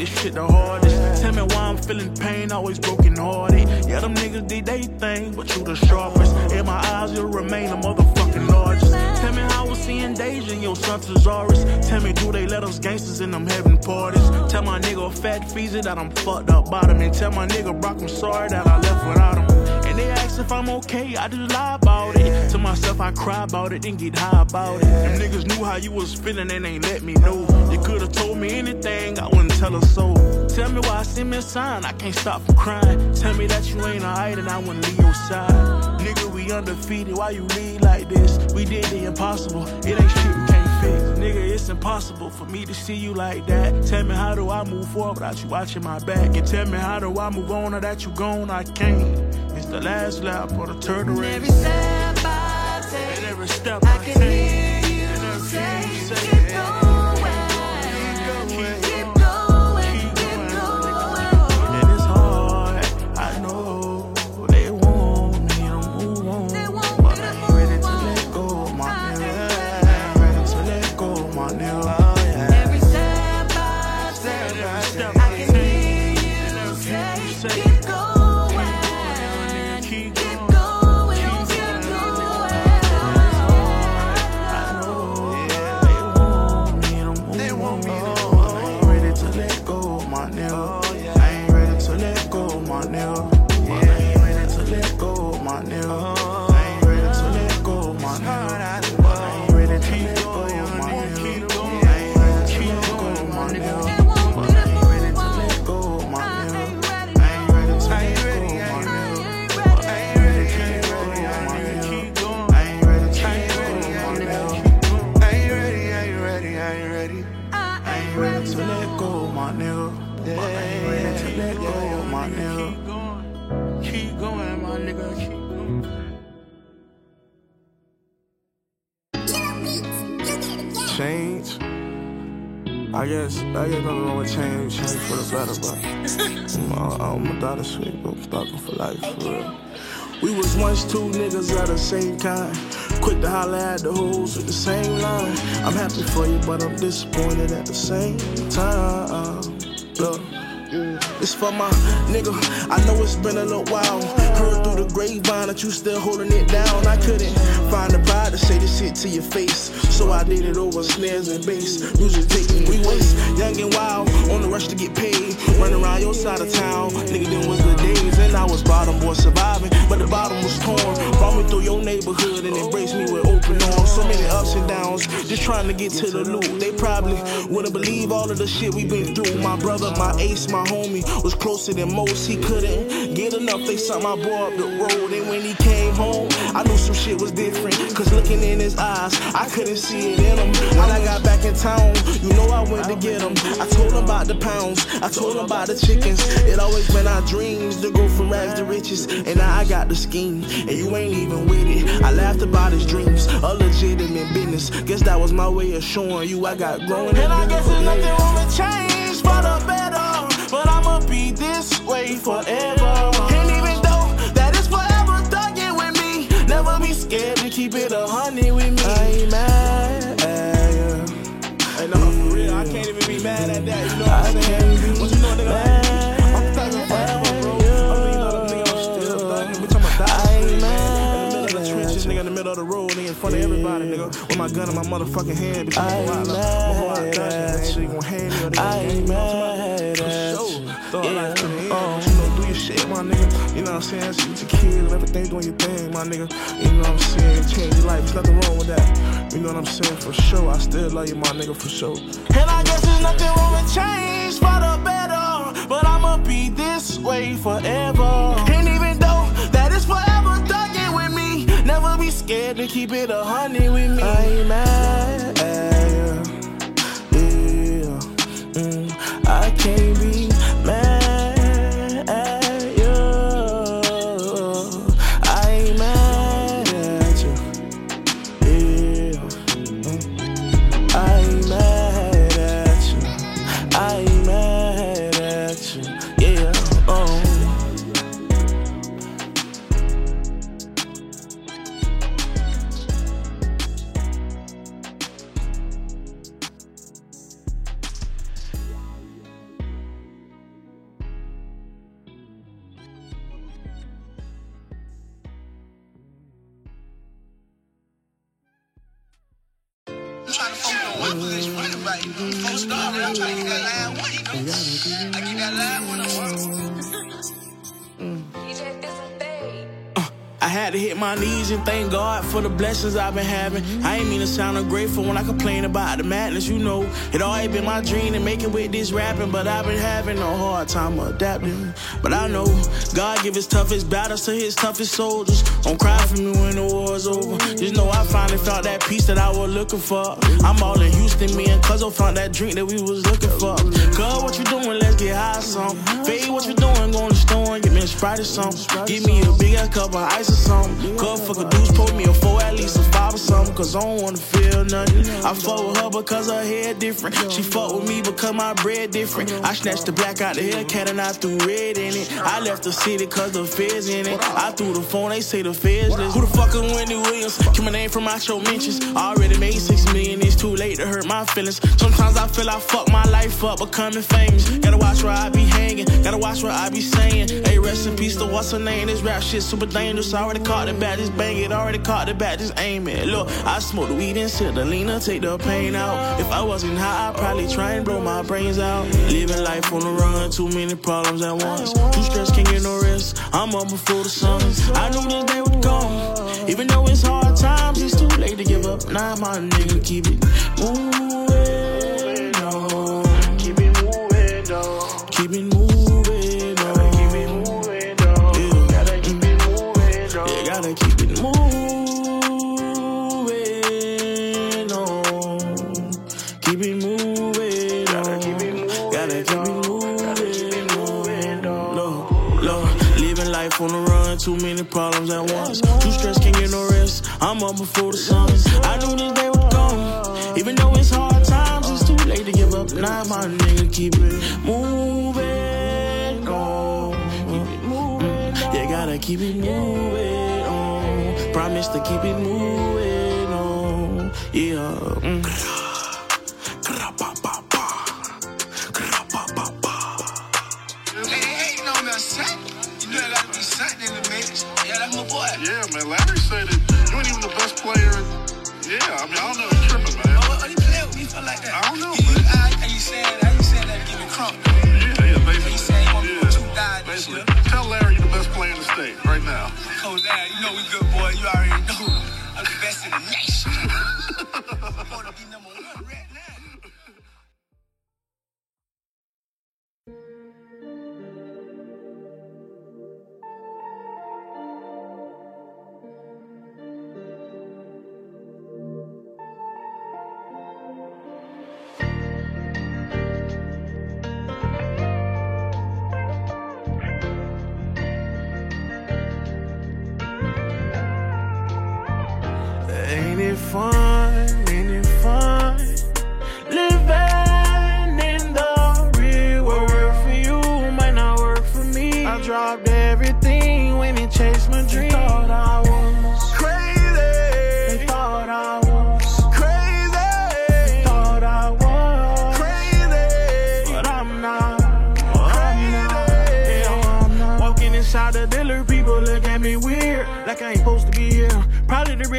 this shit the hardest. Tell me why I'm feeling pain, always broken hearted. Yeah, them niggas did they thing, but you the sharpest. In my eyes, you'll remain a motherfucking largest. Tell me how I was seeing Deja and your son Tazaris. Tell me, do they let us gangsters in them having parties? Tell my nigga Fat Feezy that I'm fucked up bottom. And tell my nigga Brock I'm sorry that I left without him. Ask if I'm okay, I just lie about it. To myself, I cry about it, then get high about it. Them niggas knew how you was feeling and ain't let me know. You could've told me anything, I wouldn't tell a soul. Tell me why I send me a sign, I can't stop from crying. Tell me that you ain't alright and I wouldn't leave your side. Nigga, we undefeated, why you lead like this? We did the impossible, it ain't shit we can't fix. Nigga, it's impossible for me to see you like that. Tell me how do I move forward without you watching my back? And tell me how do I move on now that you gone, I can't. The last lap for the race. Every step I take, And every step I I can take. hear you say, keep going, I nothing wrong change, change for the better, but a daughter sweet, but I'm for life for real. We was once two niggas of the same kind. Quick to holler at the hoes with the same line. I'm happy for you, but I'm disappointed at the same time. Look. It's for my nigga. I know it's been a little while. Heard through the grapevine that you still holding it down. I couldn't find the pride to say this shit to your face. So I did it over snares and bass. Music me three ways. Young and wild, on the rush to get paid. Running around your side of town. Nigga, them was the days. And I was bottom boy surviving. But the bottom was torn. Brought me through your neighborhood and embraced me with open arms. So many ups and downs. Just trying to get to the loot. They probably wouldn't believe all of the shit we been through. My brother, my ace, my homie was closer than most. He couldn't get enough. They saw my boy up the road. And when he came home, I knew some shit was different. Cause looking in his eyes, I couldn't see it in him. When I got back in town, you know I went to get him. I told him about the pounds, I told him about the chickens. It always been our dreams to go from rags to riches. And now I got the scheme, and you ain't even with it. I laughed about his dreams, a legitimate business. Guess that was my way of showing you I got growing. And I guess there's nothing wrong with change. Be this way forever. And even though that is forever thugging with me, never be scared to keep it a hundred with me. I ain't mad at you. Hey, no, for real, I can't even be mad at that. You know what I'm saying? But you know, nigga, I'm thugging forever, bro. I mean, little nigga, I'm still thugging. Bitch, I'ma. In the middle of the trenches, nigga, in the middle of the road, nigga, in front of everybody, nigga. With my gun in my motherfucking hand, bitch. I ain't mad. I ain't mad at you. Thought Yeah, life to the end, um, you know, do your shit, my nigga. You know what I'm saying? Shoot your kids everything, doing your thing, my nigga. You know what I'm saying? Change your life, there's nothing wrong with that. You know what I'm saying? For sure, I still love you, my nigga, for sure. And I guess there's nothing wrong with change for the better. But I'ma be this way forever. And even though that is forever thugging with me, never be scared to keep it a hundred with me. I ain't mad at you. Yeah. Mm, I can't be man. I'm trying to get that last one, you know. I get that last one had to hit my knees and thank God for the blessings I've been having. I ain't mean to sound ungrateful when I complain about the madness, you know. It always been my dream to make it with this rapping, but I've been having a hard time adapting. But I know God give his toughest battles to his toughest soldiers. Don't cry for me when the war's over. Just know I finally found that peace that I was looking for. I'm all in Houston, me and Cuzzo found that drink that we was looking for. Cuz what you doing? Let's get high some. Fade what you doing? Go in the store Sprite or something. Give me a bigger cup of ice or something. Cuz fuck a deuce, pour me a four, at least a five or something. Cause I don't wanna feel nothing. I fuck with her because her hair different. She fuck with me because my bread different. I snatched the black out the Hellcat and I threw red in it. I left the city cause the feds in it. I threw the phone, they say the feds list. Who the fuck is Wendy Williams? Keep my name from my show mentions. I already made six million, it's too late to hurt my feelings. Sometimes I feel I fuck my life up becoming famous. Gotta watch where I be hanging, gotta watch what I be saying. Hey, rest in peace to what's her name? This rap shit super dangerous. I already caught the bat, just bang it. Already caught the bat, just aim it. Look, I smoke the weed and sip the leaner, take the pain out. If I wasn't high, I'd probably try and blow my brains out. Living life on the run, too many problems at once. Too stressed, can't get no rest. I'm up before the sun. I knew this day would come. Even though it's hard times, it's too late to give up. Nah, my nigga, keep it moving before the sun. I knew this day would come. Even though it's hard times, it's too late to give up. Now my nigga, keep it moving on. You gotta keep it moving on. Promise to keep it moving know we good, boy. You already know. Fun? Ain't it fun? Living in the real world. Work for you might not work for me. I dropped everything when it chased my dream.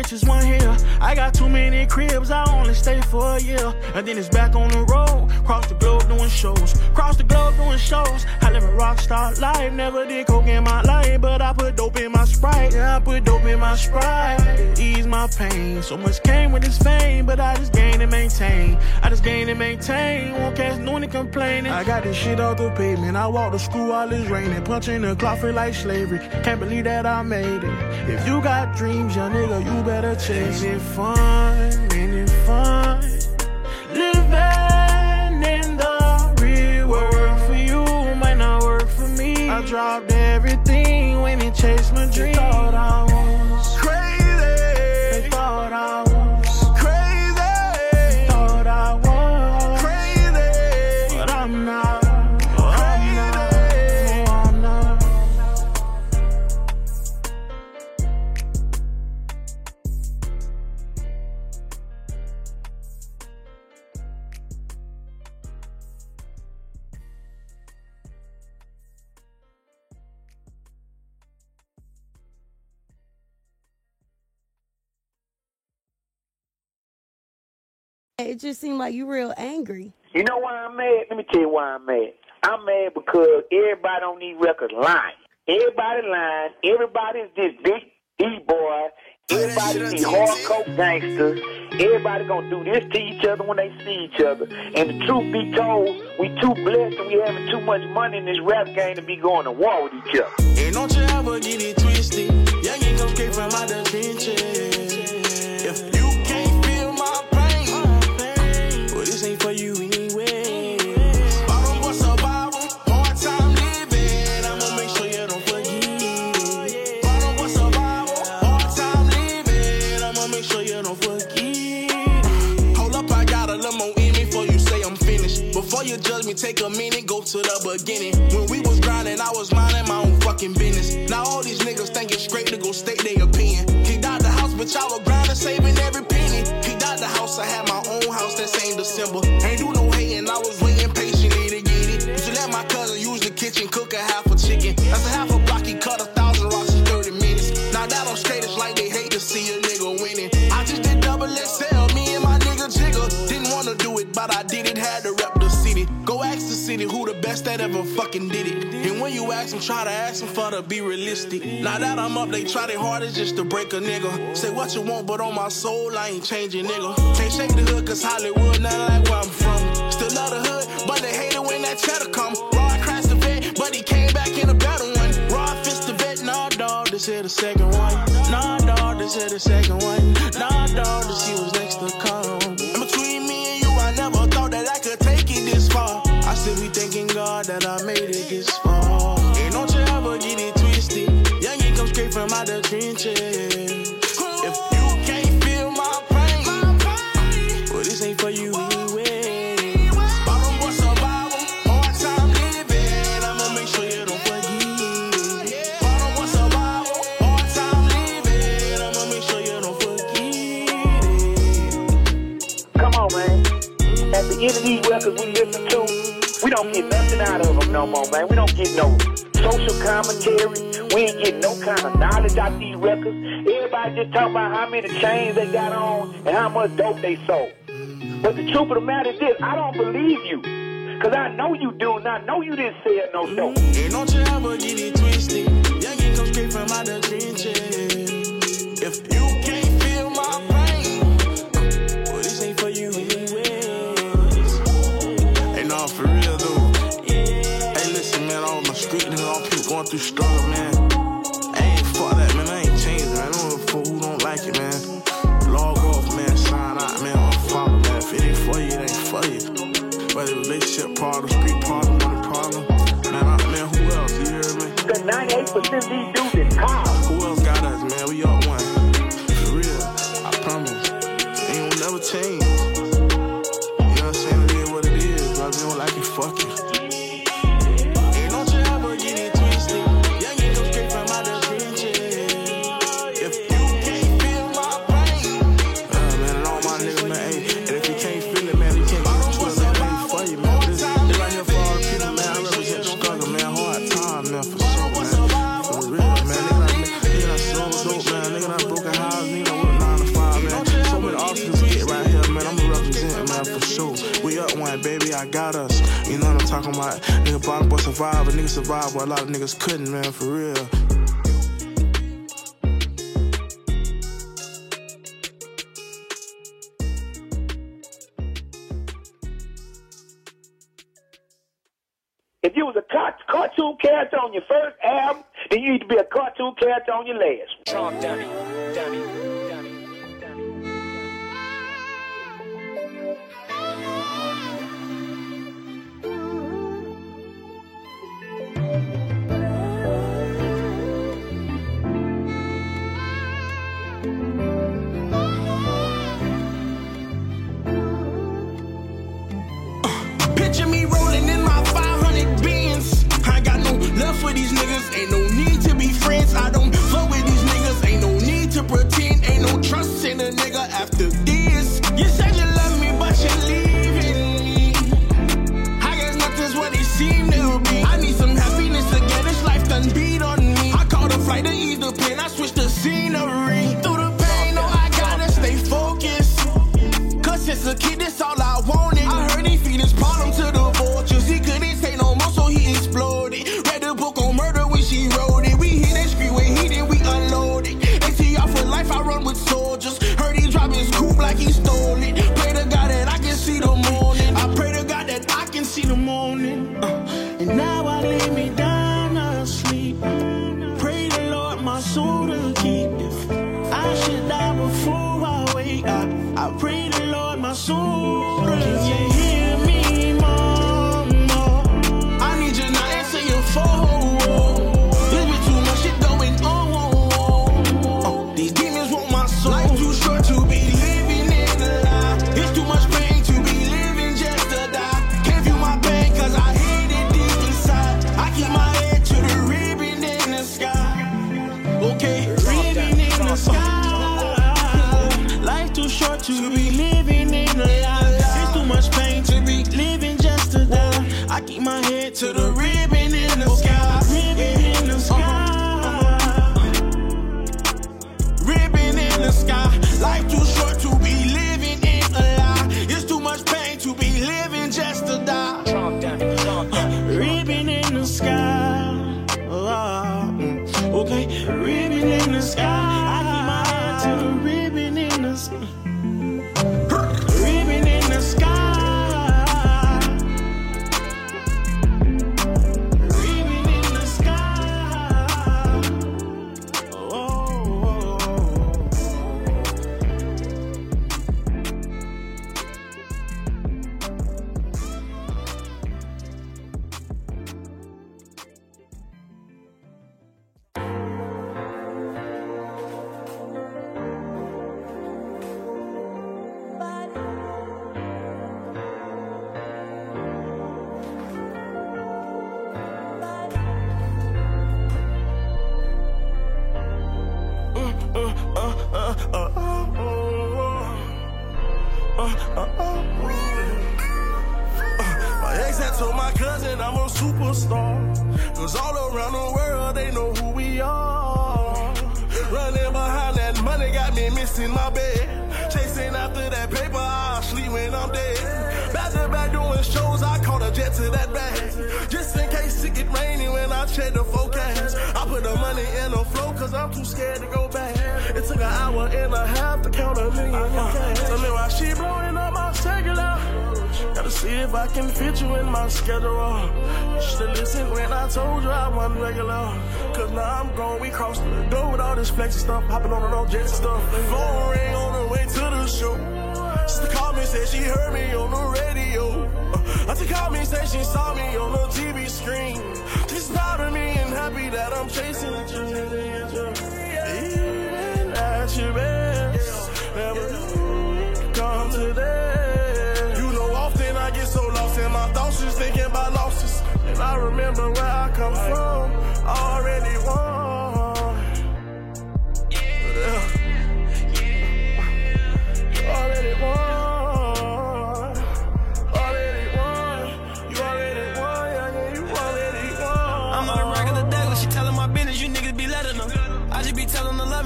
One here. I got too many cribs, I only stay for a year. And then it's back on the road, cross the globe doing shows. Cross the globe doing shows. I live a rock star life, never did coke in my life, but I put dope in my sprite. Yeah, I put dope in my sprite. It ease my pain. So much came with this fame, but I just gain and maintain. I just gain and maintain. Won't catch no one complaining. I got this shit off the pavement. I walk to school while it's raining. Punching the clock feel like slavery. Can't believe that I made it. If you got dreams, young nigga, you better chase it. Fun, ain't it fun? Living in the real world for you might not work for me. I dropped everything when it chased my dream. Thought I It just seemed like you real angry. You know why I'm mad? Let me tell you why I'm mad. I'm mad because everybody on these records lying. Everybody lying. Everybody's this big E-boy. Oh, everybody these hardcore gangsters. Everybody gonna do this to each other when they see each other. And the truth be told, we too blessed and we having too much money in this rap game to be going to war with each other. And don't you ever get it twisted. Young ain't come straight from out the trenches. Me, take a minute, go to the beginning. When we was grinding, I was minding my own fucking business. Now all these niggas think it's straight to go state their opinion. Kicked out the house, but y'all were grinding, saving that ever fucking did it. And when you ask them, try to ask them for to be realistic. Now that I'm up, they try their hardest just to break a nigga. Say what you want, but on my soul, I ain't changing, nigga. Can't shake the hood, cause Hollywood, nothing like where I'm from. Still love the hood, but they hate it when that cheddar come. Rod crashed the vet, but he came back in a better one. Rod fist the vet, nah, dog, this here the second one. Nah, dog, this here the second one. Nah, dog, this he was next that I made kind out these records. Everybody just talk about how many chains they got on and how much dope they sold. But the truth of the matter is this, I don't believe you. Cause I know you do, and I know you didn't sell no dope. And don't you ever get it twisted. Young ain't come straight from out the trenches. If you can't feel my pain, well, this ain't for you anyways. Hey, no, for real though. Hey, listen, man, all my street all people going through struggle, man. The 98% do these dudes is boy. A nigga a lot of niggas couldn't, man, for real. If you was a cartoon character on your first album, then you need to be a cartoon character on your last. Trump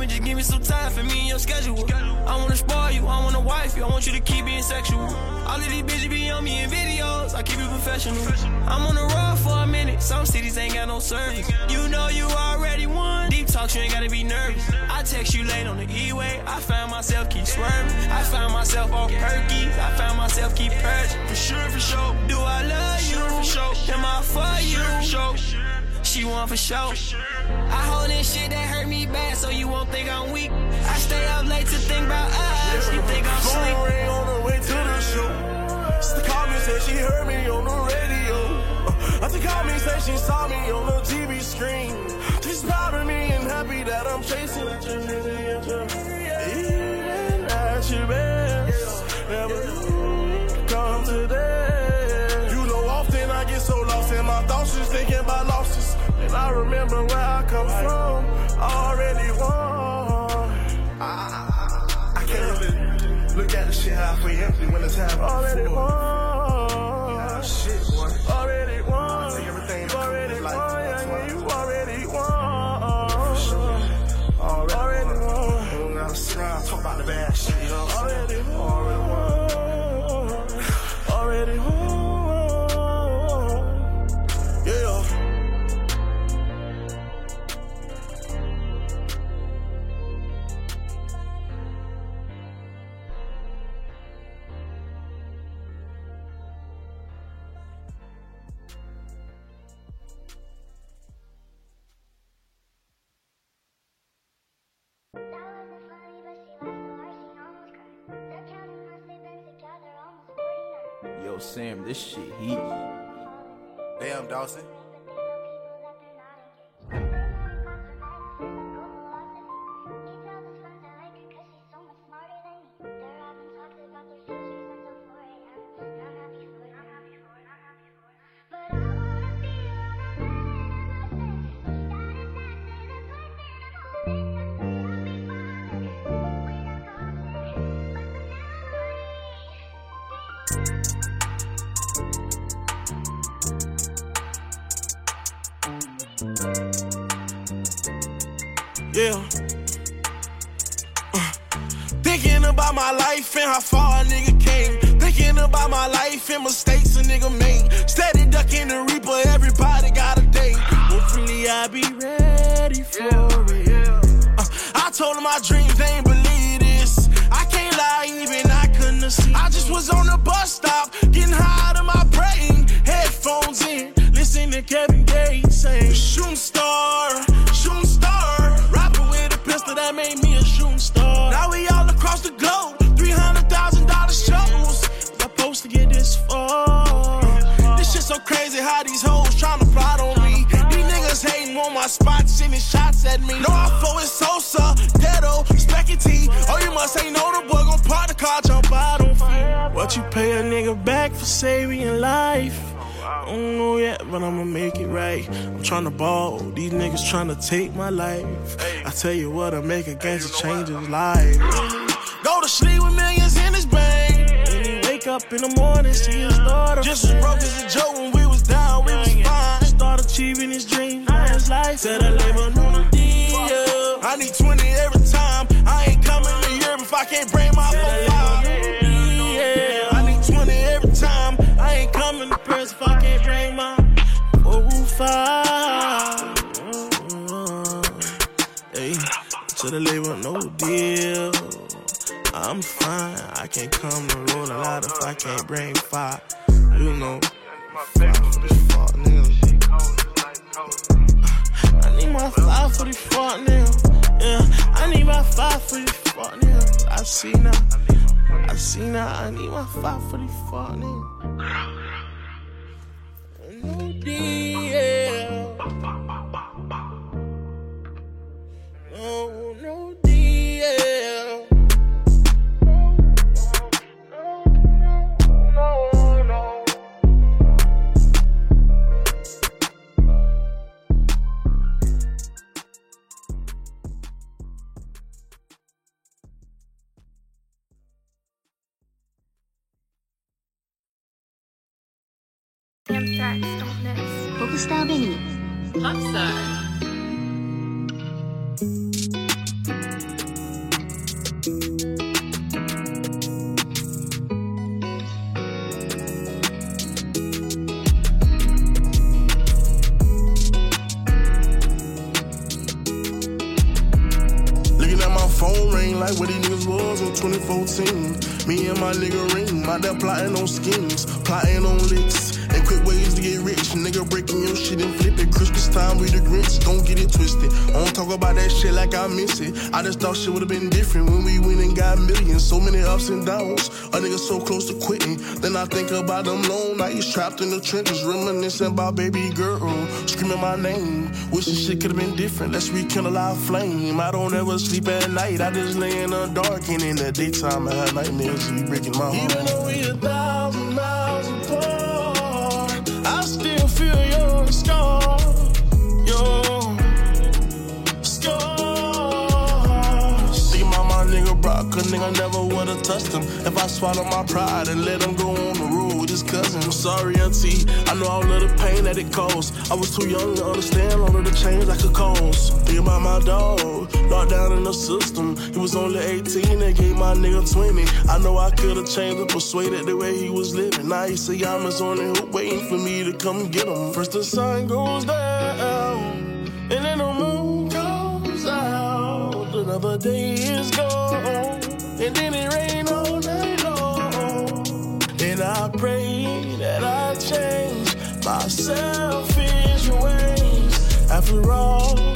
just give me some time for me and your schedule. I wanna spoil you, I wanna wife you, I want you to keep being sexual. All of these bitches be on me in videos, I keep it professional. I'm on the road for a minute, some cities ain't got no service. You know you already won, deep talk, you ain't gotta be nervous. I text you late on the E-way, I find myself keep swerving. I find myself all perky, I find myself keep purging. For sure, for sure, do I love you? For sure, am I for you? For sure. She want for sure. I hold in shit that hurt me bad, so you won't think I'm weak. I stay up late to think about us. You think I'm Phone sleep. ring on the way to the show. Sister called me, said she heard me on the radio. Uh, Auntie called me, said she saw me on the TV screen. She's proud of me and happy that I'm chasing I remember where I come from. I already won. I, I can't really look at the shit halfway empty when it's half already won. Sam, this shit heat. Damn, Dawson. About my life and how far a nigga came. Thinking about my life and mistakes a nigga made. Steady ducking the reaper, everybody got a day. Hopefully I be ready for it. Uh, I told him my dreams, they ain't believe this. I can't lie, even I couldn't have seen. I just was on the bus stop, getting high out of my brain. Headphones in, listening to Kevin Gates saying, shooting star. Crazy how these hoes tryna plot on me. These niggas hating on my spot, sending shots at me. No, I for it Sosa, Ghetto, Speckity. Oh, you must ain't know the boy gon' park the car, jump out on feet. What you pay a nigga back for saving life? I don't know yet, but I'ma make it right. I'm tryna ball, these niggas tryna take my life. I tell you what, I make a gangster change his life. Go to sleep with millions in his bank. Wake up in the morning, see his daughter. Just as broke as a joke when we was down, we was fine. Start achieving his dreams, now his life. Said I live on the deal. I need 20 every time. I ain't coming to Europe if I can't bring my phone I need 20 every time. I ain't coming to Paris if I can't bring my five. Mm-hmm. Hey, to the label, no deal. I'm fine. I can't come to Rolling Loud if I can't bring five. You know, five for this fuck nigga. I need my five for this fuck nigga. Yeah, I need my five for this fuck nigga. I see now. I see now. I need my five for this fuck nigga. No deal. No, no my nigga ring, my dad plotting on schemes, plotting on licks. Rich. Nigga breaking your shit and flip it. Christmas time, we the Grinch. Don't get it twisted. I don't talk about that shit like I miss it. I just thought shit would've been different when we went and got millions. So many ups and downs. A nigga so close to quitting. Then I think about them long nights trapped in the trenches. Reminiscing about baby girl. Screaming my name. Wish shit could've been different. Let's rekindle our flame. I don't ever sleep at night. I just lay in the dark. And in the daytime, I have nightmares. You breaking my heart. Even though we a thousand miles apart, feel your scar. Your nigga never would've touched him. If I swallow my pride and let him go on the road with his cousin. I'm sorry, auntie. I know all of the pain that it caused. I was too young to understand all of the change I could cause. Think about my dog, locked down in the system. He was only 18, they gave my nigga 20. I know I could've changed and persuaded the way he was living. Now he say I'm his only hope, waiting for me to come get him. First the sun goes down, and then the moon comes out. Another day is my selfish ways. After all,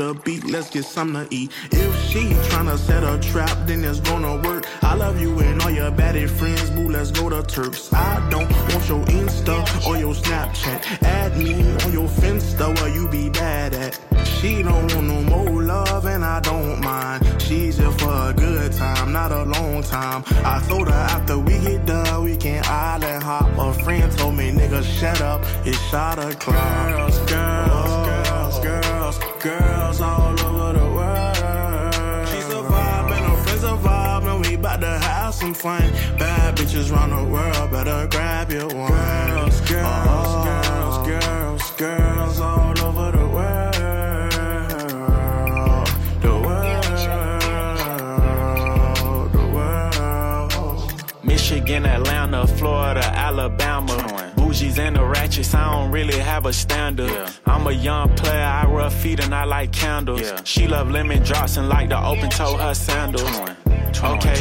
the beat. Let's get something to eat. If she tryna set a trap, then it's gonna work. I love you and all your baddie friends, boo. Let's go to Turks. I don't want your Insta or your Snapchat. Add me on your Finsta where you be bad at. She don't want no more love and I don't mind. She's here for a good time, not a long time. I told her after we get done, we can island hop. A friend told me, nigga, shut up. It's shot a o'clock. Have some fun. Bad bitches round the world, better grab your one. Girls, girls, girls, oh. girls, girls all over the world. The world, the world. Michigan, Atlanta, Florida, Alabama. Bougies and the ratchets, I don't really have a standard. I'm a young player, I rough feet and I like candles. She love lemon drops and like to open toe her sandals. Okay,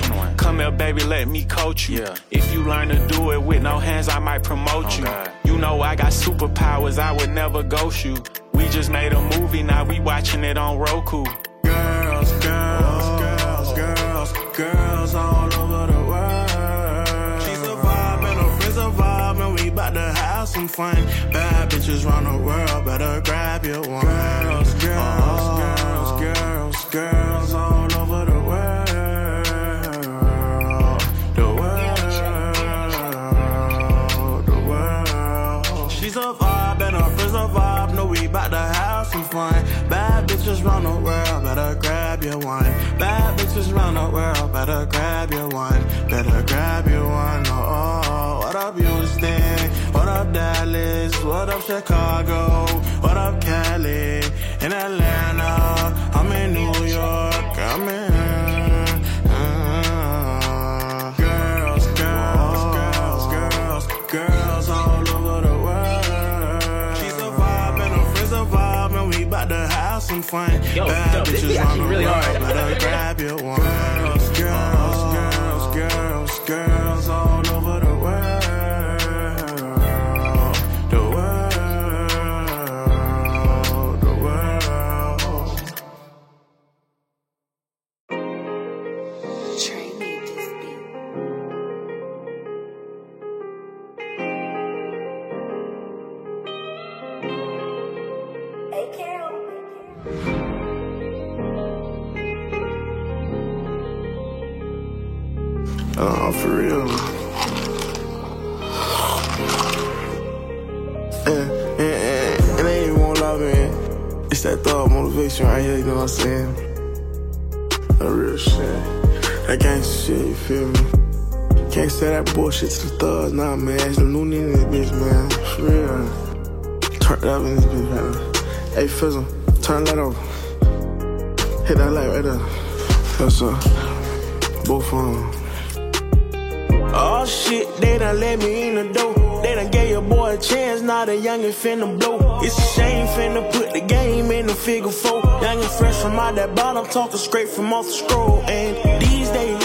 come here, baby, let me coach you. If you learn to do it with no hands, I might promote you. You know I got superpowers, I would never ghost you. We just made a movie, now we watching it on Roku. Girls, girls, girls, girls, girls all over the world. She's a vibe and her friends a vibe, and we bout to have some fun. Bad bitches round the world, better grab your one. Girls, girls, uh-huh. girls, girls, girls fun. Bad bitches round the world, better grab your one. Bad bitches round the world, better grab your one. Better grab your one. Oh, oh, oh. what up, Houston? What up, Dallas? What up, Chicago? What up, Cali? in Atlanta, I'm in New York, I'm in. Fun. Yo, Bad yo, this bitches actually the really hard. better grab your one. That bullshit to the thugs, nah, man. It's the new nigga in this bitch, man. For real. Turn it up in this bitch, man. Hey, Fizzle, turn that over. Hit that light right there. That's up. Both them. Oh shit, they done let me in the door. They done gave your boy a chance, now the youngin' finna blow. It's a shame finna put the game in the figure four. Young and fresh from out that bottom, talking straight from off the scroll. And these days,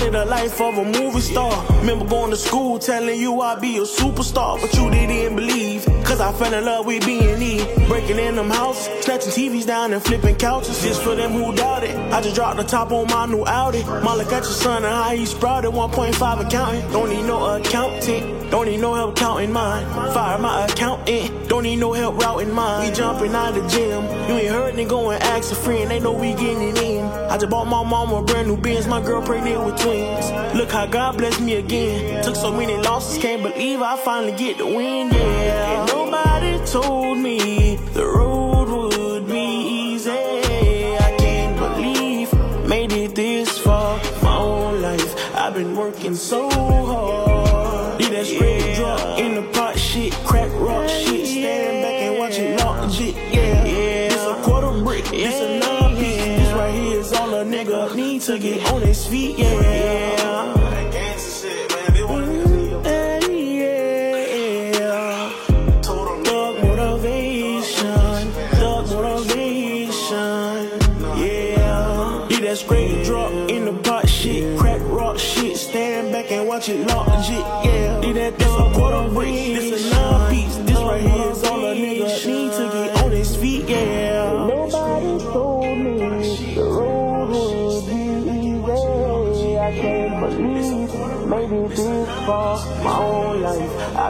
Live the life of a movie star. Remember going to school telling you I'd be a superstar, but you didn't believe. Cause I fell in love with B&E. Breaking in them houses, snatching TVs down and flipping couches. Just for them who doubt it. I just dropped the top on my new Audi. Molly got your son and how he sprouted 1.5 accountant. Don't need no accountant. Don't need no help counting mine. Fire my accountant. Don't need no help routing mine. We jumping out the gym. You ain't heard me go and ask a friend. They know we getting it in. I just bought my mama a brand new Benz. My girl pregnant with twins. Look how God blessed me again. Took so many losses, can't believe I finally get the win. Yeah. And nobody told me the road would be easy. I can't believe made it this far. My whole life, I've been working so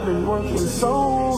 I've been working so.